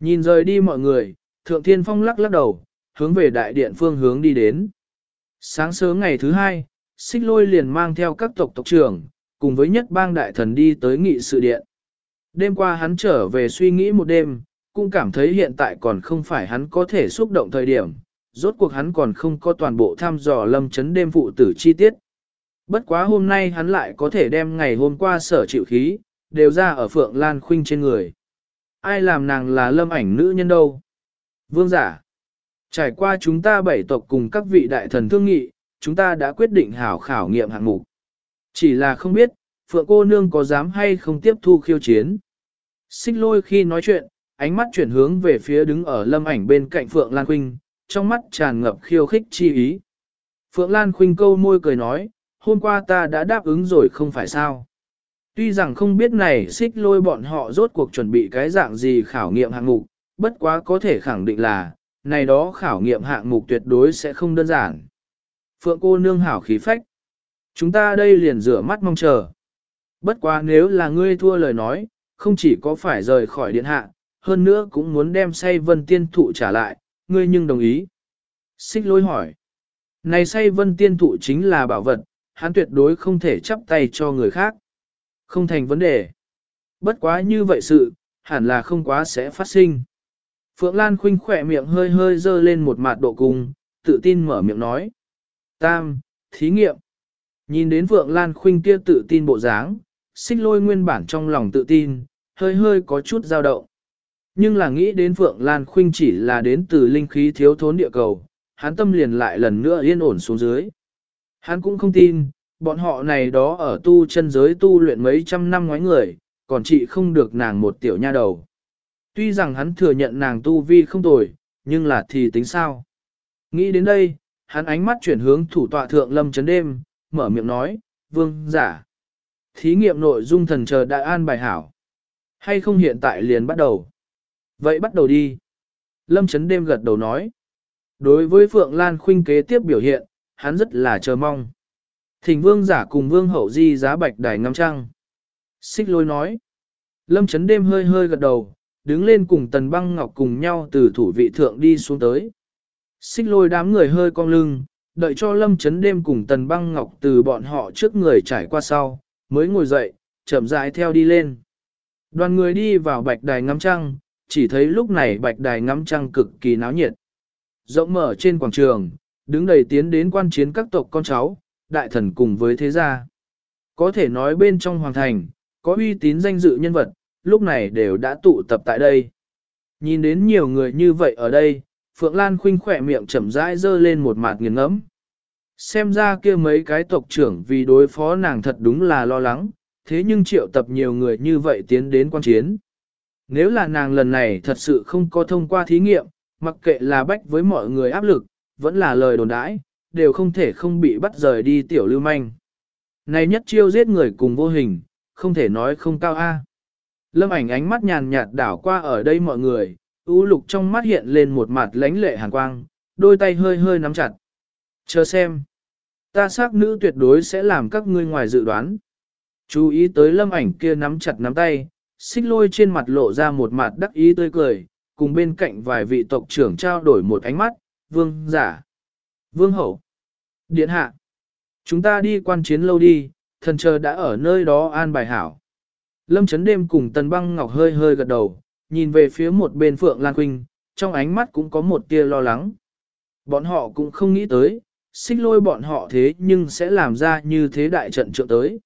Nhìn rời đi mọi người, thượng thiên phong lắc lắc đầu, hướng về đại điện phương hướng đi đến. Sáng sớm ngày thứ hai, xích lôi liền mang theo các tộc tộc trưởng, cùng với nhất bang đại thần đi tới nghị sự điện. Đêm qua hắn trở về suy nghĩ một đêm, cũng cảm thấy hiện tại còn không phải hắn có thể xúc động thời điểm, rốt cuộc hắn còn không có toàn bộ thăm dò lâm chấn đêm phụ tử chi tiết. Bất quá hôm nay hắn lại có thể đem ngày hôm qua sở chịu khí, đều ra ở Phượng Lan Khuynh trên người. Ai làm nàng là lâm ảnh nữ nhân đâu? Vương giả. Trải qua chúng ta bảy tộc cùng các vị đại thần thương nghị, chúng ta đã quyết định hảo khảo nghiệm hạng mục. Chỉ là không biết, Phượng cô nương có dám hay không tiếp thu khiêu chiến. Xích lôi khi nói chuyện, ánh mắt chuyển hướng về phía đứng ở lâm ảnh bên cạnh Phượng Lan Khuynh, trong mắt tràn ngập khiêu khích chi ý. Phượng Lan Khuynh câu môi cười nói, hôm qua ta đã đáp ứng rồi không phải sao. Tuy rằng không biết này xích lôi bọn họ rốt cuộc chuẩn bị cái dạng gì khảo nghiệm hạng mục, bất quá có thể khẳng định là, này đó khảo nghiệm hạng mục tuyệt đối sẽ không đơn giản. Phượng cô nương hảo khí phách. Chúng ta đây liền rửa mắt mong chờ. Bất quá nếu là ngươi thua lời nói, không chỉ có phải rời khỏi điện hạ, hơn nữa cũng muốn đem say vân tiên thụ trả lại, ngươi nhưng đồng ý. Xích lôi hỏi. Này say vân tiên thụ chính là bảo vật, hắn tuyệt đối không thể chấp tay cho người khác. Không thành vấn đề. Bất quá như vậy sự, hẳn là không quá sẽ phát sinh. Phượng Lan khinh khỏe miệng hơi hơi dơ lên một mặt độ cùng tự tin mở miệng nói. Tam, thí nghiệm. Nhìn đến Phượng Lan khinh kia tự tin bộ dáng, xích lôi nguyên bản trong lòng tự tin, hơi hơi có chút dao động. Nhưng là nghĩ đến Phượng Lan Khuynh chỉ là đến từ linh khí thiếu thốn địa cầu, hắn tâm liền lại lần nữa yên ổn xuống dưới. Hắn cũng không tin, bọn họ này đó ở tu chân giới tu luyện mấy trăm năm ngoái người, còn chị không được nàng một tiểu nha đầu. Tuy rằng hắn thừa nhận nàng tu vi không tồi, nhưng là thì tính sao? Nghĩ đến đây, hắn ánh mắt chuyển hướng thủ tọa thượng lâm chấn đêm, mở miệng nói, vương giả. Thí nghiệm nội dung thần chờ đại an bài hảo. Hay không hiện tại liền bắt đầu? Vậy bắt đầu đi. Lâm chấn đêm gật đầu nói. Đối với Phượng Lan Khuynh kế tiếp biểu hiện, hắn rất là chờ mong. Thỉnh vương giả cùng vương hậu di giá bạch đài ngắm trăng. Xích lôi nói. Lâm chấn đêm hơi hơi gật đầu, đứng lên cùng tần băng ngọc cùng nhau từ thủ vị thượng đi xuống tới. Xích lôi đám người hơi cong lưng, đợi cho lâm chấn đêm cùng tần băng ngọc từ bọn họ trước người trải qua sau, mới ngồi dậy, chậm rãi theo đi lên. Đoàn người đi vào bạch đài ngắm trăng, chỉ thấy lúc này bạch đài ngắm trăng cực kỳ náo nhiệt. Rộng mở trên quảng trường, đứng đầy tiến đến quan chiến các tộc con cháu, đại thần cùng với thế gia. Có thể nói bên trong hoàng thành, có uy tín danh dự nhân vật, lúc này đều đã tụ tập tại đây. Nhìn đến nhiều người như vậy ở đây, Phượng Lan khinh khỏe miệng chậm rãi dơ lên một mặt nghiền ngẫm. Xem ra kia mấy cái tộc trưởng vì đối phó nàng thật đúng là lo lắng, thế nhưng triệu tập nhiều người như vậy tiến đến quan chiến. Nếu là nàng lần này thật sự không có thông qua thí nghiệm, mặc kệ là bách với mọi người áp lực, vẫn là lời đồn đãi, đều không thể không bị bắt rời đi tiểu lưu manh. Này nhất chiêu giết người cùng vô hình, không thể nói không cao a. Lâm ảnh ánh mắt nhàn nhạt đảo qua ở đây mọi người, u lục trong mắt hiện lên một mặt lánh lệ hàn quang, đôi tay hơi hơi nắm chặt. Chờ xem. Ta xác nữ tuyệt đối sẽ làm các ngươi ngoài dự đoán. Chú ý tới lâm ảnh kia nắm chặt nắm tay, xích lôi trên mặt lộ ra một mặt đắc ý tươi cười, cùng bên cạnh vài vị tộc trưởng trao đổi một ánh mắt, vương giả, vương hậu, điện hạ. Chúng ta đi quan chiến lâu đi, thần chờ đã ở nơi đó an bài hảo. Lâm chấn đêm cùng tần băng ngọc hơi hơi gật đầu, nhìn về phía một bên Phượng Lan Quynh, trong ánh mắt cũng có một tia lo lắng. Bọn họ cũng không nghĩ tới, xích lôi bọn họ thế nhưng sẽ làm ra như thế đại trận trượng tới.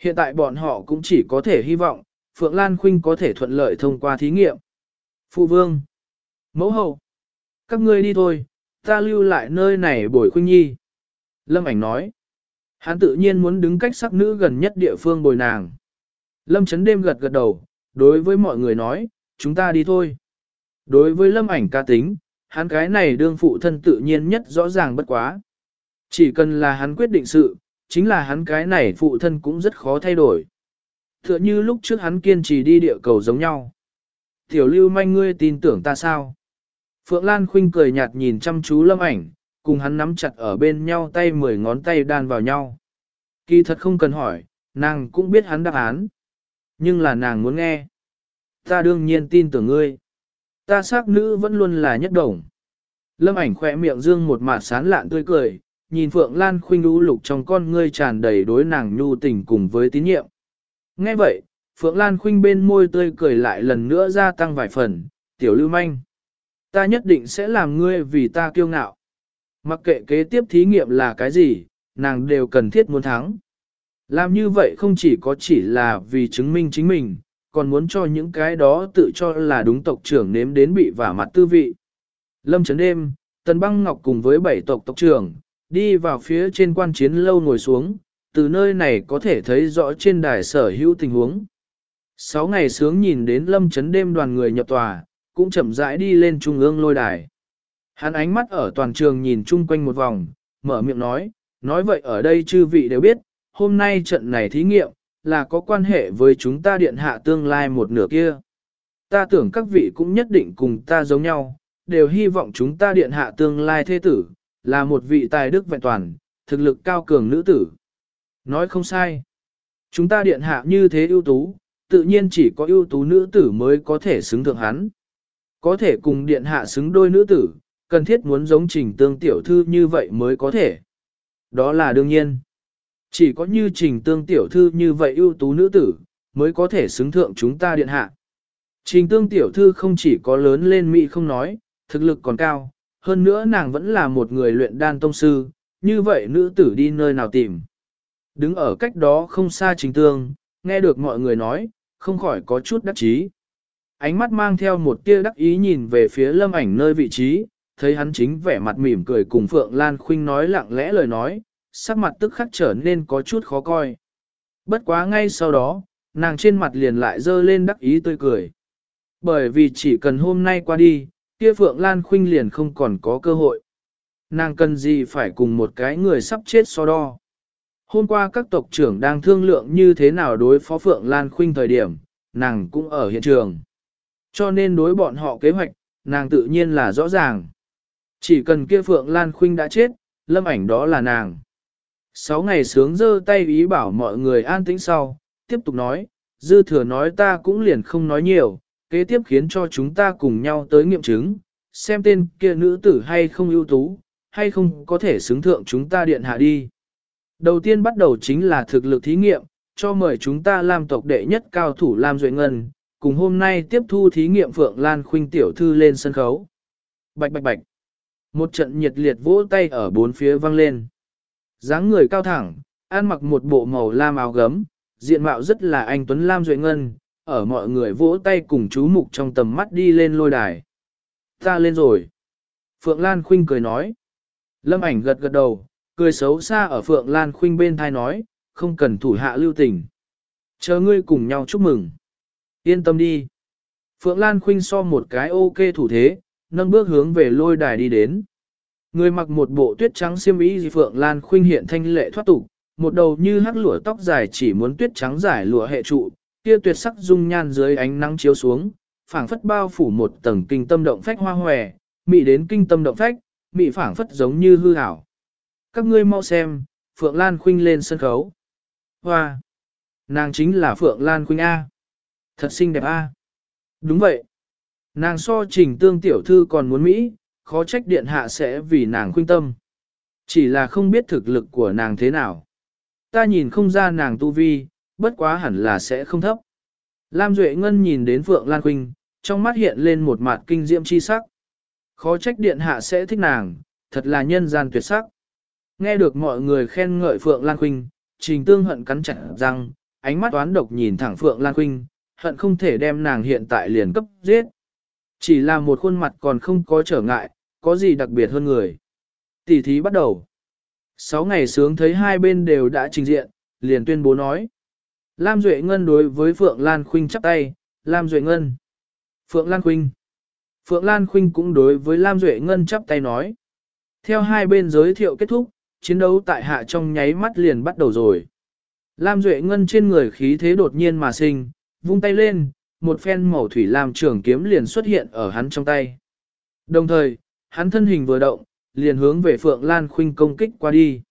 Hiện tại bọn họ cũng chỉ có thể hy vọng, Phượng Lan Khuynh có thể thuận lợi thông qua thí nghiệm. Phụ vương, mẫu hậu, các ngươi đi thôi, ta lưu lại nơi này bồi Khuynh Nhi. Lâm ảnh nói, hắn tự nhiên muốn đứng cách sắc nữ gần nhất địa phương bồi nàng. Lâm chấn đêm gật gật đầu, đối với mọi người nói, chúng ta đi thôi. Đối với lâm ảnh ca tính, hắn cái này đương phụ thân tự nhiên nhất rõ ràng bất quá. Chỉ cần là hắn quyết định sự, chính là hắn cái này phụ thân cũng rất khó thay đổi. Tựa như lúc trước hắn kiên trì đi địa cầu giống nhau. Tiểu lưu manh ngươi tin tưởng ta sao? Phượng Lan Khuynh cười nhạt nhìn chăm chú lâm ảnh, cùng hắn nắm chặt ở bên nhau tay mười ngón tay đan vào nhau. Kỳ thật không cần hỏi, nàng cũng biết hắn đáp án. Nhưng là nàng muốn nghe. Ta đương nhiên tin tưởng ngươi. Ta xác nữ vẫn luôn là nhất đồng. Lâm ảnh khỏe miệng dương một mặt sán lạn tươi cười, nhìn Phượng Lan khuynh lũ lục trong con ngươi tràn đầy đối nàng nhu tình cùng với tín nhiệm. Nghe vậy, Phượng Lan khuynh bên môi tươi cười lại lần nữa gia tăng vài phần, tiểu lưu manh. Ta nhất định sẽ làm ngươi vì ta kiêu ngạo. Mặc kệ kế tiếp thí nghiệm là cái gì, nàng đều cần thiết muốn thắng. Làm như vậy không chỉ có chỉ là vì chứng minh chính mình, còn muốn cho những cái đó tự cho là đúng tộc trưởng nếm đến bị vả mặt tư vị. Lâm chấn đêm, Tần Băng Ngọc cùng với bảy tộc tộc trưởng, đi vào phía trên quan chiến lâu ngồi xuống, từ nơi này có thể thấy rõ trên đài sở hữu tình huống. Sáu ngày sướng nhìn đến lâm chấn đêm đoàn người nhập tòa, cũng chậm rãi đi lên trung ương lôi đài. Hắn ánh mắt ở toàn trường nhìn chung quanh một vòng, mở miệng nói, nói vậy ở đây chư vị đều biết, hôm nay trận này thí nghiệm, là có quan hệ với chúng ta điện hạ tương lai một nửa kia. Ta tưởng các vị cũng nhất định cùng ta giống nhau, đều hy vọng chúng ta điện hạ tương lai thế tử, là một vị tài đức vẹn toàn, thực lực cao cường nữ tử. Nói không sai. Chúng ta điện hạ như thế ưu tú, tự nhiên chỉ có ưu tú nữ tử mới có thể xứng thượng hắn. Có thể cùng điện hạ xứng đôi nữ tử, cần thiết muốn giống trình tương tiểu thư như vậy mới có thể. Đó là đương nhiên. Chỉ có như trình tương tiểu thư như vậy ưu tú nữ tử, mới có thể xứng thượng chúng ta điện hạ. Trình tương tiểu thư không chỉ có lớn lên mỹ không nói, thực lực còn cao, hơn nữa nàng vẫn là một người luyện đan tông sư, như vậy nữ tử đi nơi nào tìm. Đứng ở cách đó không xa trình tương, nghe được mọi người nói, không khỏi có chút đắc chí. Ánh mắt mang theo một tia đắc ý nhìn về phía lâm ảnh nơi vị trí, thấy hắn chính vẻ mặt mỉm cười cùng Phượng Lan Khuynh nói lặng lẽ lời nói, sắc mặt tức khắc trở nên có chút khó coi. Bất quá ngay sau đó, nàng trên mặt liền lại dơ lên đắc ý tươi cười. Bởi vì chỉ cần hôm nay qua đi, kia Phượng Lan Khuynh liền không còn có cơ hội. Nàng cần gì phải cùng một cái người sắp chết so đo. Hôm qua các tộc trưởng đang thương lượng như thế nào đối phó Phượng Lan Khuynh thời điểm, nàng cũng ở hiện trường. Cho nên đối bọn họ kế hoạch, nàng tự nhiên là rõ ràng. Chỉ cần kia Phượng Lan Khuynh đã chết, lâm ảnh đó là nàng. Sáu ngày sướng dơ tay ý bảo mọi người an tĩnh sau, tiếp tục nói, dư thừa nói ta cũng liền không nói nhiều, kế tiếp khiến cho chúng ta cùng nhau tới nghiệm chứng, xem tên kia nữ tử hay không ưu tú, hay không có thể xứng thượng chúng ta điện hạ đi. Đầu tiên bắt đầu chính là thực lực thí nghiệm, cho mời chúng ta làm tộc đệ nhất cao thủ Lam Duệ Ngân, cùng hôm nay tiếp thu thí nghiệm Phượng Lan Khuynh tiểu thư lên sân khấu. Bạch bạch bạch. Một trận nhiệt liệt vỗ tay ở bốn phía vang lên dáng người cao thẳng, ăn mặc một bộ màu lam áo gấm, diện mạo rất là anh Tuấn Lam Duệ Ngân, ở mọi người vỗ tay cùng chú mục trong tầm mắt đi lên lôi đài. Ta lên rồi. Phượng Lan Khuynh cười nói. Lâm ảnh gật gật đầu, cười xấu xa ở Phượng Lan Khuynh bên thai nói, không cần thủ hạ lưu tình. Chờ ngươi cùng nhau chúc mừng. Yên tâm đi. Phượng Lan Khuynh so một cái ok thủ thế, nâng bước hướng về lôi đài đi đến. Người mặc một bộ tuyết trắng xiêm y phượng lan khuynh hiện thanh lệ thoát tục, một đầu như hắc lụa tóc dài chỉ muốn tuyết trắng giải lụa hệ trụ, kia tuyệt sắc dung nhan dưới ánh nắng chiếu xuống, phảng phất bao phủ một tầng kinh tâm động phách hoa hòe, mị đến kinh tâm động phách, mị phảng phất giống như hư ảo. Các ngươi mau xem, Phượng Lan Khuynh lên sân khấu. Hoa! Nàng chính là Phượng Lan Khuynh A. Thật xinh đẹp A. Đúng vậy. Nàng so trình tương tiểu thư còn muốn Mỹ, khó trách điện hạ sẽ vì nàng khuynh tâm. Chỉ là không biết thực lực của nàng thế nào. Ta nhìn không ra nàng tu vi, bất quá hẳn là sẽ không thấp. Lam Duệ Ngân nhìn đến Phượng Lan Khuynh, trong mắt hiện lên một mặt kinh diễm chi sắc. Khó trách điện hạ sẽ thích nàng, thật là nhân gian tuyệt sắc. Nghe được mọi người khen ngợi Phượng Lan Khuynh, Trình Tương hận cắn chặt răng, ánh mắt toán độc nhìn thẳng Phượng Lan Khuynh, hận không thể đem nàng hiện tại liền cấp giết. Chỉ là một khuôn mặt còn không có trở ngại, có gì đặc biệt hơn người. Tỷ thí bắt đầu. Sáu ngày sướng thấy hai bên đều đã trình diện, liền tuyên bố nói. Lam Duệ Ngân đối với Phượng Lan Khuynh chắp tay, Lam Duệ Ngân. Phượng Lan Khuynh. Phượng Lan Khuynh cũng đối với Lam Duệ Ngân chắp tay nói. Theo hai bên giới thiệu kết thúc, chiến đấu tại hạ trong nháy mắt liền bắt đầu rồi. Lam Duệ Ngân trên người khí thế đột nhiên mà sinh, vung tay lên, một phen màu thủy lam trường kiếm liền xuất hiện ở hắn trong tay. Đồng thời, hắn thân hình vừa động, liền hướng về Phượng Lan Khuynh công kích qua đi.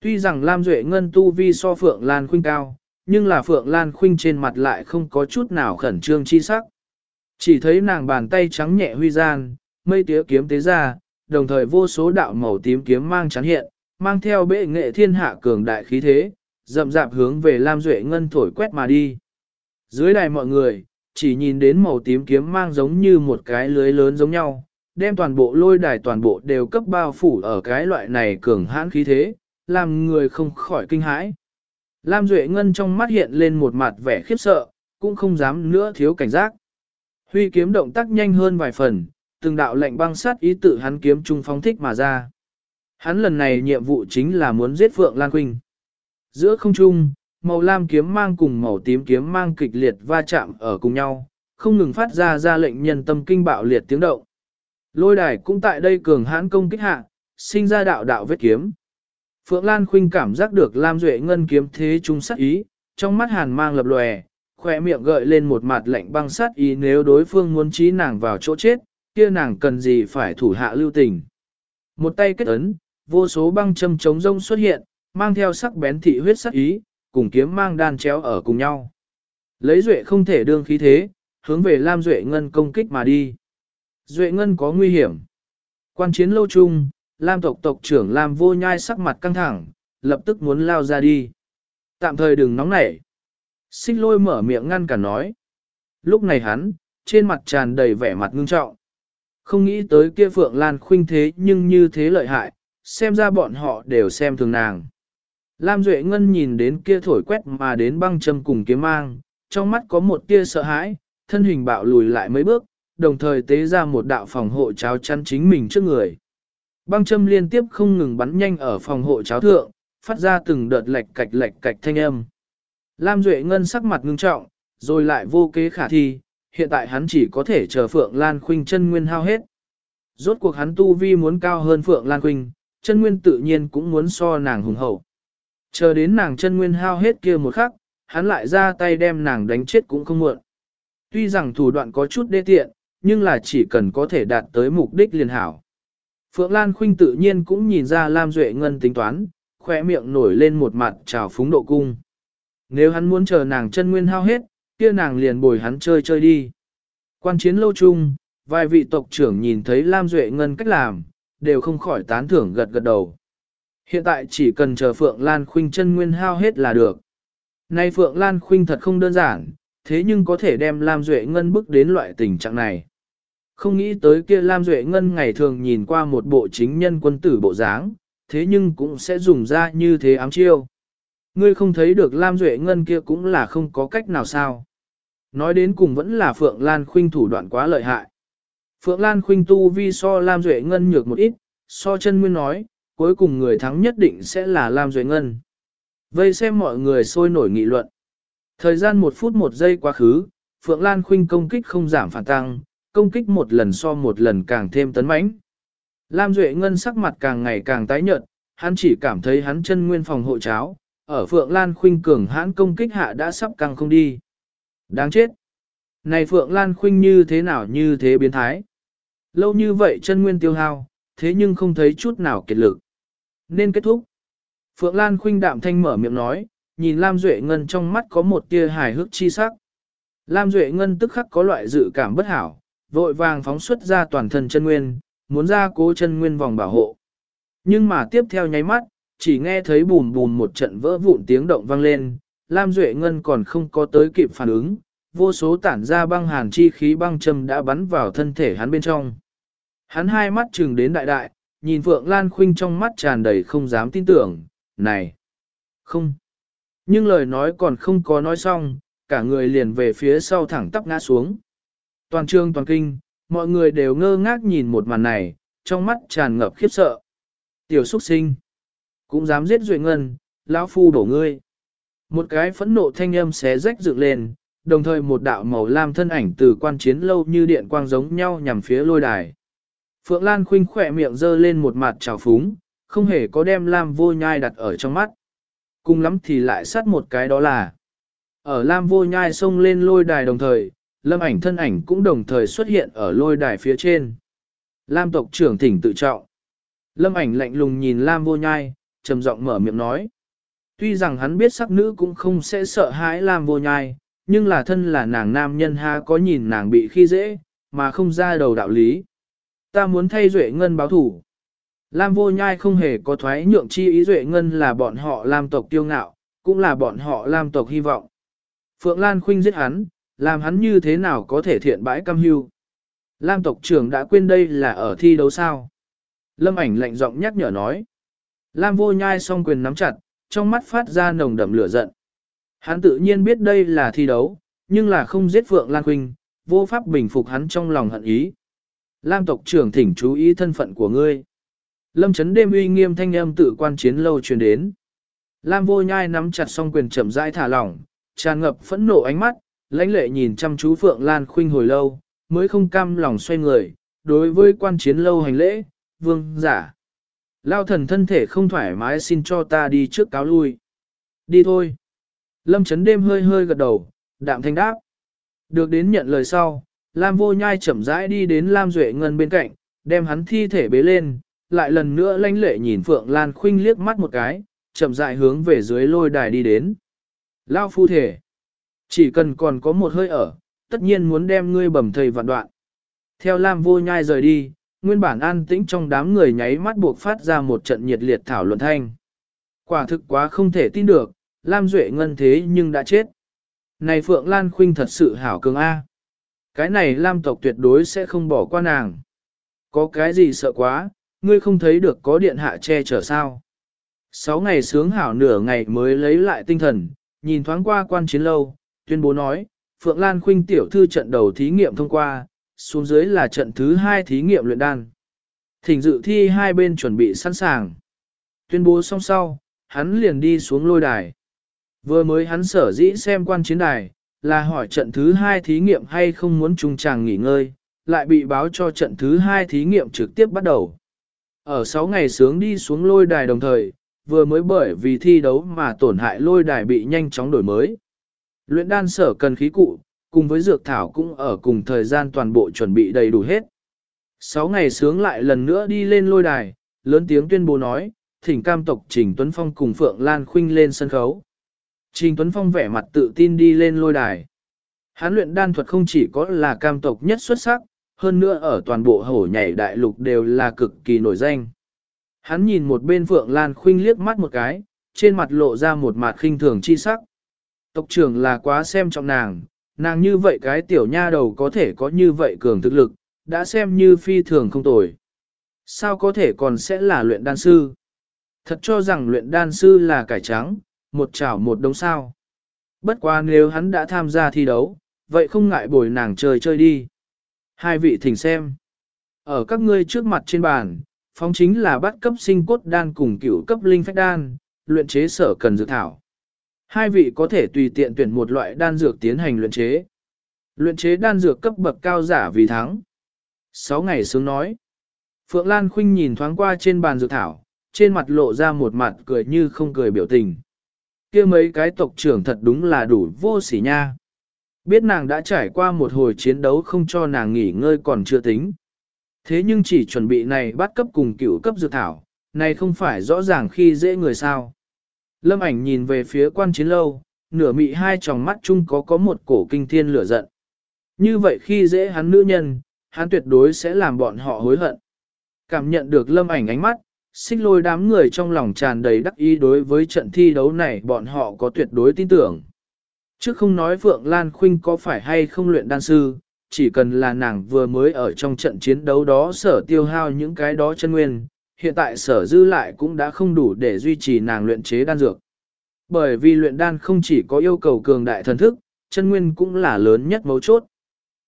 Tuy rằng Lam Duệ Ngân tu vi so Phượng Lan Khuynh cao, nhưng là Phượng Lan Khuynh trên mặt lại không có chút nào khẩn trương chi sắc. Chỉ thấy nàng bàn tay trắng nhẹ huy gian, mây tía kiếm tế ra, đồng thời vô số đạo màu tím kiếm mang chán hiện, mang theo bệ nghệ thiên hạ cường đại khí thế, rậm rạp hướng về Lam Duệ Ngân thổi quét mà đi. Dưới đài mọi người, chỉ nhìn đến màu tím kiếm mang giống như một cái lưới lớn giống nhau, đem toàn bộ lôi đài toàn bộ đều cấp bao phủ ở cái loại này cường hãn khí thế, làm người không khỏi kinh hãi. Lam Duệ Ngân trong mắt hiện lên một mặt vẻ khiếp sợ, cũng không dám nữa thiếu cảnh giác. Huy kiếm động tác nhanh hơn vài phần, từng đạo lệnh băng sát ý tự hắn kiếm trung phóng thích mà ra. Hắn lần này nhiệm vụ chính là muốn giết Phượng Lan Quỳnh. Giữa không trung, màu lam kiếm mang cùng màu tím kiếm mang kịch liệt va chạm ở cùng nhau, không ngừng phát ra ra lệnh nhân tâm kinh bạo liệt tiếng động. Lôi đài cũng tại đây cường hãn công kích hạ, sinh ra đạo đạo vết kiếm. Phượng Lan Khuynh cảm giác được Lam Duệ Ngân kiếm thế trung sát ý, trong mắt hàn mang lập lòe, khỏe miệng gợi lên một mặt lạnh băng sát ý nếu đối phương muốn trí nàng vào chỗ chết, kia nàng cần gì phải thủ hạ lưu tình. Một tay kết ấn, vô số băng châm chống rông xuất hiện, mang theo sắc bén thị huyết sát ý, cùng kiếm mang đan chéo ở cùng nhau. Lấy Duệ không thể đương khí thế, hướng về Lam Duệ Ngân công kích mà đi. Duệ Ngân có nguy hiểm. Quan chiến lâu chung, Lam tộc tộc trưởng Lam vô nhai sắc mặt căng thẳng, lập tức muốn lao ra đi. Tạm thời đừng nóng nảy. Xích lôi mở miệng ngăn cả nói. Lúc này hắn, trên mặt tràn đầy vẻ mặt ngưng trọng. Không nghĩ tới kia Phượng Lan khuynh thế nhưng như thế lợi hại, xem ra bọn họ đều xem thường nàng. Lam Duệ Ngân nhìn đến kia thổi quét mà đến băng châm cùng kiếm mang, trong mắt có một tia sợ hãi, thân hình bạo lùi lại mấy bước, đồng thời tế ra một đạo phòng hộ cháo chắn chính mình trước người. Băng châm liên tiếp không ngừng bắn nhanh ở phòng hộ cháo thượng, phát ra từng đợt lệch cạch lệch cạch thanh âm. Lam Duệ Ngân sắc mặt ngưng trọng, rồi lại vô kế khả thi, hiện tại hắn chỉ có thể chờ Phượng Lan Khuynh chân nguyên hao hết. Rốt cuộc hắn tu vi muốn cao hơn Phượng Lan Khuynh, chân nguyên tự nhiên cũng muốn so nàng hùng hậu. Chờ đến nàng chân nguyên hao hết kia một khắc, hắn lại ra tay đem nàng đánh chết cũng không muộn. Tuy rằng thủ đoạn có chút đê tiện, nhưng là chỉ cần có thể đạt tới mục đích liền hảo. Phượng Lan Khuynh tự nhiên cũng nhìn ra Lam Duệ Ngân tính toán, khỏe miệng nổi lên một mặt trào phúng độ cung. Nếu hắn muốn chờ nàng chân nguyên hao hết, kia nàng liền bồi hắn chơi chơi đi. Quan chiến lâu chung, vài vị tộc trưởng nhìn thấy Lam Duệ Ngân cách làm, đều không khỏi tán thưởng gật gật đầu. Hiện tại chỉ cần chờ Phượng Lan Khuynh chân nguyên hao hết là được. Nay Phượng Lan Khuynh thật không đơn giản, thế nhưng có thể đem Lam Duệ Ngân bước đến loại tình trạng này. Không nghĩ tới kia Lam Duệ Ngân ngày thường nhìn qua một bộ chính nhân quân tử bộ dáng, thế nhưng cũng sẽ dùng ra như thế ám chiêu. Ngươi không thấy được Lam Duệ Ngân kia cũng là không có cách nào sao. Nói đến cùng vẫn là Phượng Lan Khuynh thủ đoạn quá lợi hại. Phượng Lan Khuynh tu vi so Lam Duệ Ngân nhược một ít, so chân nguyên nói, cuối cùng người thắng nhất định sẽ là Lam Duệ Ngân. Vây xem mọi người sôi nổi nghị luận. Thời gian một phút một giây quá khứ, Phượng Lan Khuynh công kích không giảm phản tăng, công kích một lần so một lần càng thêm tấn mãnh. Lam Duệ Ngân sắc mặt càng ngày càng tái nhợt, hắn chỉ cảm thấy hắn chân nguyên phòng hộ cháo, ở Phượng Lan Khuynh cường hãn công kích hạ đã sắp căng không đi. Đáng chết! Này Phượng Lan Khuynh như thế nào như thế biến thái? Lâu như vậy chân nguyên tiêu hao, thế nhưng không thấy chút nào kiệt lực. Nên kết thúc. Phượng Lan Khuynh đạm thanh mở miệng nói, nhìn Lam Duệ Ngân trong mắt có một tia hài hước chi sắc. Lam Duệ Ngân tức khắc có loại dự cảm bất hảo, vội vàng phóng xuất ra toàn thân chân nguyên, muốn ra cố chân nguyên vòng bảo hộ. Nhưng mà tiếp theo nháy mắt, chỉ nghe thấy bùm bùm một trận vỡ vụn tiếng động vang lên, Lam Duệ Ngân còn không có tới kịp phản ứng, vô số tản ra băng hàn chi khí băng châm đã bắn vào thân thể hắn bên trong. Hắn hai mắt trừng đến đại đại, nhìn Phượng Lan Khuynh trong mắt tràn đầy không dám tin tưởng, này, không. Nhưng lời nói còn không có nói xong, cả người liền về phía sau thẳng tắp ngã xuống. Toàn trương toàn kinh, mọi người đều ngơ ngác nhìn một màn này, trong mắt tràn ngập khiếp sợ. Tiểu xuất sinh, cũng dám giết Duệ Ngân, lão phu đổ ngươi. Một cái phẫn nộ thanh âm xé rách dựng lên, đồng thời một đạo màu lam thân ảnh từ quan chiến lâu như điện quang giống nhau nhằm phía lôi đài. Phượng Lan khinh khỏe miệng dơ lên một mặt trào phúng, không hề có đem lam vô nhai đặt ở trong mắt. Cùng lắm thì lại sát một cái đó là. Ở lam vô nhai xông lên lôi đài đồng thời, lâm ảnh thân ảnh cũng đồng thời xuất hiện ở lôi đài phía trên. Lam tộc trưởng thỉnh tự trọng. Lâm ảnh lạnh lùng nhìn lam vô nhai, trầm giọng mở miệng nói. Tuy rằng hắn biết sắc nữ cũng không sẽ sợ hãi lam vô nhai, nhưng là thân là nàng nam nhân ha có nhìn nàng bị khi dễ, mà không ra đầu đạo lý. Ta muốn thay Duệ Ngân báo thủ. Lam vô nhai không hề có thoái nhượng chi ý Duệ Ngân là bọn họ Lam tộc tiêu ngạo, cũng là bọn họ Lam tộc hy vọng. Phượng Lan khuynh giết hắn, làm hắn như thế nào có thể thiện bãi cam hưu. Lam tộc trưởng đã quên đây là ở thi đấu sao. Lâm ảnh lạnh giọng nhắc nhở nói. Lam vô nhai song quyền nắm chặt, trong mắt phát ra nồng đậm lửa giận. Hắn tự nhiên biết đây là thi đấu, nhưng là không giết Phượng Lan Khuynh, vô pháp bình phục hắn trong lòng hận ý. Lam tộc trưởng thỉnh chú ý thân phận của ngươi. Lâm chấn đêm uy nghiêm thanh âm tự quan chiến lâu truyền đến. Lam vô nhai nắm chặt song quyền chậm rãi thả lỏng, tràn ngập phẫn nộ ánh mắt, lãnh lệ nhìn chăm chú Phượng Lan Khuynh hồi lâu, mới không cam lòng xoay người, đối với quan chiến lâu hành lễ, vương giả. Lao thần thân thể không thoải mái xin cho ta đi trước cáo lui. Đi thôi. Lâm chấn đêm hơi hơi gật đầu, đạm thanh đáp. Được đến nhận lời sau, Lam vô nhai chậm rãi đi đến Lam Duệ Ngân bên cạnh, đem hắn thi thể bế lên, lại lần nữa lanh lệ nhìn Phượng Lan Khuynh liếc mắt một cái, chậm rãi hướng về dưới lôi đài đi đến. Lao phu thể. Chỉ cần còn có một hơi ở, tất nhiên muốn đem ngươi bầm thầy vạn đoạn. Theo Lam vô nhai rời đi, nguyên bản an tĩnh trong đám người nháy mắt buộc phát ra một trận nhiệt liệt thảo luận thanh. Quả thực quá không thể tin được, Lam Duệ Ngân thế nhưng đã chết. Này Phượng Lan Khuynh thật sự hảo cường A. Cái này Lam tộc tuyệt đối sẽ không bỏ qua nàng. Có cái gì sợ quá, ngươi không thấy được có điện hạ che chở sao. Sáu ngày sướng hảo nửa ngày mới lấy lại tinh thần, nhìn thoáng qua quan chiến lâu, tuyên bố nói, Phượng Lan Khuynh tiểu thư trận đầu thí nghiệm thông qua, xuống dưới là trận thứ hai thí nghiệm luyện đan. Thỉnh dự thi hai bên chuẩn bị sẵn sàng. Tuyên bố xong sau, hắn liền đi xuống lôi đài. Vừa mới hắn sở dĩ xem quan chiến đài, là hỏi trận thứ hai thí nghiệm hay không muốn trung chàng nghỉ ngơi, lại bị báo cho trận thứ hai thí nghiệm trực tiếp bắt đầu. Ở 6 ngày sướng đi xuống lôi đài đồng thời, vừa mới bởi vì thi đấu mà tổn hại lôi đài bị nhanh chóng đổi mới. Luyện đan sở cần khí cụ, cùng với dược thảo cũng ở cùng thời gian toàn bộ chuẩn bị đầy đủ hết. 6 ngày sướng lại lần nữa đi lên lôi đài, lớn tiếng tuyên bố nói, thỉnh cam tộc Trình Tuấn Phong cùng Phượng Lan Khuynh lên sân khấu. Trình Tuấn Phong vẻ mặt tự tin đi lên lôi đài. Hán luyện đan thuật không chỉ có là cam tộc nhất xuất sắc, hơn nữa ở toàn bộ hổ nhảy đại lục đều là cực kỳ nổi danh. Hắn nhìn một bên Phượng Lan Khuynh liếc mắt một cái, trên mặt lộ ra một mặt khinh thường chi sắc. Tộc trưởng là quá xem trọng nàng, nàng như vậy cái tiểu nha đầu có thể có như vậy cường thực lực, đã xem như phi thường không tồi. Sao có thể còn sẽ là luyện đan sư? Thật cho rằng luyện đan sư là cải trắng, một chảo một đống sao. Bất quá nếu hắn đã tham gia thi đấu, vậy không ngại bồi nàng chơi chơi đi. Hai vị thỉnh xem. Ở các ngươi trước mặt trên bàn, phóng chính là bắt cấp sinh cốt đan cùng cửu cấp linh phách đan, luyện chế sở cần dược thảo. Hai vị có thể tùy tiện tuyển một loại đan dược tiến hành luyện chế. Luyện chế đan dược cấp bậc cao giả vì thắng. Sáu ngày sướng nói. Phượng Lan Khuynh nhìn thoáng qua trên bàn dược thảo, trên mặt lộ ra một mặt cười như không cười biểu tình kia mấy cái tộc trưởng thật đúng là đủ vô sỉ nha. Biết nàng đã trải qua một hồi chiến đấu không cho nàng nghỉ ngơi còn chưa tính. Thế nhưng chỉ chuẩn bị này bắt cấp cùng cựu cấp dược thảo, này không phải rõ ràng khi dễ người sao. Lâm ảnh nhìn về phía quan chiến lâu, nửa mị hai tròng mắt chung có có một cổ kinh thiên lửa giận. Như vậy khi dễ hắn nữ nhân, hắn tuyệt đối sẽ làm bọn họ hối hận. Cảm nhận được lâm ảnh ánh mắt, Xích lôi đám người trong lòng tràn đầy đắc ý đối với trận thi đấu này bọn họ có tuyệt đối tin tưởng. Chứ không nói Phượng Lan Khuynh có phải hay không luyện đan sư, chỉ cần là nàng vừa mới ở trong trận chiến đấu đó sở tiêu hao những cái đó chân nguyên, hiện tại sở dư lại cũng đã không đủ để duy trì nàng luyện chế đan dược. Bởi vì luyện đan không chỉ có yêu cầu cường đại thần thức, chân nguyên cũng là lớn nhất mấu chốt.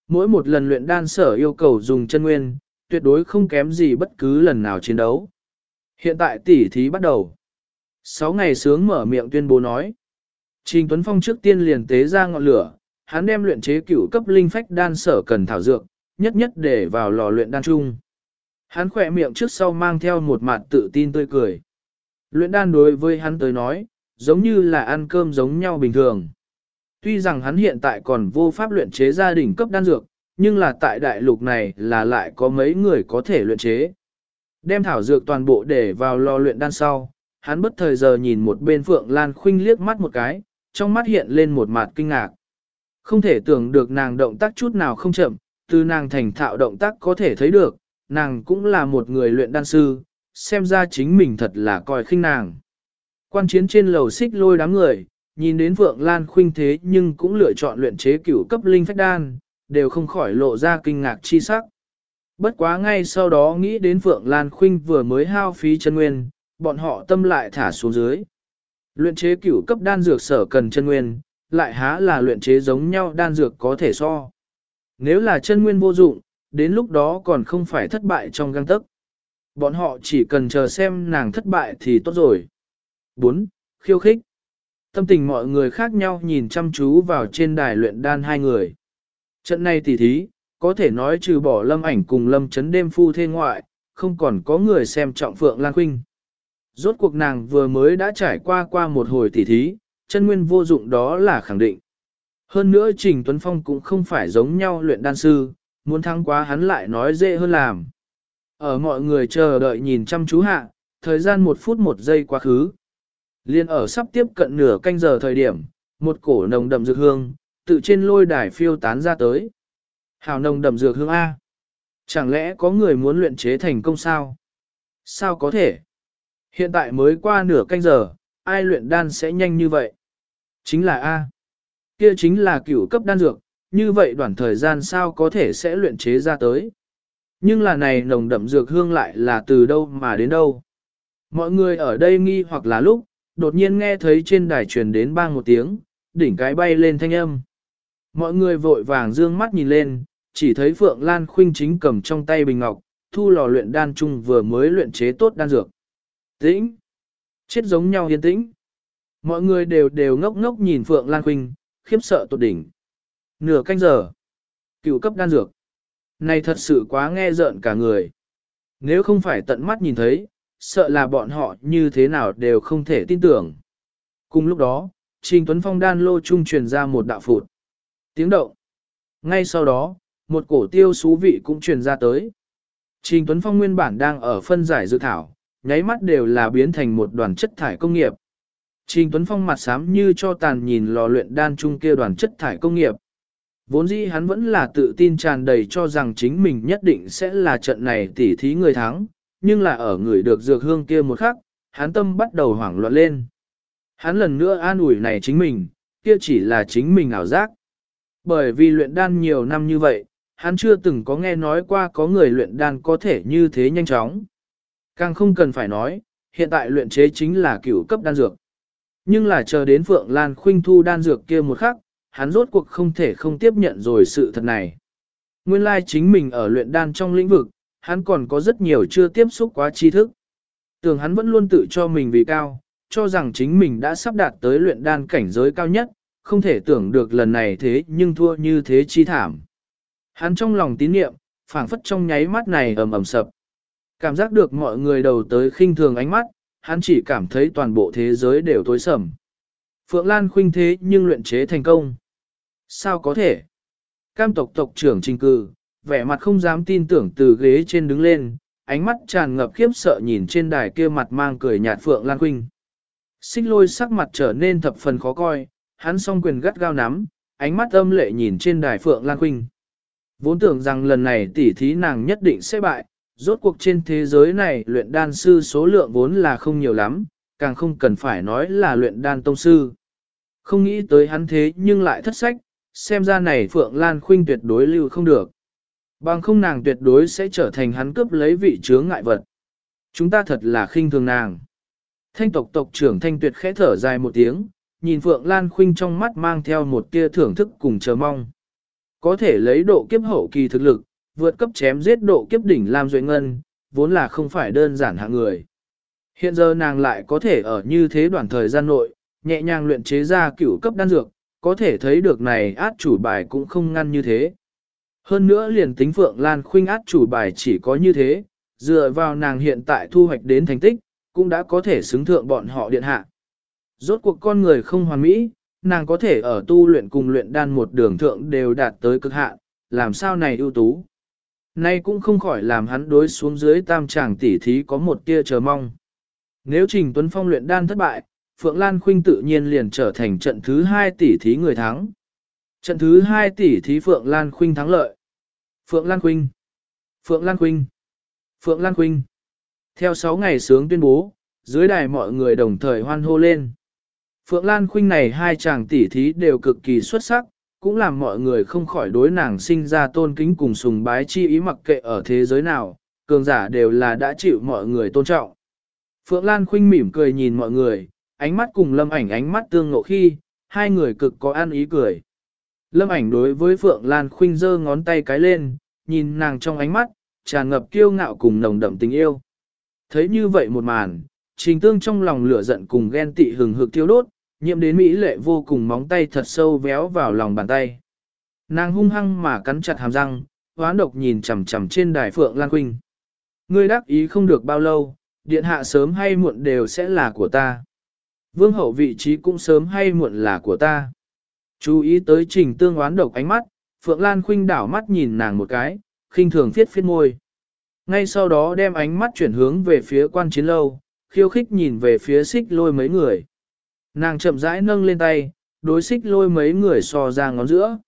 Mỗi một lần luyện đan sở yêu cầu dùng chân nguyên, tuyệt đối không kém gì bất cứ lần nào chiến đấu. Hiện tại tỉ thí bắt đầu. Sáu ngày sướng mở miệng tuyên bố nói. Trình Tuấn Phong trước tiên liền tế ra ngọn lửa, hắn đem luyện chế cửu cấp linh phách đan sở cần thảo dược, nhất nhất để vào lò luyện đan chung. Hắn khỏe miệng trước sau mang theo một mặt tự tin tươi cười. Luyện đan đối với hắn tới nói, giống như là ăn cơm giống nhau bình thường. Tuy rằng hắn hiện tại còn vô pháp luyện chế gia đình cấp đan dược, nhưng là tại đại lục này là lại có mấy người có thể luyện chế. Đem thảo dược toàn bộ để vào lò luyện đan sau, hắn bất thời giờ nhìn một bên Phượng Lan Khuynh liếc mắt một cái, trong mắt hiện lên một mặt kinh ngạc. Không thể tưởng được nàng động tác chút nào không chậm, từ nàng thành thạo động tác có thể thấy được, nàng cũng là một người luyện đan sư, xem ra chính mình thật là coi khinh nàng. Quan chiến trên lầu xích lôi đám người, nhìn đến Phượng Lan Khuynh thế nhưng cũng lựa chọn luyện chế cửu cấp linh phách đan, đều không khỏi lộ ra kinh ngạc chi sắc. Bất quá ngay sau đó nghĩ đến Phượng Lan Khuynh vừa mới hao phí chân nguyên, bọn họ tâm lại thả xuống dưới. Luyện chế cửu cấp đan dược sở cần chân nguyên, lại há là luyện chế giống nhau đan dược có thể so. Nếu là chân nguyên vô dụng, đến lúc đó còn không phải thất bại trong găng tức. Bọn họ chỉ cần chờ xem nàng thất bại thì tốt rồi. 4. Khiêu khích Tâm tình mọi người khác nhau nhìn chăm chú vào trên đài luyện đan hai người. Trận này tỉ thí, có thể nói trừ bỏ lâm ảnh cùng lâm chấn đêm phu thê ngoại, không còn có người xem trọng Phượng Lan Khuynh. Rốt cuộc nàng vừa mới đã trải qua qua một hồi tỉ thí, chân nguyên vô dụng đó là khẳng định. Hơn nữa Trình Tuấn Phong cũng không phải giống nhau luyện đan sư, muốn thắng quá hắn lại nói dễ hơn làm. Ở mọi người chờ đợi nhìn chăm chú hạ, thời gian một phút một giây quá khứ. Liên ở sắp tiếp cận nửa canh giờ thời điểm, một cổ nồng đậm dược hương, tự trên lôi đài phiêu tán ra tới. Hào nồng đậm dược hương A. Chẳng lẽ có người muốn luyện chế thành công sao? Sao có thể? Hiện tại mới qua nửa canh giờ, ai luyện đan sẽ nhanh như vậy? Chính là A. Kia chính là cửu cấp đan dược, như vậy đoạn thời gian sao có thể sẽ luyện chế ra tới? Nhưng là này nồng đậm dược hương lại là từ đâu mà đến đâu? Mọi người ở đây nghi hoặc là lúc, đột nhiên nghe thấy trên đài truyền đến bang một tiếng, đỉnh cái bay lên thanh âm. Mọi người vội vàng dương mắt nhìn lên, chỉ thấy Phượng Lan Khuynh chính cầm trong tay bình ngọc, thu lò luyện đan chung vừa mới luyện chế tốt đan dược. Tĩnh! Chết giống nhau yên tĩnh. Mọi người đều đều ngốc ngốc nhìn Phượng Lan Khuynh, khiếp sợ tột đỉnh. Nửa canh giờ. Cựu cấp đan dược. Này thật sự quá nghe rợn cả người. Nếu không phải tận mắt nhìn thấy, sợ là bọn họ như thế nào đều không thể tin tưởng. Cùng lúc đó, Trình Tuấn Phong đan lô trung truyền ra một đạo phụt. Tiếng động. Ngay sau đó, một cổ tiêu xú vị cũng truyền ra tới. Trình Tuấn Phong nguyên bản đang ở phân giải dự thảo, nháy mắt đều là biến thành một đoàn chất thải công nghiệp. Trình Tuấn Phong mặt xám như cho tàn nhìn lò luyện đan trung kia đoàn chất thải công nghiệp. Vốn dĩ hắn vẫn là tự tin tràn đầy cho rằng chính mình nhất định sẽ là trận này tỉ thí người thắng, nhưng là ở người được dược hương kia một khắc, hắn tâm bắt đầu hoảng loạn lên. Hắn lần nữa an ủi này chính mình, kia chỉ là chính mình ảo giác. Bởi vì luyện đan nhiều năm như vậy, hắn chưa từng có nghe nói qua có người luyện đan có thể như thế nhanh chóng. Càng không cần phải nói, hiện tại luyện chế chính là cửu cấp đan dược. Nhưng là chờ đến Phượng Lan Khuynh thu đan dược kia một khắc, hắn rốt cuộc không thể không tiếp nhận rồi sự thật này. Nguyên lai chính mình ở luyện đan trong lĩnh vực, hắn còn có rất nhiều chưa tiếp xúc quá tri thức. Tưởng hắn vẫn luôn tự cho mình vì cao, cho rằng chính mình đã sắp đạt tới luyện đan cảnh giới cao nhất, không thể tưởng được lần này thế nhưng thua như thế chi thảm. Hắn trong lòng tín niệm, phảng phất trong nháy mắt này ầm ầm sập. Cảm giác được mọi người đầu tới khinh thường ánh mắt, hắn chỉ cảm thấy toàn bộ thế giới đều tối sầm. Phượng Lan khuynh thế nhưng luyện chế thành công. Sao có thể? Cam tộc tộc trưởng trình cư, vẻ mặt không dám tin tưởng từ ghế trên đứng lên, ánh mắt tràn ngập khiếp sợ nhìn trên đài kia mặt mang cười nhạt Phượng Lan khuynh. Xích lôi sắc mặt trở nên thập phần khó coi, hắn song quyền gắt gao nắm, ánh mắt âm lệ nhìn trên đài Phượng Lan khuynh. Vốn tưởng rằng lần này tỉ thí nàng nhất định sẽ bại, Rốt cuộc trên thế giới này luyện đan sư số lượng vốn là không nhiều lắm, càng không cần phải nói là luyện đan tông sư. Không nghĩ tới hắn thế nhưng lại thất sách, xem ra này Phượng Lan Khuynh tuyệt đối lưu không được. Bằng không nàng tuyệt đối sẽ trở thành hắn cướp lấy vị chướng ngại vật. Chúng ta thật là khinh thường nàng. Thanh tộc tộc trưởng thanh tuyệt khẽ thở dài một tiếng, nhìn Phượng Lan Khuynh trong mắt mang theo một tia thưởng thức cùng chờ mong. Có thể lấy độ kiếp hậu kỳ thực lực, vượt cấp chém giết độ kiếp đỉnh Lam Duệ Ngân, vốn là không phải đơn giản hạng người. Hiện giờ nàng lại có thể ở như thế đoạn thời gian nội, nhẹ nhàng luyện chế ra cửu cấp đan dược, có thể thấy được này át chủ bài cũng không ngăn như thế. Hơn nữa liền tính Phượng Lan Khuynh át chủ bài chỉ có như thế, dựa vào nàng hiện tại thu hoạch đến thành tích, cũng đã có thể xứng thượng bọn họ điện hạ. Rốt cuộc con người không hoàn mỹ, nàng có thể ở tu luyện cùng luyện đan một đường thượng đều đạt tới cực hạn, làm sao này ưu tú. Nay cũng không khỏi làm hắn đối xuống dưới tam tràng tỷ thí có một tia chờ mong. Nếu Trình Tuấn Phong luyện đan thất bại, Phượng Lan Khuynh tự nhiên liền trở thành trận thứ 2 tỷ thí người thắng. Trận thứ 2 tỷ thí Phượng Lan Khuynh thắng lợi. Phượng Lan Khuynh, Phượng Lan Khuynh, Phượng Lan Khuynh. Theo 6 ngày sướng tuyên bố, dưới đài mọi người đồng thời hoan hô lên. Phượng Lan Khuynh này hai chàng tỷ thí đều cực kỳ xuất sắc, cũng làm mọi người không khỏi đối nàng sinh ra tôn kính cùng sùng bái chi ý mặc kệ ở thế giới nào, cường giả đều là đã chịu mọi người tôn trọng. Phượng Lan Khuynh mỉm cười nhìn mọi người, ánh mắt cùng lâm ảnh ánh mắt tương ngộ khi, hai người cực có an ý cười. Lâm ảnh đối với Phượng Lan Khuynh giơ ngón tay cái lên, nhìn nàng trong ánh mắt, tràn ngập kiêu ngạo cùng nồng đậm tình yêu. Thấy như vậy một màn, trình tương trong lòng lửa giận cùng ghen tị hừng hực thiêu đốt, nhiễm đến mỹ lệ vô cùng móng tay thật sâu véo vào lòng bàn tay. Nàng hung hăng mà cắn chặt hàm răng, hoán độc nhìn chằm chằm trên đài Phượng Lan Quynh. Ngươi đắc ý không được bao lâu, điện hạ sớm hay muộn đều sẽ là của ta. Vương hậu vị trí cũng sớm hay muộn là của ta. Chú ý tới trình tương oán độc ánh mắt, Phượng Lan Khuynh đảo mắt nhìn nàng một cái, khinh thường phiết phiết môi. Ngay sau đó đem ánh mắt chuyển hướng về phía quan chiến lâu, khiêu khích nhìn về phía xích lôi mấy người. Nàng chậm rãi nâng lên tay, đối xích lôi mấy người so ra ngón giữa.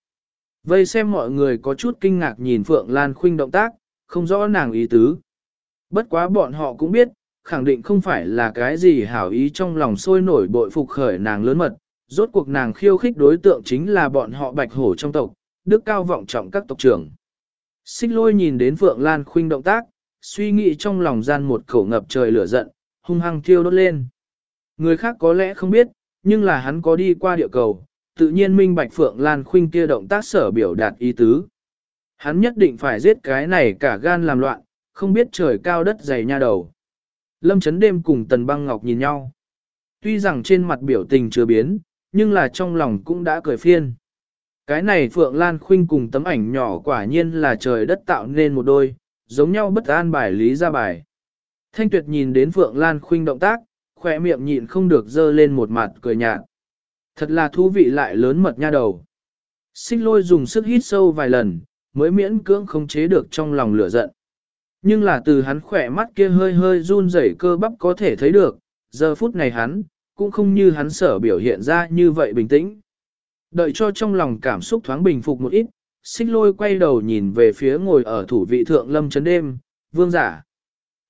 Vây xem mọi người có chút kinh ngạc nhìn Phượng Lan Khuynh động tác, không rõ nàng ý tứ. Bất quá bọn họ cũng biết, khẳng định không phải là cái gì hảo ý trong lòng sôi nổi bội phục khởi nàng lớn mật, rốt cuộc nàng khiêu khích đối tượng chính là bọn họ bạch hổ trong tộc, đức cao vọng trọng các tộc trưởng. Xích lôi nhìn đến Phượng Lan Khuynh động tác, suy nghĩ trong lòng gian một khẩu ngập trời lửa giận, hung hăng thiêu đốt lên. Người khác có lẽ không biết, nhưng là hắn có đi qua địa cầu, tự nhiên minh bạch Phượng Lan Khuynh kia động tác sở biểu đạt ý tứ. Hắn nhất định phải giết cái này cả gan làm loạn, không biết trời cao đất dày nha đầu. Lâm chấn đêm cùng Tần Băng Ngọc nhìn nhau. Tuy rằng trên mặt biểu tình chưa biến, nhưng là trong lòng cũng đã cười phiên. Cái này Phượng Lan Khuynh cùng tấm ảnh nhỏ quả nhiên là trời đất tạo nên một đôi, giống nhau bất an bài lý ra bài. Thanh Tuyệt nhìn đến Phượng Lan Khuynh động tác, khỏe miệng nhịn không được dơ lên một mặt cười nhạt. Thật là thú vị lại lớn mật nha đầu. Xích lôi dùng sức hít sâu vài lần, mới miễn cưỡng không chế được trong lòng lửa giận. Nhưng là từ hắn khỏe mắt kia hơi hơi run rẩy cơ bắp có thể thấy được, giờ phút này hắn, cũng không như hắn sở biểu hiện ra như vậy bình tĩnh. Đợi cho trong lòng cảm xúc thoáng bình phục một ít, xích lôi quay đầu nhìn về phía ngồi ở thủ vị thượng lâm chấn đêm, vương giả.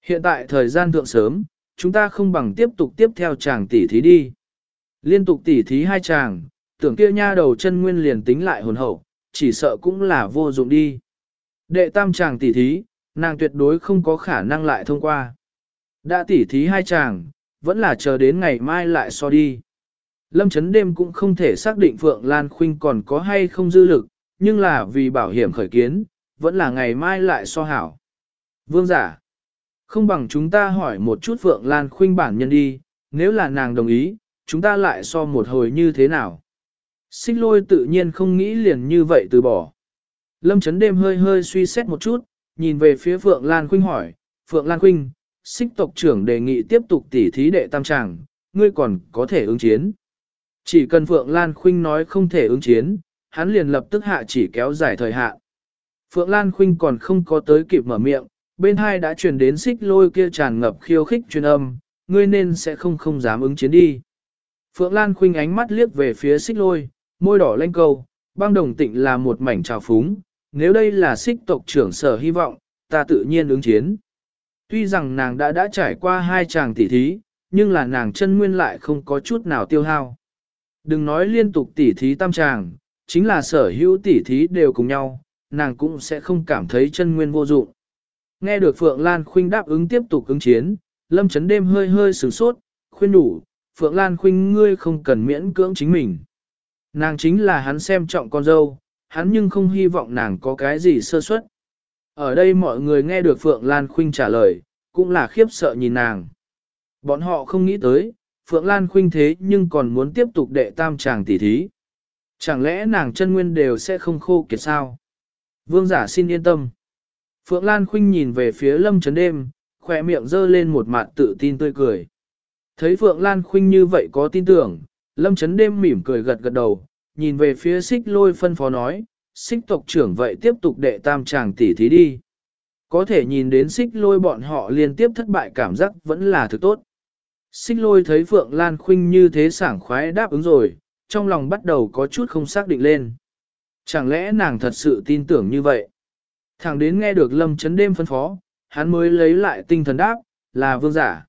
Hiện tại thời gian thượng sớm, chúng ta không bằng tiếp tục tiếp theo chàng tỉ thí đi. Liên tục tỉ thí hai chàng, tưởng kia nha đầu chân nguyên liền tính lại hồn hậu, chỉ sợ cũng là vô dụng đi. Đệ tam chàng tỉ thí, nàng tuyệt đối không có khả năng lại thông qua. Đã tỉ thí hai chàng, vẫn là chờ đến ngày mai lại so đi. Lâm chấn đêm cũng không thể xác định Phượng Lan Khuynh còn có hay không dư lực, nhưng là vì bảo hiểm khởi kiến, vẫn là ngày mai lại so hảo. Vương giả, không bằng chúng ta hỏi một chút Phượng Lan Khuynh bản nhân đi, nếu là nàng đồng ý, chúng ta lại so một hồi như thế nào. Xích lôi tự nhiên không nghĩ liền như vậy từ bỏ. Lâm chấn đêm hơi hơi suy xét một chút, nhìn về phía Phượng Lan Khuynh hỏi, Phượng Lan Khuynh, xích tộc trưởng đề nghị tiếp tục tỉ thí đệ tam tràng, ngươi còn có thể ứng chiến. Chỉ cần Phượng Lan Khuynh nói không thể ứng chiến, hắn liền lập tức hạ chỉ kéo dài thời hạn. Phượng Lan Khuynh còn không có tới kịp mở miệng, bên hai đã truyền đến xích lôi kia tràn ngập khiêu khích truyền âm, ngươi nên sẽ không không dám ứng chiến đi. Phượng Lan Khuynh ánh mắt liếc về phía xích lôi, môi đỏ lên câu, băng đồng tịnh là một mảnh trào phúng, nếu đây là xích tộc trưởng sở hy vọng, ta tự nhiên ứng chiến. Tuy rằng nàng đã đã trải qua hai chàng tỉ thí, nhưng là nàng chân nguyên lại không có chút nào tiêu hao. Đừng nói liên tục tỉ thí tam tràng, chính là sở hữu tỉ thí đều cùng nhau, nàng cũng sẽ không cảm thấy chân nguyên vô dụng. Nghe được Phượng Lan Khuynh đáp ứng tiếp tục ứng chiến, Lâm Chấn đêm hơi hơi sửng sốt, khuyên đủ, Phượng Lan Khuynh ngươi không cần miễn cưỡng chính mình. Nàng chính là hắn xem trọng con dâu, hắn nhưng không hy vọng nàng có cái gì sơ suất. Ở đây mọi người nghe được Phượng Lan Khuynh trả lời, cũng là khiếp sợ nhìn nàng. Bọn họ không nghĩ tới, Phượng Lan Khuynh thế nhưng còn muốn tiếp tục đệ tam chàng tỷ thí. Chẳng lẽ nàng chân nguyên đều sẽ không khô kiệt sao? Vương giả xin yên tâm. Phượng Lan Khuynh nhìn về phía lâm chấn đêm, khỏe miệng dơ lên một mặt tự tin tươi cười. Thấy Phượng Lan Khuynh như vậy có tin tưởng, lâm chấn đêm mỉm cười gật gật đầu, nhìn về phía xích lôi phân phó nói, xích tộc trưởng vậy tiếp tục đệ tam chàng tỷ thí đi. Có thể nhìn đến xích lôi bọn họ liên tiếp thất bại cảm giác vẫn là thứ tốt. Xích lôi thấy Phượng Lan Khuynh như thế sảng khoái đáp ứng rồi, trong lòng bắt đầu có chút không xác định lên. Chẳng lẽ nàng thật sự tin tưởng như vậy? Thẳng đến nghe được lâm chấn đêm phân phó, hắn mới lấy lại tinh thần đáp, là vương giả.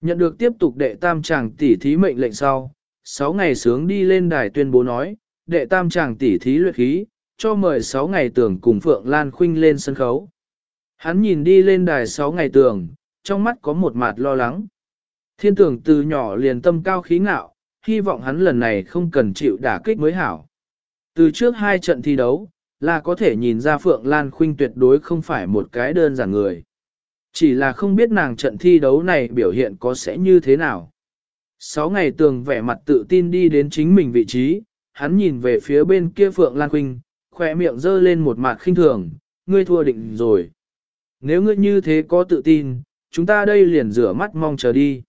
Nhận được tiếp tục đệ tam chàng tỷ thí mệnh lệnh sau, 6 ngày sướng đi lên đài tuyên bố nói, đệ tam chàng tỷ thí luyện khí, cho mời 6 ngày tưởng cùng Phượng Lan Khuynh lên sân khấu. Hắn nhìn đi lên đài 6 ngày tưởng trong mắt có một mặt lo lắng. Thiên tưởng từ nhỏ liền tâm cao khí ngạo, hy vọng hắn lần này không cần chịu đả kích mới hảo. Từ trước hai trận thi đấu, là có thể nhìn ra Phượng Lan Khuynh tuyệt đối không phải một cái đơn giản người. Chỉ là không biết nàng trận thi đấu này biểu hiện có sẽ như thế nào. Sáu ngày tường vẻ mặt tự tin đi đến chính mình vị trí, hắn nhìn về phía bên kia Phượng Lan Khuynh, khỏe miệng dơ lên một mặt khinh thường, ngươi thua định rồi. Nếu ngươi như thế có tự tin, chúng ta đây liền rửa mắt mong chờ đi.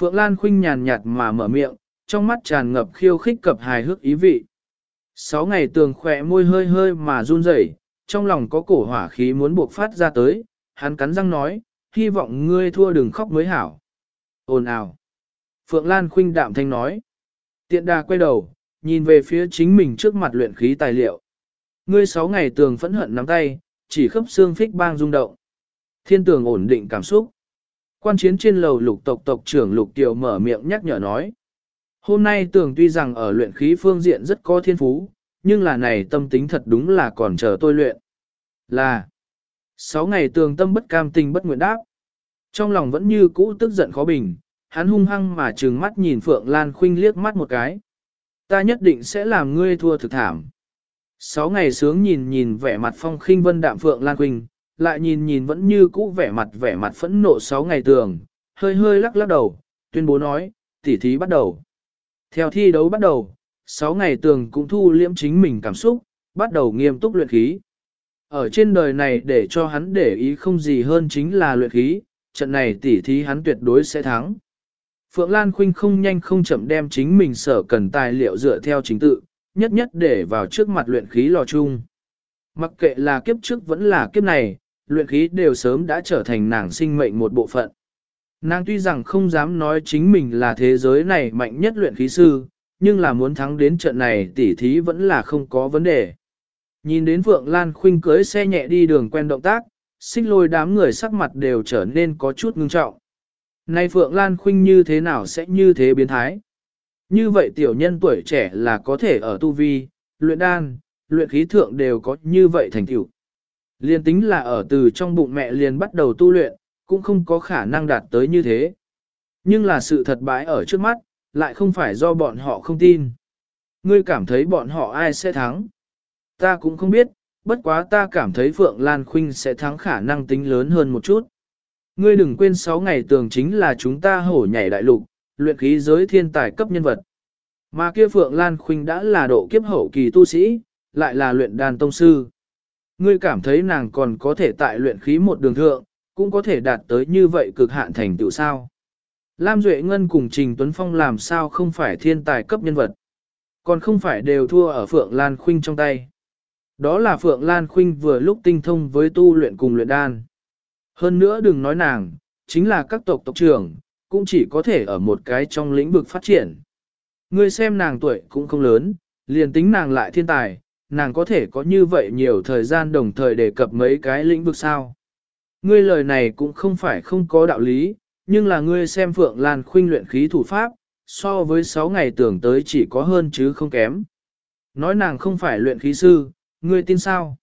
Phượng Lan Khuynh nhàn nhạt mà mở miệng, trong mắt tràn ngập khiêu khích cập hài hước ý vị. Sáu ngày tường khỏe môi hơi hơi mà run rẩy, trong lòng có cổ hỏa khí muốn buộc phát ra tới, hắn cắn răng nói, hy vọng ngươi thua đừng khóc mới hảo. Ồn ào. Phượng Lan khuynh đạm thanh nói. Tiện đà quay đầu, nhìn về phía chính mình trước mặt luyện khí tài liệu. Ngươi sáu ngày tường phẫn hận nắm tay, chỉ khớp xương phích bang rung động. Thiên tường ổn định cảm xúc. Quan chiến trên lầu lục tộc tộc trưởng lục tiểu mở miệng nhắc nhở nói. Hôm nay tường tuy rằng ở luyện khí phương diện rất có thiên phú, nhưng là này tâm tính thật đúng là còn chờ tôi luyện. Là, sáu ngày tường tâm bất cam tình bất nguyện đáp. Trong lòng vẫn như cũ tức giận khó bình, hắn hung hăng mà trừng mắt nhìn Phượng Lan Khuynh liếc mắt một cái. Ta nhất định sẽ làm ngươi thua thực thảm. Sáu ngày sướng nhìn nhìn vẻ mặt phong khinh vân đạm Phượng Lan Khuynh, lại nhìn nhìn vẫn như cũ vẻ mặt vẻ mặt phẫn nộ sáu ngày tường, hơi hơi lắc lắc đầu, tuyên bố nói, tỉ thí bắt đầu. Theo thi đấu bắt đầu, 6 ngày tường cũng thu liễm chính mình cảm xúc, bắt đầu nghiêm túc luyện khí. Ở trên đời này để cho hắn để ý không gì hơn chính là luyện khí, trận này tỉ thí hắn tuyệt đối sẽ thắng. Phượng Lan Khuynh không nhanh không chậm đem chính mình sở cần tài liệu dựa theo chính tự, nhất nhất để vào trước mặt luyện khí lò chung. Mặc kệ là kiếp trước vẫn là kiếp này, luyện khí đều sớm đã trở thành nàng sinh mệnh một bộ phận. Nàng tuy rằng không dám nói chính mình là thế giới này mạnh nhất luyện khí sư, nhưng là muốn thắng đến trận này tỉ thí vẫn là không có vấn đề. Nhìn đến Phượng Lan Khuynh cưới xe nhẹ đi đường quen động tác, xích lôi đám người sắc mặt đều trở nên có chút ngưng trọng. Nay Phượng Lan Khuynh như thế nào sẽ như thế biến thái? Như vậy tiểu nhân tuổi trẻ là có thể ở tu vi, luyện đan, luyện khí thượng đều có như vậy thành tựu. Liên tính là ở từ trong bụng mẹ liền bắt đầu tu luyện, cũng không có khả năng đạt tới như thế. Nhưng là sự thật bãi ở trước mắt, lại không phải do bọn họ không tin. Ngươi cảm thấy bọn họ ai sẽ thắng? Ta cũng không biết, bất quá ta cảm thấy Phượng Lan Khuynh sẽ thắng khả năng tính lớn hơn một chút. Ngươi đừng quên 6 ngày tường chính là chúng ta hổ nhảy đại lục, luyện khí giới thiên tài cấp nhân vật. Mà kia Phượng Lan Khuynh đã là độ kiếp hậu kỳ tu sĩ, lại là luyện đàn tông sư. Ngươi cảm thấy nàng còn có thể tại luyện khí một đường thượng, cũng có thể đạt tới như vậy cực hạn thành tựu sao. Lam Duệ Ngân cùng Trình Tuấn Phong làm sao không phải thiên tài cấp nhân vật, còn không phải đều thua ở Phượng Lan Khuynh trong tay. Đó là Phượng Lan Khuynh vừa lúc tinh thông với tu luyện cùng luyện đan. Hơn nữa đừng nói nàng, chính là các tộc tộc trưởng, cũng chỉ có thể ở một cái trong lĩnh vực phát triển. Ngươi xem nàng tuổi cũng không lớn, liền tính nàng lại thiên tài, nàng có thể có như vậy nhiều thời gian đồng thời đề cập mấy cái lĩnh vực sao. Ngươi lời này cũng không phải không có đạo lý, nhưng là ngươi xem Phượng Lan Khuynh luyện khí thủ pháp, so với 6 ngày tưởng tới chỉ có hơn chứ không kém. Nói nàng không phải luyện khí sư, ngươi tin sao?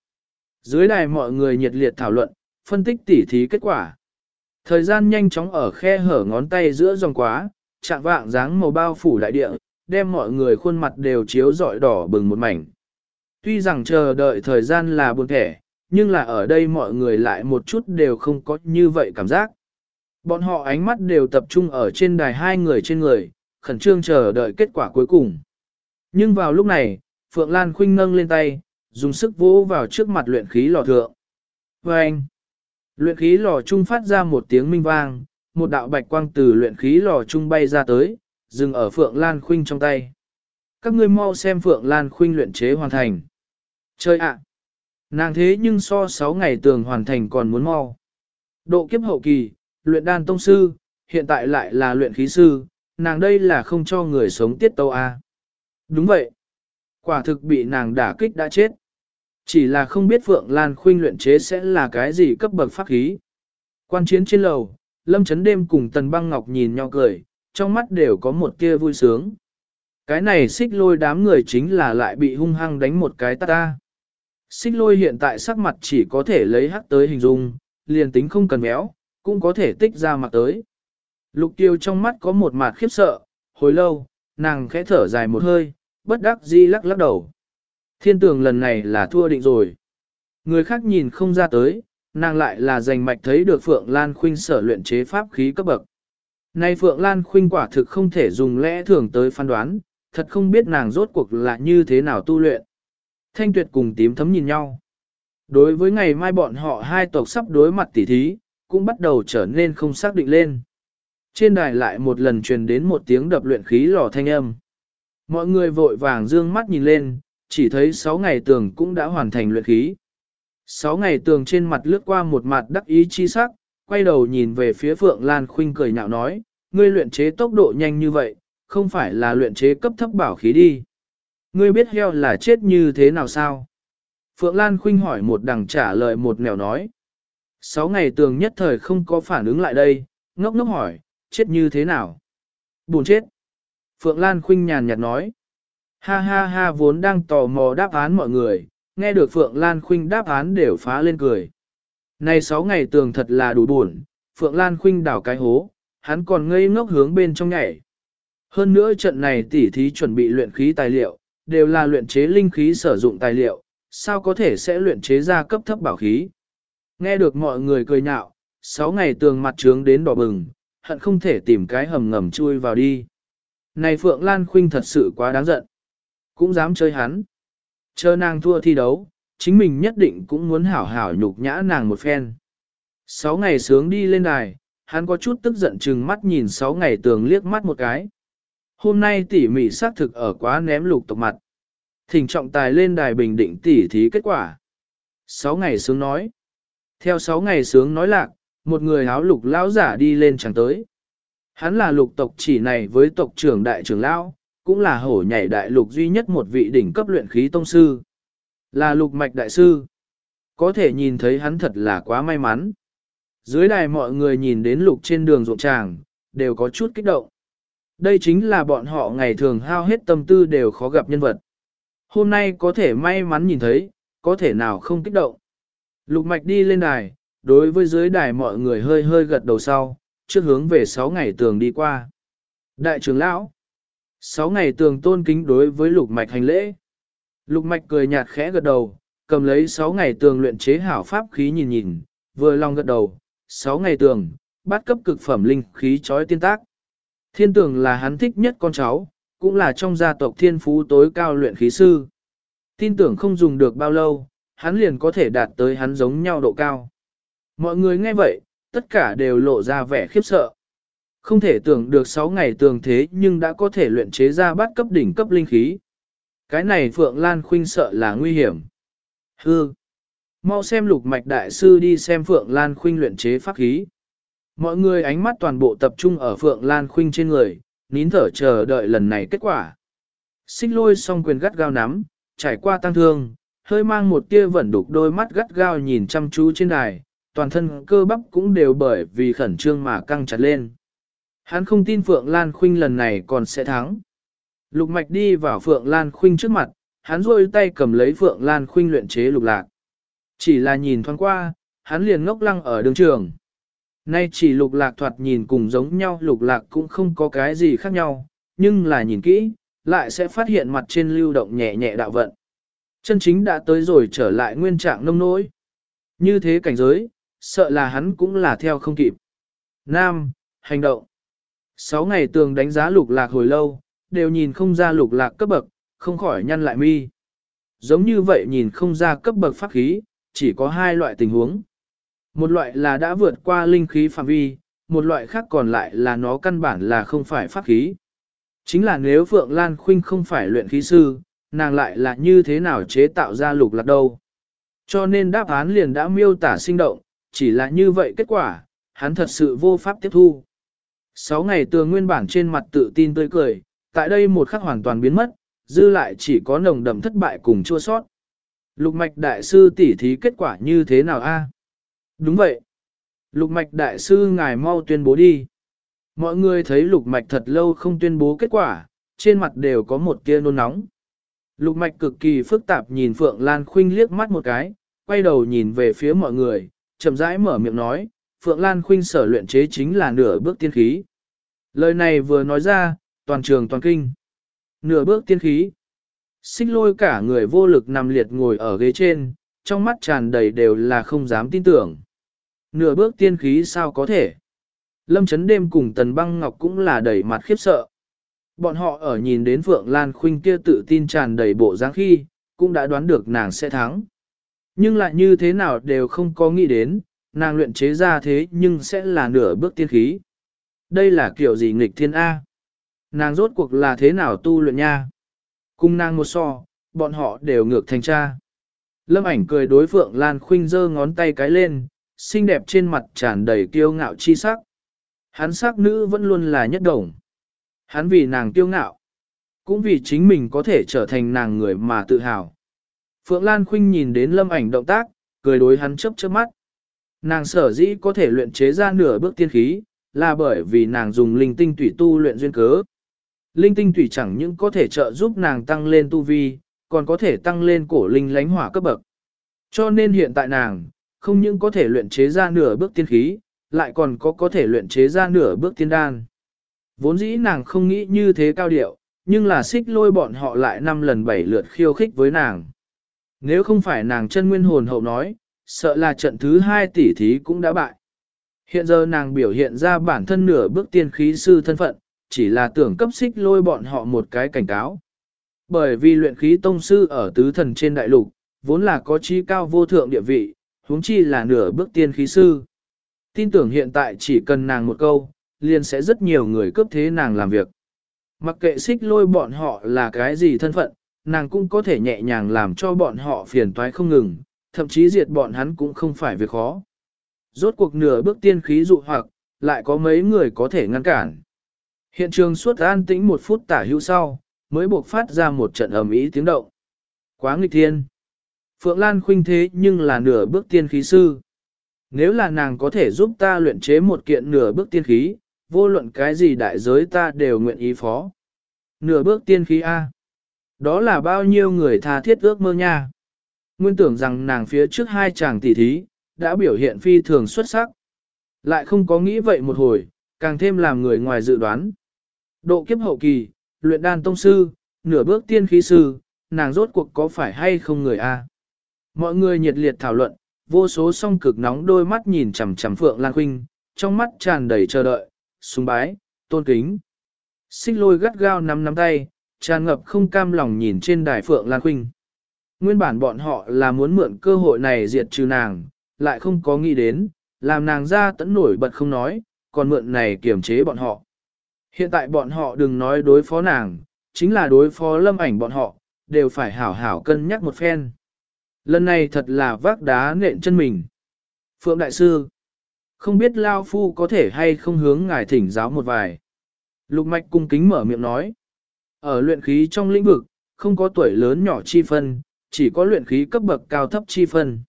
Dưới đài mọi người nhiệt liệt thảo luận, phân tích tỉ thí kết quả. Thời gian nhanh chóng ở khe hở ngón tay giữa dòng quá, chạm vạng dáng màu bao phủ đại địa, đem mọi người khuôn mặt đều chiếu rọi đỏ bừng một mảnh. Tuy rằng chờ đợi thời gian là buồn thẻ, nhưng là ở đây mọi người lại một chút đều không có như vậy cảm giác. Bọn họ ánh mắt đều tập trung ở trên đài hai người trên người, khẩn trương chờ đợi kết quả cuối cùng. Nhưng vào lúc này, Phượng Lan Khuynh nâng lên tay, dùng sức vỗ vào trước mặt luyện khí lò thượng. Và anh, luyện khí lò trung phát ra một tiếng minh vang, một đạo bạch quang từ luyện khí lò trung bay ra tới, dừng ở Phượng Lan Khuynh trong tay. Các ngươi mau xem Phượng Lan Khuynh luyện chế hoàn thành. Chơi ạ! Nàng thế nhưng so 6 ngày tường hoàn thành còn muốn mau. Độ kiếp hậu kỳ, luyện đan tông sư, hiện tại lại là luyện khí sư, nàng đây là không cho người sống tiết tâu a. Đúng vậy. Quả thực bị nàng đả kích đã chết. Chỉ là không biết Phượng Lan Khuynh luyện chế sẽ là cái gì cấp bậc pháp khí. Quan chiến trên lầu, Lâm Chấn Đêm cùng Tần Băng Ngọc nhìn nhau cười, trong mắt đều có một tia vui sướng. Cái này xích lôi đám người chính là lại bị hung hăng đánh một cái tát ta. Xích lôi hiện tại sắc mặt chỉ có thể lấy hắc tới hình dung, liền tính không cần méo, cũng có thể tích ra mặt tới. Lục tiêu trong mắt có một mặt khiếp sợ, hồi lâu, nàng khẽ thở dài một hơi, bất đắc di lắc lắc đầu. Thiên tường lần này là thua định rồi. Người khác nhìn không ra tới, nàng lại là giành mạch thấy được Phượng Lan Khuynh sở luyện chế pháp khí cấp bậc. Nay Phượng Lan Khuynh quả thực không thể dùng lẽ thường tới phán đoán, thật không biết nàng rốt cuộc là như thế nào tu luyện. Thanh tuyệt cùng tím thấm nhìn nhau. Đối với ngày mai bọn họ hai tộc sắp đối mặt tỉ thí, cũng bắt đầu trở nên không xác định lên. Trên đài lại một lần truyền đến một tiếng đập luyện khí lò thanh âm. Mọi người vội vàng dương mắt nhìn lên, chỉ thấy 6 ngày tường cũng đã hoàn thành luyện khí. 6 ngày tường trên mặt lướt qua một mặt đắc ý chi sắc, quay đầu nhìn về phía Phượng Lan Khuynh cười nhạo nói, ngươi luyện chế tốc độ nhanh như vậy, không phải là luyện chế cấp thấp bảo khí đi. Ngươi biết heo là chết như thế nào sao? Phượng Lan Khuynh hỏi một đằng trả lời một nẻo nói. Sáu ngày tường nhất thời không có phản ứng lại đây, ngốc ngốc hỏi, chết như thế nào? Buồn chết. Phượng Lan Khuynh nhàn nhạt nói. Ha ha ha vốn đang tò mò đáp án mọi người, nghe được Phượng Lan Khuynh đáp án đều phá lên cười. Này sáu ngày tường thật là đủ buồn, Phượng Lan Khuynh đảo cái hố, hắn còn ngây ngốc hướng bên trong nhảy. Hơn nữa trận này tỉ thí chuẩn bị luyện khí tài liệu, đều là luyện chế linh khí sử dụng tài liệu, sao có thể sẽ luyện chế ra cấp thấp bảo khí. Nghe được mọi người cười nhạo, sáu ngày tường mặt trướng đến đỏ bừng, hận không thể tìm cái hầm ngầm chui vào đi. Này Phượng Lan Khuynh thật sự quá đáng giận. Cũng dám chơi hắn. Chờ nàng thua thi đấu, chính mình nhất định cũng muốn hảo hảo nhục nhã nàng một phen. Sáu ngày sướng đi lên đài, hắn có chút tức giận chừng mắt nhìn sáu ngày tường liếc mắt một cái. Hôm nay tỉ mỉ xác thực ở quá ném lục tộc mặt. Thỉnh trọng tài lên đài bình định tỉ thí kết quả. Sáu ngày sướng nói. Theo sáu ngày sướng nói lạc, một người áo lục lão giả đi lên chẳng tới. Hắn là lục tộc chỉ này với tộc trưởng đại trưởng lão, cũng là hổ nhảy đại lục duy nhất một vị đỉnh cấp luyện khí tông sư. Là lục mạch đại sư. Có thể nhìn thấy hắn thật là quá may mắn. Dưới đài mọi người nhìn đến lục trên đường ruộng tràng, đều có chút kích động. Đây chính là bọn họ ngày thường hao hết tâm tư đều khó gặp nhân vật. Hôm nay có thể may mắn nhìn thấy, có thể nào không kích động. Lục mạch đi lên đài, đối với dưới đài mọi người hơi hơi gật đầu sau, trước hướng về 6 ngày tường đi qua. Đại trưởng lão, 6 ngày tường tôn kính đối với lục mạch hành lễ. Lục mạch cười nhạt khẽ gật đầu, cầm lấy 6 ngày tường luyện chế hảo pháp khí nhìn nhìn, vừa lòng gật đầu, 6 ngày tường, bắt cấp cực phẩm linh khí chói tiên tác. Thiên tường là hắn thích nhất con cháu, cũng là trong gia tộc thiên phú tối cao luyện khí sư. Tin tưởng không dùng được bao lâu, hắn liền có thể đạt tới hắn giống nhau độ cao. Mọi người nghe vậy, tất cả đều lộ ra vẻ khiếp sợ. Không thể tưởng được 6 ngày tường thế nhưng đã có thể luyện chế ra bát cấp đỉnh cấp linh khí. Cái này Phượng Lan Khuynh sợ là nguy hiểm. Hư! Mau xem lục mạch đại sư đi xem Phượng Lan Khuynh luyện chế pháp khí. Mọi người ánh mắt toàn bộ tập trung ở Phượng Lan Khuynh trên người, nín thở chờ đợi lần này kết quả. Xích lôi song quyền gắt gao nắm, trải qua tăng thương, hơi mang một tia vẩn đục đôi mắt gắt gao nhìn chăm chú trên đài, toàn thân cơ bắp cũng đều bởi vì khẩn trương mà căng chặt lên. Hắn không tin Phượng Lan Khuynh lần này còn sẽ thắng. Lục mạch đi vào Phượng Lan Khuynh trước mặt, hắn rôi tay cầm lấy Phượng Lan Khuynh luyện chế lục lạc. Chỉ là nhìn thoáng qua, hắn liền ngốc lăng ở đường trường. Nay chỉ lục lạc thoạt nhìn cùng giống nhau lục lạc cũng không có cái gì khác nhau, nhưng là nhìn kỹ, lại sẽ phát hiện mặt trên lưu động nhẹ nhẹ đạo vận. Chân chính đã tới rồi trở lại nguyên trạng nông nỗi. Như thế cảnh giới, sợ là hắn cũng là theo không kịp. Nam, hành động. Sáu ngày tường đánh giá lục lạc hồi lâu, đều nhìn không ra lục lạc cấp bậc, không khỏi nhăn lại mi. Giống như vậy nhìn không ra cấp bậc pháp khí, chỉ có hai loại tình huống. Một loại là đã vượt qua linh khí phạm vi, một loại khác còn lại là nó căn bản là không phải pháp khí. Chính là nếu Phượng Lan Khuynh không phải luyện khí sư, nàng lại là như thế nào chế tạo ra lục lạc đâu. Cho nên đáp án liền đã miêu tả sinh động, chỉ là như vậy kết quả, hắn thật sự vô pháp tiếp thu. Sáu ngày tường nguyên bản trên mặt tự tin tươi cười, tại đây một khắc hoàn toàn biến mất, dư lại chỉ có nồng đậm thất bại cùng chua sót. Lục mạch đại sư tỉ thí kết quả như thế nào a? Đúng vậy. Lục mạch đại sư ngài mau tuyên bố đi. Mọi người thấy lục mạch thật lâu không tuyên bố kết quả, trên mặt đều có một tia nôn nóng. Lục mạch cực kỳ phức tạp nhìn Phượng Lan Khuynh liếc mắt một cái, quay đầu nhìn về phía mọi người, chậm rãi mở miệng nói, Phượng Lan Khuynh sở luyện chế chính là nửa bước tiên khí. Lời này vừa nói ra, toàn trường toàn kinh. Nửa bước tiên khí. Xích lôi cả người vô lực nằm liệt ngồi ở ghế trên, trong mắt tràn đầy đều là không dám tin tưởng. Nửa bước tiên khí sao có thể? Lâm chấn đêm cùng tần băng ngọc cũng là đầy mặt khiếp sợ. Bọn họ ở nhìn đến Phượng Lan Khuynh kia tự tin tràn đầy bộ dáng khi, cũng đã đoán được nàng sẽ thắng. Nhưng lại như thế nào đều không có nghĩ đến, nàng luyện chế ra thế nhưng sẽ là nửa bước tiên khí. Đây là kiểu gì nghịch thiên A? Nàng rốt cuộc là thế nào tu luyện nha? Cung nàng một so, bọn họ đều ngược thành cha. Lâm ảnh cười đối Phượng Lan Khuynh giơ ngón tay cái lên, xinh đẹp trên mặt tràn đầy kiêu ngạo chi sắc. Hắn sắc nữ vẫn luôn là nhất đồng. Hắn vì nàng kiêu ngạo, cũng vì chính mình có thể trở thành nàng người mà tự hào. Phượng Lan Khuynh nhìn đến lâm ảnh động tác, cười đối hắn chớp chớp mắt. Nàng sở dĩ có thể luyện chế ra nửa bước tiên khí, là bởi vì nàng dùng linh tinh tủy tu luyện duyên cớ. Linh tinh tủy chẳng những có thể trợ giúp nàng tăng lên tu vi, còn có thể tăng lên cổ linh lánh hỏa cấp bậc. Cho nên hiện tại nàng, không những có thể luyện chế ra nửa bước tiên khí, lại còn có có thể luyện chế ra nửa bước tiên đan. Vốn dĩ nàng không nghĩ như thế cao điệu, nhưng là xích lôi bọn họ lại năm lần bảy lượt khiêu khích với nàng. Nếu không phải nàng chân nguyên hồn hậu nói, sợ là trận thứ hai tỷ thí cũng đã bại. Hiện giờ nàng biểu hiện ra bản thân nửa bước tiên khí sư thân phận, chỉ là tưởng cấp xích lôi bọn họ một cái cảnh cáo. Bởi vì luyện khí tông sư ở tứ thần trên đại lục, vốn là có chi cao vô thượng địa vị, huống chi là nửa bước tiên khí sư. Tin tưởng hiện tại chỉ cần nàng một câu, liền sẽ rất nhiều người cướp thế nàng làm việc. Mặc kệ xích lôi bọn họ là cái gì thân phận, nàng cũng có thể nhẹ nhàng làm cho bọn họ phiền toái không ngừng, thậm chí diệt bọn hắn cũng không phải việc khó. Rốt cuộc nửa bước tiên khí dụ hoặc, lại có mấy người có thể ngăn cản. Hiện trường suốt an tĩnh một phút tả hữu sau, mới buộc phát ra một trận ầm ý tiếng động. Quá nghịch thiên. Phượng Lan khuynh thế nhưng là nửa bước tiên khí sư. Nếu là nàng có thể giúp ta luyện chế một kiện nửa bước tiên khí, vô luận cái gì đại giới ta đều nguyện ý phó. Nửa bước tiên khí A. Đó là bao nhiêu người tha thiết ước mơ nha. Nguyên tưởng rằng nàng phía trước hai chàng tỷ thí, đã biểu hiện phi thường xuất sắc. Lại không có nghĩ vậy một hồi, càng thêm làm người ngoài dự đoán. Độ kiếp hậu kỳ, luyện đan tông sư, nửa bước tiên khí sư, nàng rốt cuộc có phải hay không người A. Mọi người nhiệt liệt thảo luận, vô số song cực nóng đôi mắt nhìn chằm chằm Phượng Lan Khuynh, trong mắt tràn đầy chờ đợi, sùng bái, tôn kính. Xích lôi gắt gao nắm nắm tay, tràn ngập không cam lòng nhìn trên đài Phượng Lan Khuynh. Nguyên bản bọn họ là muốn mượn cơ hội này diệt trừ nàng, lại không có nghĩ đến, làm nàng ra tẫn nổi bật không nói, còn mượn này kiềm chế bọn họ. Hiện tại bọn họ đừng nói đối phó nàng, chính là đối phó lâm ảnh bọn họ, đều phải hảo hảo cân nhắc một phen. Lần này thật là vác đá nện chân mình. Phượng Đại Sư, không biết Lao Phu có thể hay không hướng ngài thỉnh giáo một vài. Lục Mạch cung kính mở miệng nói. Ở luyện khí trong lĩnh vực, không có tuổi lớn nhỏ chi phân, chỉ có luyện khí cấp bậc cao thấp chi phân.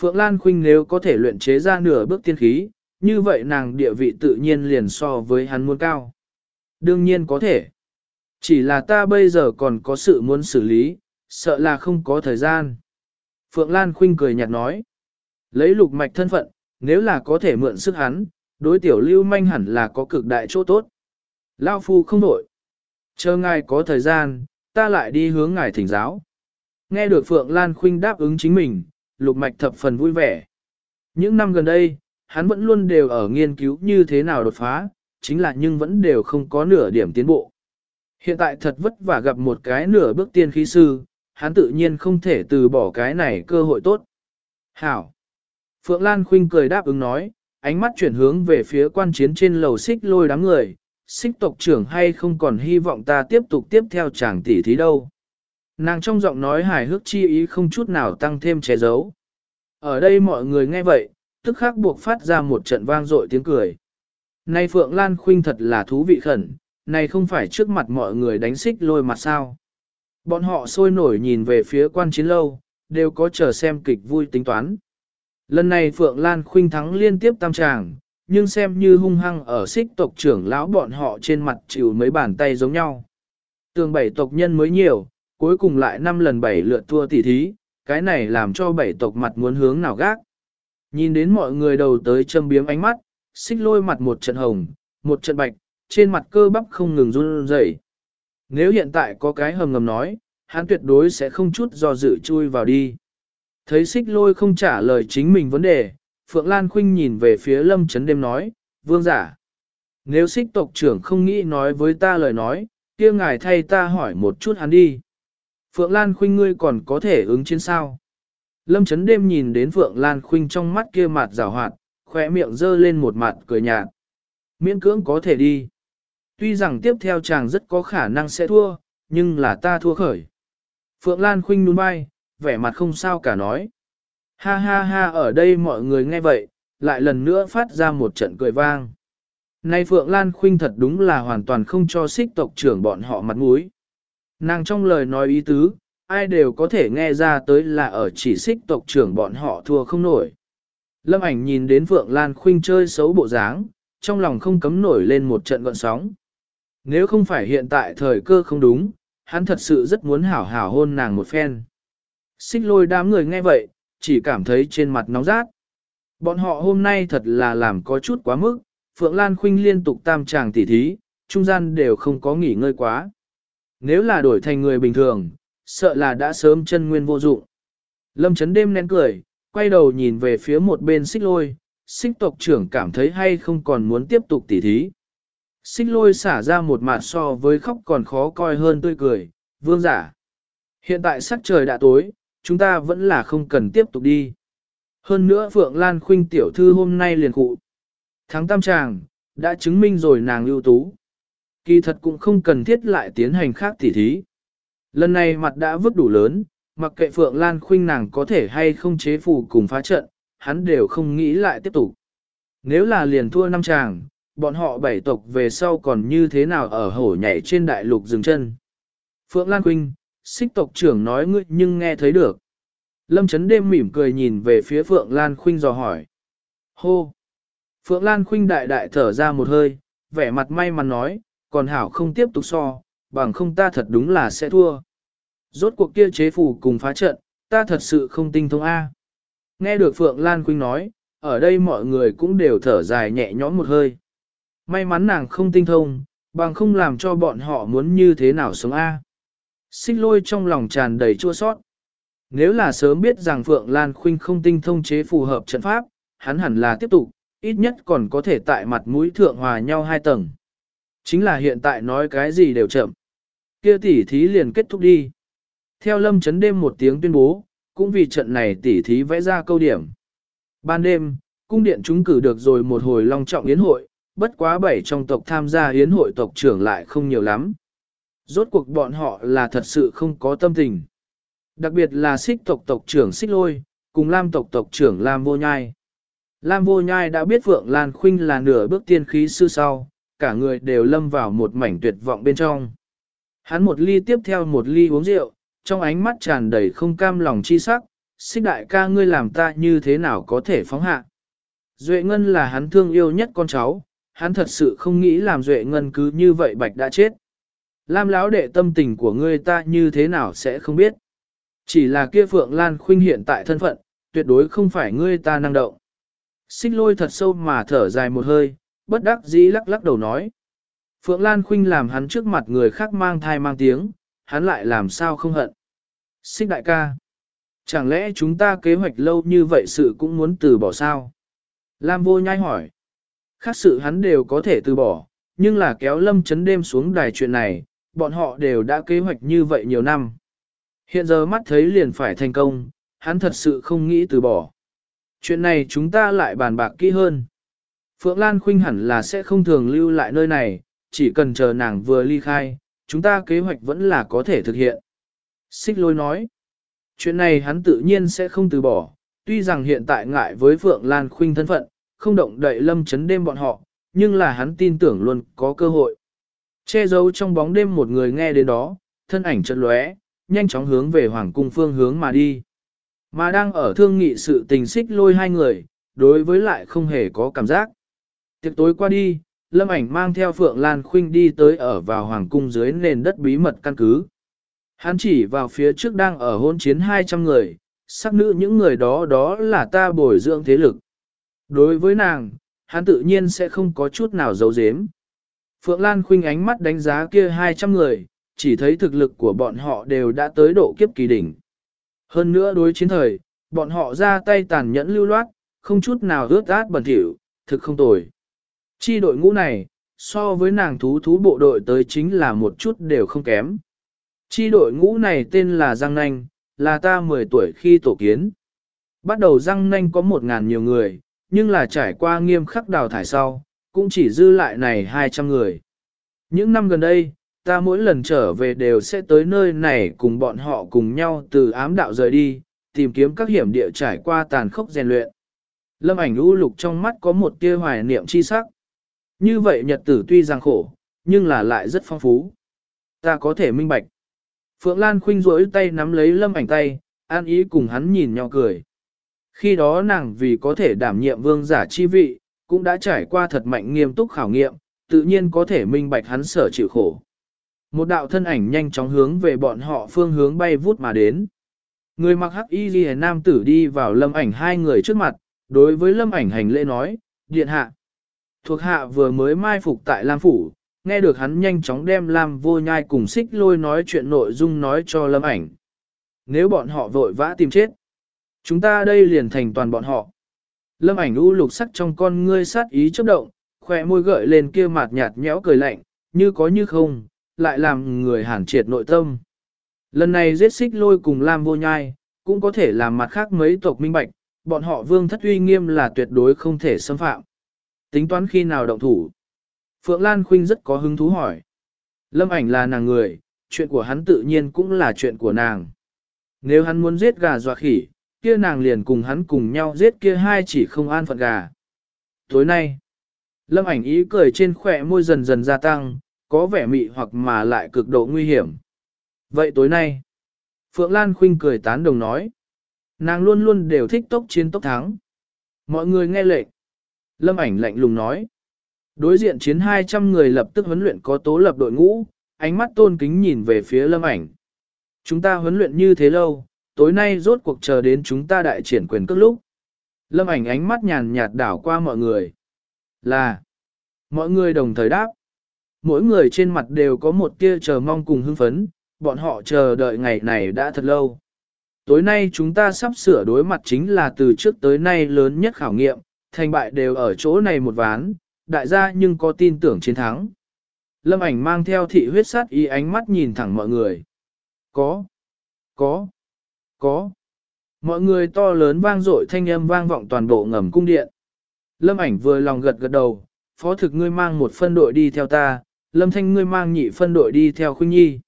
Phượng Lan Khuynh nếu có thể luyện chế ra nửa bước tiên khí, như vậy nàng địa vị tự nhiên liền so với hắn muốn cao. Đương nhiên có thể. Chỉ là ta bây giờ còn có sự muốn xử lý, sợ là không có thời gian. Phượng Lan Khuynh cười nhạt nói. Lấy lục mạch thân phận, nếu là có thể mượn sức hắn, đối tiểu lưu manh hẳn là có cực đại chỗ tốt. Lao phu không đổi. Chờ ngài có thời gian, ta lại đi hướng ngài thỉnh giáo. Nghe được Phượng Lan Khuynh đáp ứng chính mình, lục mạch thập phần vui vẻ. Những năm gần đây, hắn vẫn luôn đều ở nghiên cứu như thế nào đột phá, chính là nhưng vẫn đều không có nửa điểm tiến bộ. Hiện tại thật vất vả gặp một cái nửa bước tiên khí sư, hắn tự nhiên không thể từ bỏ cái này cơ hội tốt. Hảo! Phượng Lan Khuynh cười đáp ứng nói, ánh mắt chuyển hướng về phía quan chiến trên lầu xích lôi đám người, xích tộc trưởng hay không còn hy vọng ta tiếp tục tiếp theo chàng tỷ thí đâu. Nàng trong giọng nói hài hước chi ý không chút nào tăng thêm che giấu. Ở đây mọi người nghe vậy, tức khắc buộc phát ra một trận vang dội tiếng cười. Này Phượng Lan Khuynh thật là thú vị khẩn, này không phải trước mặt mọi người đánh xích lôi mặt sao. Bọn họ sôi nổi nhìn về phía quan chiến lâu, đều có chờ xem kịch vui tính toán. Lần này Phượng Lan Khuynh thắng liên tiếp tam tràng, nhưng xem như hung hăng ở xích tộc trưởng lão bọn họ trên mặt chịu mấy bàn tay giống nhau. Tường bảy tộc nhân mới nhiều, cuối cùng lại năm lần bảy lượt thua tỷ thí, cái này làm cho bảy tộc mặt muốn hướng nào gác. Nhìn đến mọi người đầu tới châm biếm ánh mắt, xích lôi mặt một trận hồng, một trận bạch, trên mặt cơ bắp không ngừng run rẩy. Nếu hiện tại có cái hầm ngầm nói, hắn tuyệt đối sẽ không chút do dự chui vào đi. Thấy xích lôi không trả lời chính mình vấn đề, Phượng Lan Khuynh nhìn về phía lâm chấn đêm nói, vương giả. Nếu xích tộc trưởng không nghĩ nói với ta lời nói, kia ngài thay ta hỏi một chút hắn đi. Phượng Lan Khuynh ngươi còn có thể ứng chiến sao? Lâm chấn đêm nhìn đến Phượng Lan Khuynh trong mắt kia mặt rào hoạt, khỏe miệng dơ lên một mặt cười nhạt. Miễn cưỡng có thể đi. Tuy rằng tiếp theo chàng rất có khả năng sẽ thua, nhưng là ta thua khởi. Phượng Lan Khinh nhún vai, vẻ mặt không sao cả nói. Ha ha ha ở đây mọi người nghe vậy, lại lần nữa phát ra một trận cười vang. Nay Phượng Lan Khinh thật đúng là hoàn toàn không cho xích tộc trưởng bọn họ mặt mũi. Nàng trong lời nói ý tứ, ai đều có thể nghe ra tới là ở chỉ xích tộc trưởng bọn họ thua không nổi. Lâm ảnh nhìn đến Phượng Lan Khinh chơi xấu bộ dáng, trong lòng không cấm nổi lên một trận gọn sóng. Nếu không phải hiện tại thời cơ không đúng, hắn thật sự rất muốn hảo hảo hôn nàng một phen. Xích lôi đám người nghe vậy, chỉ cảm thấy trên mặt nóng rát. Bọn họ hôm nay thật là làm có chút quá mức, Phượng Lan Khuynh liên tục tam tràng tỉ thí, trung gian đều không có nghỉ ngơi quá. Nếu là đổi thành người bình thường, sợ là đã sớm chân nguyên vô dụng. Lâm chấn đêm nén cười, quay đầu nhìn về phía một bên xích lôi, xích tộc trưởng cảm thấy hay không còn muốn tiếp tục tỉ thí. Xích lôi xả ra một mặt so với khóc còn khó coi hơn tươi cười, vương giả. Hiện tại sắc trời đã tối, chúng ta vẫn là không cần tiếp tục đi. Hơn nữa Phượng Lan Khuynh tiểu thư hôm nay liền cụ. Tháng tam tràng, đã chứng minh rồi nàng ưu tú. Kỳ thật cũng không cần thiết lại tiến hành khác tỉ thí. Lần này mặt đã vứt đủ lớn, mặc kệ Phượng Lan Khuynh nàng có thể hay không chế phù cùng phá trận, hắn đều không nghĩ lại tiếp tục. Nếu là liền thua năm chàng, bọn họ bảy tộc về sau còn như thế nào ở hổ nhảy trên đại lục dừng chân. Phượng Lan Quynh, xích tộc trưởng nói ngươi nhưng nghe thấy được. Lâm Trấn đêm mỉm cười nhìn về phía Phượng Lan Khuynh dò hỏi. Hô! Phượng Lan Khuynh đại đại thở ra một hơi, vẻ mặt may mắn nói, còn hảo không tiếp tục so, bằng không ta thật đúng là sẽ thua. Rốt cuộc kia chế phủ cùng phá trận, ta thật sự không tinh thông A. Nghe được Phượng Lan Khuynh nói, ở đây mọi người cũng đều thở dài nhẹ nhõm một hơi. May mắn nàng không tinh thông, bằng không làm cho bọn họ muốn như thế nào sống A. Xích lôi trong lòng tràn đầy chua sót. Nếu là sớm biết rằng Phượng Lan Khuynh không tinh thông chế phù hợp trận pháp, hắn hẳn là tiếp tục, ít nhất còn có thể tại mặt mũi thượng hòa nhau hai tầng. Chính là hiện tại nói cái gì đều chậm. Kia tỉ thí liền kết thúc đi. Theo lâm chấn đêm một tiếng tuyên bố, cũng vì trận này tỉ thí vẽ ra câu điểm. Ban đêm, cung điện chúng cử được rồi một hồi long trọng yến hội, bất quá bảy trong tộc tham gia yến hội tộc trưởng lại không nhiều lắm. Rốt cuộc bọn họ là thật sự không có tâm tình. Đặc biệt là xích tộc tộc trưởng xích lôi, cùng lam tộc tộc trưởng lam vô nhai. Lam vô nhai đã biết Phượng Lan Khuynh là nửa bước tiên khí sư sau, cả người đều lâm vào một mảnh tuyệt vọng bên trong. Hắn một ly tiếp theo một ly uống rượu, trong ánh mắt tràn đầy không cam lòng chi sắc, xích đại ca ngươi làm ta như thế nào có thể phóng hạ. Duệ Ngân là hắn thương yêu nhất con cháu, hắn thật sự không nghĩ làm Duệ Ngân cứ như vậy bạch đã chết. Lam lão đệ tâm tình của ngươi ta như thế nào sẽ không biết. Chỉ là kia Phượng Lan Khuynh hiện tại thân phận, tuyệt đối không phải ngươi ta năng động. Xích lôi thật sâu mà thở dài một hơi, bất đắc dĩ lắc lắc đầu nói. Phượng Lan Khuynh làm hắn trước mặt người khác mang thai mang tiếng, hắn lại làm sao không hận. Xích đại ca. Chẳng lẽ chúng ta kế hoạch lâu như vậy sự cũng muốn từ bỏ sao? Lam vô nhai hỏi. Khác sự hắn đều có thể từ bỏ, nhưng là kéo lâm chấn đêm xuống đài chuyện này, bọn họ đều đã kế hoạch như vậy nhiều năm. Hiện giờ mắt thấy liền phải thành công, hắn thật sự không nghĩ từ bỏ. Chuyện này chúng ta lại bàn bạc kỹ hơn. Phượng Lan Khuynh hẳn là sẽ không thường lưu lại nơi này, chỉ cần chờ nàng vừa ly khai, chúng ta kế hoạch vẫn là có thể thực hiện. Xích lôi nói, chuyện này hắn tự nhiên sẽ không từ bỏ, tuy rằng hiện tại ngại với Phượng Lan Khuynh thân phận, không động đậy lâm chấn đêm bọn họ, nhưng là hắn tin tưởng luôn có cơ hội. Che giấu trong bóng đêm một người nghe đến đó, thân ảnh chợt lóe, nhanh chóng hướng về hoàng cung phương hướng mà đi. Mà đang ở thương nghị sự tình xích lôi hai người, đối với lại không hề có cảm giác. Tiệc tối qua đi, Lâm ảnh mang theo Phượng Lan Khuynh đi tới ở vào hoàng cung dưới nền đất bí mật căn cứ. Hắn chỉ vào phía trước đang ở hôn chiến 200 người, sắc nữ những người đó đó là ta bồi dưỡng thế lực. Đối với nàng, hắn tự nhiên sẽ không có chút nào giấu giếm. Phượng Lan Khuynh ánh mắt đánh giá kia 200 người, chỉ thấy thực lực của bọn họ đều đã tới độ kiếp kỳ đỉnh. Hơn nữa đối chiến thời, bọn họ ra tay tàn nhẫn lưu loát, không chút nào rớt át bẩn thỉu, thực không tồi. Chi đội ngũ này, so với nàng thú thú bộ đội tới chính là một chút đều không kém. Chi đội ngũ này tên là Giang Nanh, là ta 10 tuổi khi tổ kiến. Bắt đầu Giang Nanh có 1.000 nhiều người, nhưng là trải qua nghiêm khắc đào thải sau, cũng chỉ dư lại này 200 người. Những năm gần đây, ta mỗi lần trở về đều sẽ tới nơi này cùng bọn họ cùng nhau từ ám đạo rời đi, tìm kiếm các hiểm địa trải qua tàn khốc rèn luyện. Lâm ảnh u lục trong mắt có một tia hoài niệm chi sắc. Như vậy nhật tử tuy rằng khổ, nhưng là lại rất phong phú. Ta có thể minh bạch. Phượng Lan khinh rỗi tay nắm lấy lâm ảnh tay, an ý cùng hắn nhìn nhau cười. Khi đó nàng vì có thể đảm nhiệm vương giả chi vị, cũng đã trải qua thật mạnh nghiêm túc khảo nghiệm, tự nhiên có thể minh bạch hắn sở chịu khổ. Một đạo thân ảnh nhanh chóng hướng về bọn họ phương hướng bay vút mà đến. Người mặc hắc y ghi nam tử đi vào lâm ảnh hai người trước mặt, đối với lâm ảnh hành lễ nói, điện hạ. Thuộc hạ vừa mới mai phục tại Lam Phủ, nghe được hắn nhanh chóng đem Lam vô nhai cùng xích lôi nói chuyện nội dung nói cho lâm ảnh. Nếu bọn họ vội vã tìm chết, chúng ta đây liền thành toàn bọn họ. Lâm ảnh u lục sắc trong con ngươi sát ý chớp động, khỏe môi gợi lên kia mặt nhạt nhẽo cười lạnh, như có như không, lại làm người hàn triệt nội tâm. Lần này giết xích lôi cùng Lam vô nhai, cũng có thể làm mặt khác mấy tộc minh bạch, bọn họ vương thất uy nghiêm là tuyệt đối không thể xâm phạm. Tính toán khi nào động thủ? Phượng Lan Khuynh rất có hứng thú hỏi. Lâm ảnh là nàng người, chuyện của hắn tự nhiên cũng là chuyện của nàng. Nếu hắn muốn giết gà dọa khỉ, kia nàng liền cùng hắn cùng nhau giết kia hai chỉ không an phận gà. Tối nay, Lâm ảnh ý cười trên khỏe môi dần dần gia tăng, có vẻ mị hoặc mà lại cực độ nguy hiểm. Vậy tối nay, Phượng Lan Khuynh cười tán đồng nói, nàng luôn luôn đều thích tốc chiến tốc thắng. Mọi người nghe lệnh. Lâm ảnh lạnh lùng nói. Đối diện chiến 200 người lập tức huấn luyện có tố lập đội ngũ, ánh mắt tôn kính nhìn về phía lâm ảnh. Chúng ta huấn luyện như thế lâu, tối nay rốt cuộc chờ đến chúng ta đại triển quyền cước lúc. Lâm ảnh ánh mắt nhàn nhạt đảo qua mọi người. Là, mọi người đồng thời đáp. Mỗi người trên mặt đều có một tia chờ mong cùng hưng phấn, bọn họ chờ đợi ngày này đã thật lâu. Tối nay chúng ta sắp sửa đối mặt chính là từ trước tới nay lớn nhất khảo nghiệm, thành bại đều ở chỗ này một ván, đại gia nhưng có tin tưởng chiến thắng. Lâm ảnh mang theo thị huyết sát ý ánh mắt nhìn thẳng mọi người. Có, có, có. Mọi người to lớn vang dội thanh âm vang vọng toàn bộ ngầm cung điện. Lâm ảnh vừa lòng gật gật đầu, phó thực ngươi mang một phân đội đi theo ta, lâm thanh ngươi mang nhị phân đội đi theo khuynh nhi.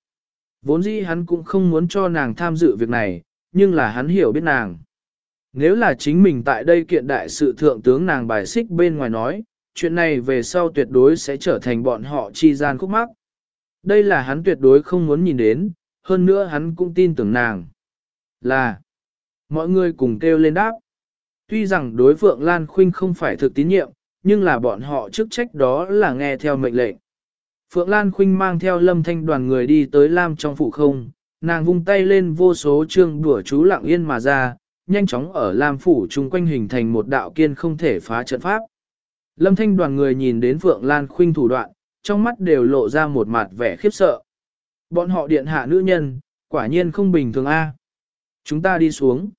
Vốn dĩ hắn cũng không muốn cho nàng tham dự việc này, nhưng là hắn hiểu biết nàng. Nếu là chính mình tại đây kiện đại sự thượng tướng nàng bài xích bên ngoài nói, chuyện này về sau tuyệt đối sẽ trở thành bọn họ chi gian khúc mắc. Đây là hắn tuyệt đối không muốn nhìn đến, hơn nữa hắn cũng tin tưởng nàng. Là, mọi người cùng kêu lên đáp. Tuy rằng đối Phượng Lan Khuynh không phải thực tín nhiệm, nhưng là bọn họ chức trách đó là nghe theo mệnh lệnh. Phượng Lan Khuynh mang theo lâm thanh đoàn người đi tới Lam trong phủ không, nàng vung tay lên vô số chương đùa chú lặng yên mà ra, nhanh chóng ở Lam phủ chung quanh hình thành một đạo kiên không thể phá trận pháp. Lâm thanh đoàn người nhìn đến Phượng Lan Khuynh thủ đoạn, trong mắt đều lộ ra một mặt vẻ khiếp sợ. Bọn họ điện hạ nữ nhân, quả nhiên không bình thường a. Chúng ta đi xuống.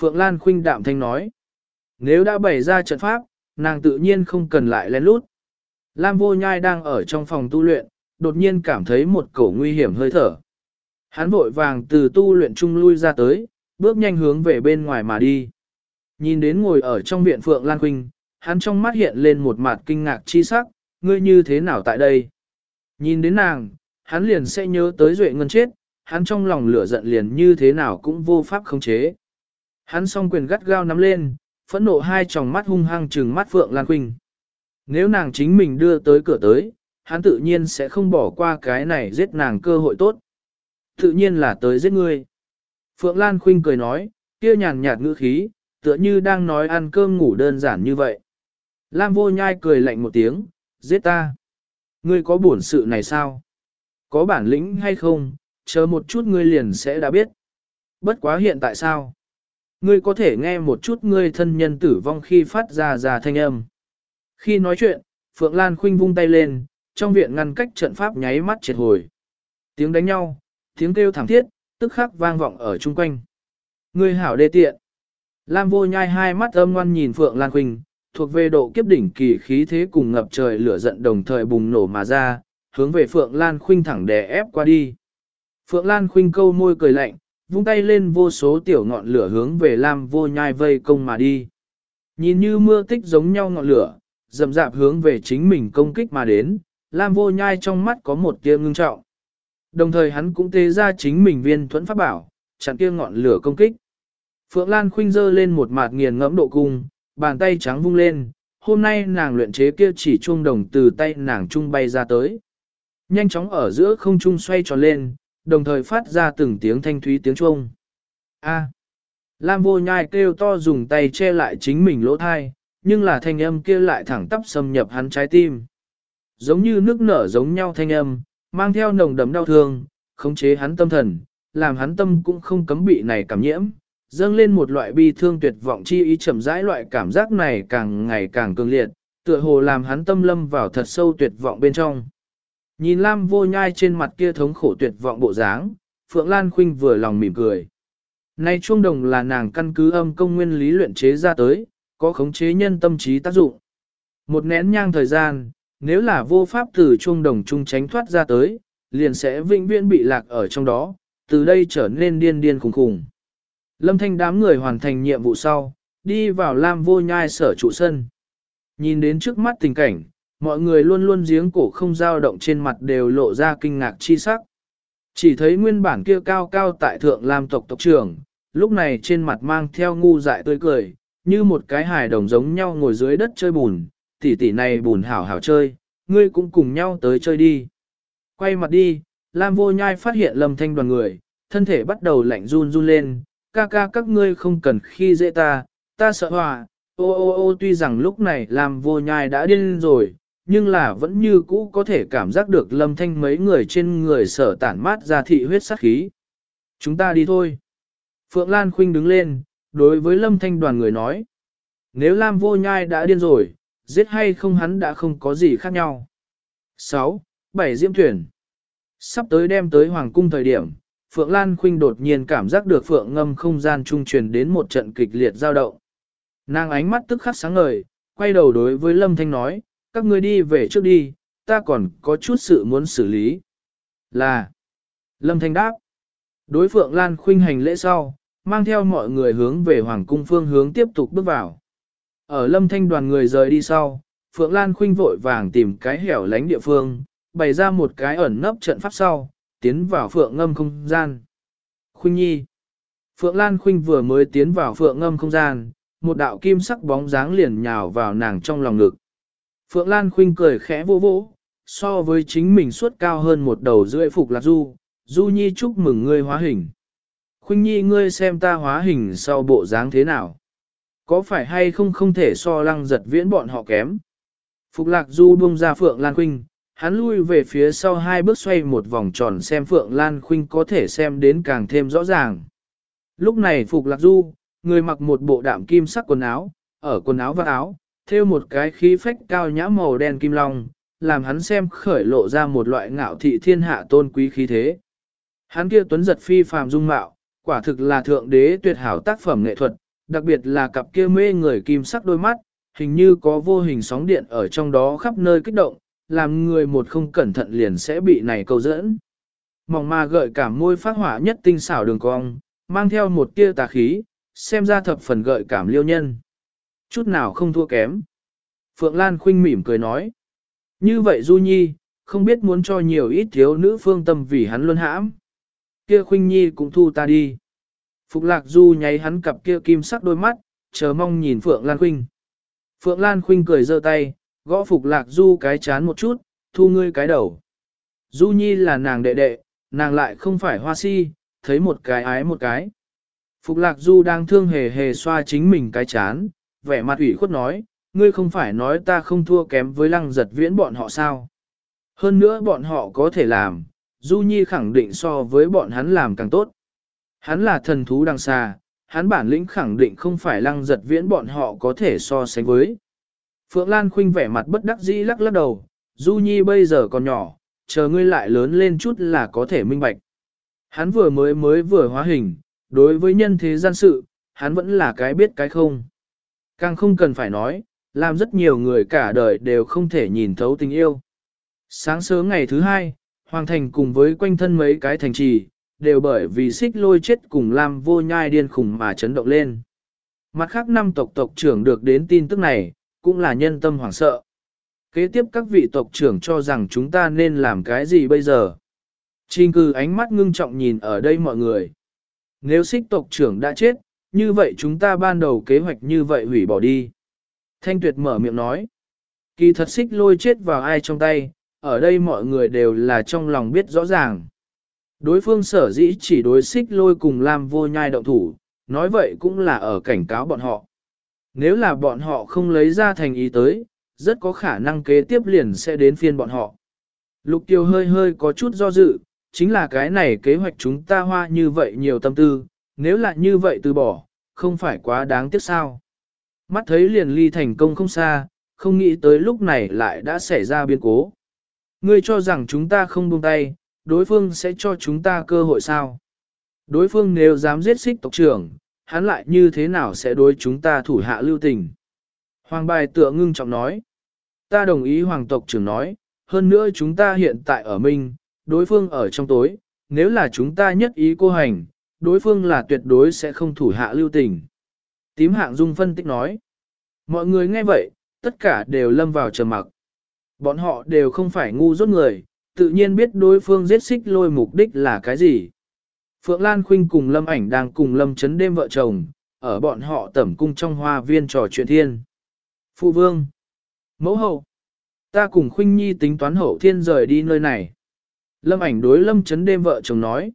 Phượng Lan Khuynh đạm thanh nói. Nếu đã bày ra trận pháp, nàng tự nhiên không cần lại lén lút. Lam vô nhai đang ở trong phòng tu luyện, đột nhiên cảm thấy một cổ nguy hiểm hơi thở. Hắn vội vàng từ tu luyện trung lui ra tới, bước nhanh hướng về bên ngoài mà đi. Nhìn đến ngồi ở trong viện Phượng Lan Khuynh, hắn trong mắt hiện lên một mặt kinh ngạc chi sắc, ngươi như thế nào tại đây? Nhìn đến nàng, hắn liền sẽ nhớ tới Duệ Ngân chết, hắn trong lòng lửa giận liền như thế nào cũng vô pháp khống chế. Hắn song quyền gắt gao nắm lên, phẫn nộ hai tròng mắt hung hăng trừng mắt Phượng Lan Khuynh. Nếu nàng chính mình đưa tới cửa tới, hắn tự nhiên sẽ không bỏ qua cái này giết nàng cơ hội tốt. Tự nhiên là tới giết ngươi. Phượng Lan Khuynh cười nói, kia nhàn nhạt ngữ khí, tựa như đang nói ăn cơm ngủ đơn giản như vậy. Lam vô nhai cười lạnh một tiếng, giết ta. Ngươi có bổn sự này sao? Có bản lĩnh hay không, chờ một chút ngươi liền sẽ đã biết. Bất quá hiện tại sao? Ngươi có thể nghe một chút ngươi thân nhân tử vong khi phát ra ra thanh âm. Khi nói chuyện, Phượng Lan Khuynh vung tay lên, trong viện ngăn cách trận pháp nháy mắt triệt hồi. Tiếng đánh nhau, tiếng kêu thảm thiết, tức khắc vang vọng ở chung quanh. Ngươi hảo đê tiện. Lam vô nhai hai mắt âm ngoan nhìn Phượng Lan Khuynh, thuộc về độ kiếp đỉnh kỳ khí thế cùng ngập trời lửa giận đồng thời bùng nổ mà ra, hướng về Phượng Lan Khuynh thẳng đè ép qua đi. Phượng Lan Khuynh câu môi cười lạnh, vung tay lên vô số tiểu ngọn lửa hướng về Lam vô nhai vây công mà đi. Nhìn như mưa tích giống nhau ngọn lửa, dầm dạp hướng về chính mình công kích mà đến, Lam vô nhai trong mắt có một tia ngưng trọng. Đồng thời hắn cũng tê ra chính mình viên thuẫn pháp bảo, chặn kia ngọn lửa công kích. Phượng Lan khuynh dơ lên một mạt nghiền ngẫm độ cung, bàn tay trắng vung lên, hôm nay nàng luyện chế kia chỉ chuông đồng từ tay nàng trung bay ra tới. Nhanh chóng ở giữa không trung xoay tròn lên, đồng thời phát ra từng tiếng thanh thúy tiếng chuông. A. Lam vô nhai kêu to dùng tay che lại chính mình lỗ thai, nhưng là thanh âm kia lại thẳng tắp xâm nhập hắn trái tim. Giống như nước nở giống nhau thanh âm, mang theo nồng đấm đau thương, khống chế hắn tâm thần, làm hắn tâm cũng không cấm bị này cảm nhiễm, dâng lên một loại bi thương tuyệt vọng chi ý chậm rãi loại cảm giác này càng ngày càng cường liệt, tựa hồ làm hắn tâm lâm vào thật sâu tuyệt vọng bên trong. Nhìn Lam vô nhai trên mặt kia thống khổ tuyệt vọng bộ dáng, Phượng Lan Khuynh vừa lòng mỉm cười. Nay chuông đồng là nàng căn cứ âm công nguyên lý luyện chế ra tới, có khống chế nhân tâm trí tác dụng. Một nén nhang thời gian, nếu là vô pháp từ chuông đồng trung tránh thoát ra tới, liền sẽ vĩnh viễn bị lạc ở trong đó, từ đây trở nên điên điên khùng khùng. Lâm thanh đám người hoàn thành nhiệm vụ sau, đi vào Lam vô nhai sở trụ sân. Nhìn đến trước mắt tình cảnh, mọi người luôn luôn giếng cổ không dao động trên mặt đều lộ ra kinh ngạc chi sắc. Chỉ thấy nguyên bản kia cao cao tại thượng làm tộc tộc trưởng, lúc này trên mặt mang theo ngu dại tươi cười, như một cái hài đồng giống nhau ngồi dưới đất chơi bùn, tỷ tỷ này bùn hảo hảo chơi, ngươi cũng cùng nhau tới chơi đi. Quay mặt đi, Lam vô nhai phát hiện lầm thanh đoàn người, thân thể bắt đầu lạnh run run lên, ca ca các ngươi không cần khi dễ ta, ta sợ hòa, ô ô ô tuy rằng lúc này Lam vô nhai đã điên rồi, nhưng là vẫn như cũ có thể cảm giác được lâm thanh mấy người trên người sở tản mát ra thị huyết sát khí. Chúng ta đi thôi. Phượng Lan Khuynh đứng lên, đối với lâm thanh đoàn người nói. Nếu Lam vô nhai đã điên rồi, giết hay không hắn đã không có gì khác nhau. 6. Bảy diễm thuyền. Sắp tới đem tới Hoàng cung thời điểm, Phượng Lan Khuynh đột nhiên cảm giác được Phượng ngâm không gian trung truyền đến một trận kịch liệt giao động. Nàng ánh mắt tức khắc sáng ngời, quay đầu đối với Lâm Thanh nói, các ngươi đi về trước đi, ta còn có chút sự muốn xử lý. Là. Lâm Thanh đáp. Đối Phượng Lan Khuynh hành lễ sau, mang theo mọi người hướng về Hoàng cung phương hướng tiếp tục bước vào. Ở Lâm Thanh đoàn người rời đi sau, Phượng Lan Khuynh vội vàng tìm cái hẻo lánh địa phương, bày ra một cái ẩn nấp trận pháp sau, tiến vào Phượng ngâm không gian. Khuynh Nhi Phượng Lan Khuynh vừa mới tiến vào Phượng ngâm không gian, một đạo kim sắc bóng dáng liền nhào vào nàng trong lòng ngực. Phượng Lan Khuynh cười khẽ vô vỗ, so với chính mình suốt cao hơn một đầu rưỡi phục lạc du, du nhi chúc mừng ngươi hóa hình. Khuynh Nhi ngươi xem ta hóa hình sau bộ dáng thế nào? Có phải hay không không thể so lăng giật viễn bọn họ kém? Phục Lạc Du buông ra Phượng Lan Khuynh, hắn lui về phía sau hai bước xoay một vòng tròn xem Phượng Lan Khuynh có thể xem đến càng thêm rõ ràng. Lúc này Phục Lạc Du, người mặc một bộ đạm kim sắc quần áo, ở quần áo và áo, thêu một cái khí phách cao nhã màu đen kim long, làm hắn xem khởi lộ ra một loại ngạo thị thiên hạ tôn quý khí thế. Hắn kia tuấn giật phi phàm dung mạo, quả thực là thượng đế tuyệt hảo tác phẩm nghệ thuật, đặc biệt là cặp kia mê người kim sắc đôi mắt, hình như có vô hình sóng điện ở trong đó khắp nơi kích động, làm người một không cẩn thận liền sẽ bị này câu dẫn. Mỏng ma gợi cảm môi phát hỏa nhất tinh xảo đường cong, mang theo một tia tà khí, xem ra thập phần gợi cảm liêu nhân. Chút nào không thua kém. Phượng Lan khinh mỉm cười nói. Như vậy Du Nhi, không biết muốn cho nhiều ít thiếu nữ phương tâm vì hắn luôn hãm. Kia khinh nhi cũng thu ta đi. Phục Lạc Du nháy hắn cặp kia kim sắc đôi mắt, chờ mong nhìn Phượng Lan khinh. Phượng Lan khinh cười giơ tay, gõ Phục Lạc Du cái chán một chút, thu ngươi cái đầu. Du Nhi là nàng đệ đệ, nàng lại không phải hoa si, thấy một cái ái một cái. Phục Lạc Du đang thương hề hề xoa chính mình cái chán, vẻ mặt ủy khuất nói, ngươi không phải nói ta không thua kém với lăng giật viễn bọn họ sao. Hơn nữa bọn họ có thể làm, Du Nhi khẳng định so với bọn hắn làm càng tốt. Hắn là thần thú đằng xa, hắn bản lĩnh khẳng định không phải lăng giật viễn bọn họ có thể so sánh với. Phượng Lan khinh vẻ mặt bất đắc dĩ lắc lắc đầu, Du Nhi bây giờ còn nhỏ, chờ ngươi lại lớn lên chút là có thể minh bạch. Hắn vừa mới mới vừa hóa hình, đối với nhân thế gian sự, hắn vẫn là cái biết cái không. Càng không cần phải nói, làm rất nhiều người cả đời đều không thể nhìn thấu tình yêu. Sáng sớm ngày thứ hai, Hoàng thành cùng với quanh thân mấy cái thành trì, đều bởi vì xích lôi chết cùng Lam vô nhai điên khủng mà chấn động lên. Mặt khác năm tộc tộc trưởng được đến tin tức này, cũng là nhân tâm hoảng sợ. Kế tiếp các vị tộc trưởng cho rằng chúng ta nên làm cái gì bây giờ? Trình cư ánh mắt ngưng trọng nhìn ở đây mọi người. Nếu xích tộc trưởng đã chết, như vậy chúng ta ban đầu kế hoạch như vậy hủy bỏ đi. Thanh tuyệt mở miệng nói. Kỳ thật xích lôi chết vào ai trong tay, ở đây mọi người đều là trong lòng biết rõ ràng. Đối phương sở dĩ chỉ đối xích lôi cùng Lam vô nhai động thủ, nói vậy cũng là ở cảnh cáo bọn họ. Nếu là bọn họ không lấy ra thành ý tới, rất có khả năng kế tiếp liền sẽ đến phiên bọn họ. Lục tiêu hơi hơi có chút do dự, chính là cái này kế hoạch chúng ta hoa như vậy nhiều tâm tư, nếu là như vậy từ bỏ, không phải quá đáng tiếc sao. Mắt thấy liền ly thành công không xa, không nghĩ tới lúc này lại đã xảy ra biến cố. Ngươi cho rằng chúng ta không buông tay, đối phương sẽ cho chúng ta cơ hội sao? Đối phương nếu dám giết xích tộc trưởng, hắn lại như thế nào sẽ đối chúng ta thủ hạ lưu tình? Hoàng bài tựa ngưng trọng nói. Ta đồng ý hoàng tộc trưởng nói, hơn nữa chúng ta hiện tại ở Minh, đối phương ở trong tối, nếu là chúng ta nhất ý cô hành, đối phương là tuyệt đối sẽ không thủ hạ lưu tình. Tím hạng dung phân tích nói. Mọi người nghe vậy, tất cả đều lâm vào trầm mặc. Bọn họ đều không phải ngu rốt người, tự nhiên biết đối phương giết xích lôi mục đích là cái gì. Phượng Lan Khuynh cùng Lâm Ảnh đang cùng Lâm Chấn đêm vợ chồng, ở bọn họ tẩm cung trong hoa viên trò chuyện thiên. Phụ vương, mẫu hậu, ta cùng Khuynh Nhi tính toán hậu thiên rời đi nơi này. Lâm Ảnh đối Lâm Chấn đêm vợ chồng nói.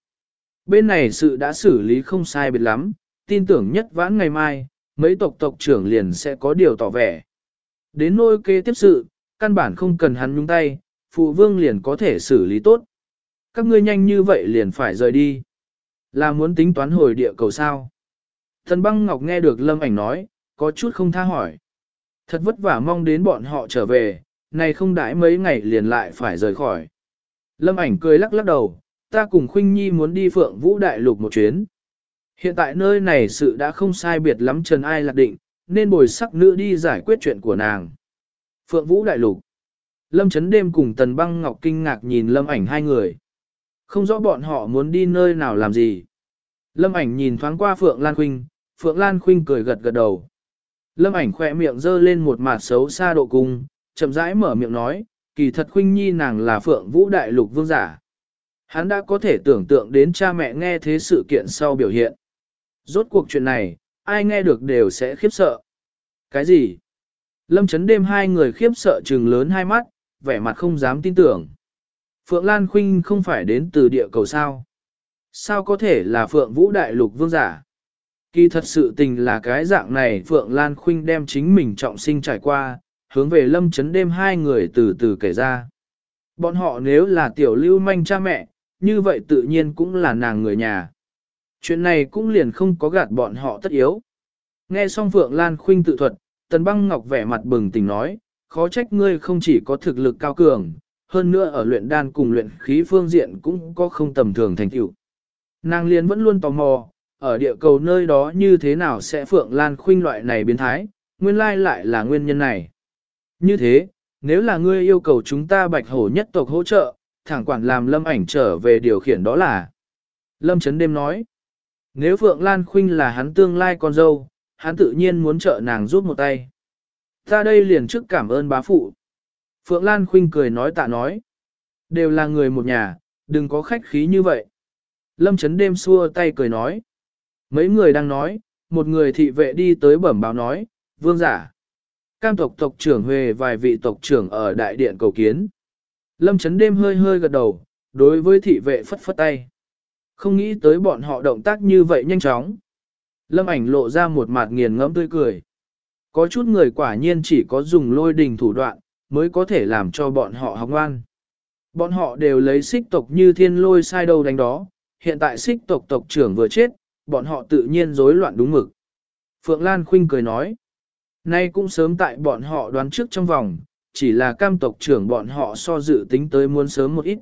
Bên này sự đã xử lý không sai biệt lắm, tin tưởng nhất vãn ngày mai, mấy tộc tộc trưởng liền sẽ có điều tỏ vẻ. Đến nôi kế tiếp sự, căn bản không cần hắn nhúng tay, phụ vương liền có thể xử lý tốt. Các ngươi nhanh như vậy liền phải rời đi. Là muốn tính toán hồi địa cầu sao? Thần băng ngọc nghe được lâm ảnh nói, có chút không tha hỏi. Thật vất vả mong đến bọn họ trở về, này không đãi mấy ngày liền lại phải rời khỏi. Lâm ảnh cười lắc lắc đầu, ta cùng Khuynh Nhi muốn đi Phượng Vũ Đại Lục một chuyến. Hiện tại nơi này sự đã không sai biệt lắm Trần Ai lạc định, nên bồi sắc nữ đi giải quyết chuyện của nàng. Phượng Vũ Đại Lục. Lâm Trấn đêm cùng Tần Băng Ngọc kinh ngạc nhìn Lâm ảnh hai người. Không rõ bọn họ muốn đi nơi nào làm gì. Lâm ảnh nhìn thoáng qua Phượng Lan Khuynh, Phượng Lan Khuynh cười gật gật đầu. Lâm ảnh khỏe miệng dơ lên một mặt xấu xa độ cung, chậm rãi mở miệng nói, kỳ thật Khuynh Nhi nàng là Phượng Vũ Đại Lục Vương giả. Hắn đã có thể tưởng tượng đến cha mẹ nghe thế sự kiện sau biểu hiện. Rốt cuộc chuyện này, ai nghe được đều sẽ khiếp sợ. Cái gì? Lâm chấn đêm hai người khiếp sợ trừng lớn hai mắt, vẻ mặt không dám tin tưởng. Phượng Lan Khuynh không phải đến từ địa cầu sao. Sao có thể là Phượng Vũ Đại Lục Vương giả? Kỳ thật sự tình là cái dạng này Phượng Lan Khuynh đem chính mình trọng sinh trải qua, hướng về lâm chấn đêm hai người từ từ kể ra. Bọn họ nếu là tiểu lưu manh cha mẹ, như vậy tự nhiên cũng là nàng người nhà. Chuyện này cũng liền không có gạt bọn họ tất yếu. Nghe xong Phượng Lan Khuynh tự thuật, Tần Băng Ngọc vẻ mặt bừng tỉnh nói, khó trách ngươi không chỉ có thực lực cao cường, hơn nữa ở luyện đan cùng luyện khí phương diện cũng có không tầm thường thành tựu. Nàng liền vẫn luôn tò mò, ở địa cầu nơi đó như thế nào sẽ Phượng Lan Khuynh loại này biến thái, nguyên lai lại là nguyên nhân này. Như thế, nếu là ngươi yêu cầu chúng ta bạch hổ nhất tộc hỗ trợ, thẳng quản làm lâm ảnh trở về điều khiển đó là. Lâm Trấn đêm nói, nếu Phượng Lan Khuynh là hắn tương lai con dâu, hắn tự nhiên muốn trợ nàng giúp một tay. Ta đây liền trước cảm ơn bá phụ. Phượng Lan Khuynh cười nói tạ nói, đều là người một nhà, đừng có khách khí như vậy. Lâm Trấn đêm xua tay cười nói, mấy người đang nói, một người thị vệ đi tới bẩm báo nói, vương giả. Cam tộc tộc trưởng Huệ vài vị tộc trưởng ở đại điện cầu kiến. Lâm chấn đêm hơi hơi gật đầu, đối với thị vệ phất phất tay. Không nghĩ tới bọn họ động tác như vậy nhanh chóng. Lâm ảnh lộ ra một mặt nghiền ngẫm tươi cười. Có chút người quả nhiên chỉ có dùng lôi đình thủ đoạn, mới có thể làm cho bọn họ học ngoan. Bọn họ đều lấy xích tộc như thiên lôi sai đầu đánh đó, hiện tại xích tộc tộc trưởng vừa chết, bọn họ tự nhiên rối loạn đúng mực. Phượng Lan Khuynh cười nói. Nay cũng sớm tại bọn họ đoán trước trong vòng, chỉ là cam tộc trưởng bọn họ so dự tính tới muốn sớm một ít.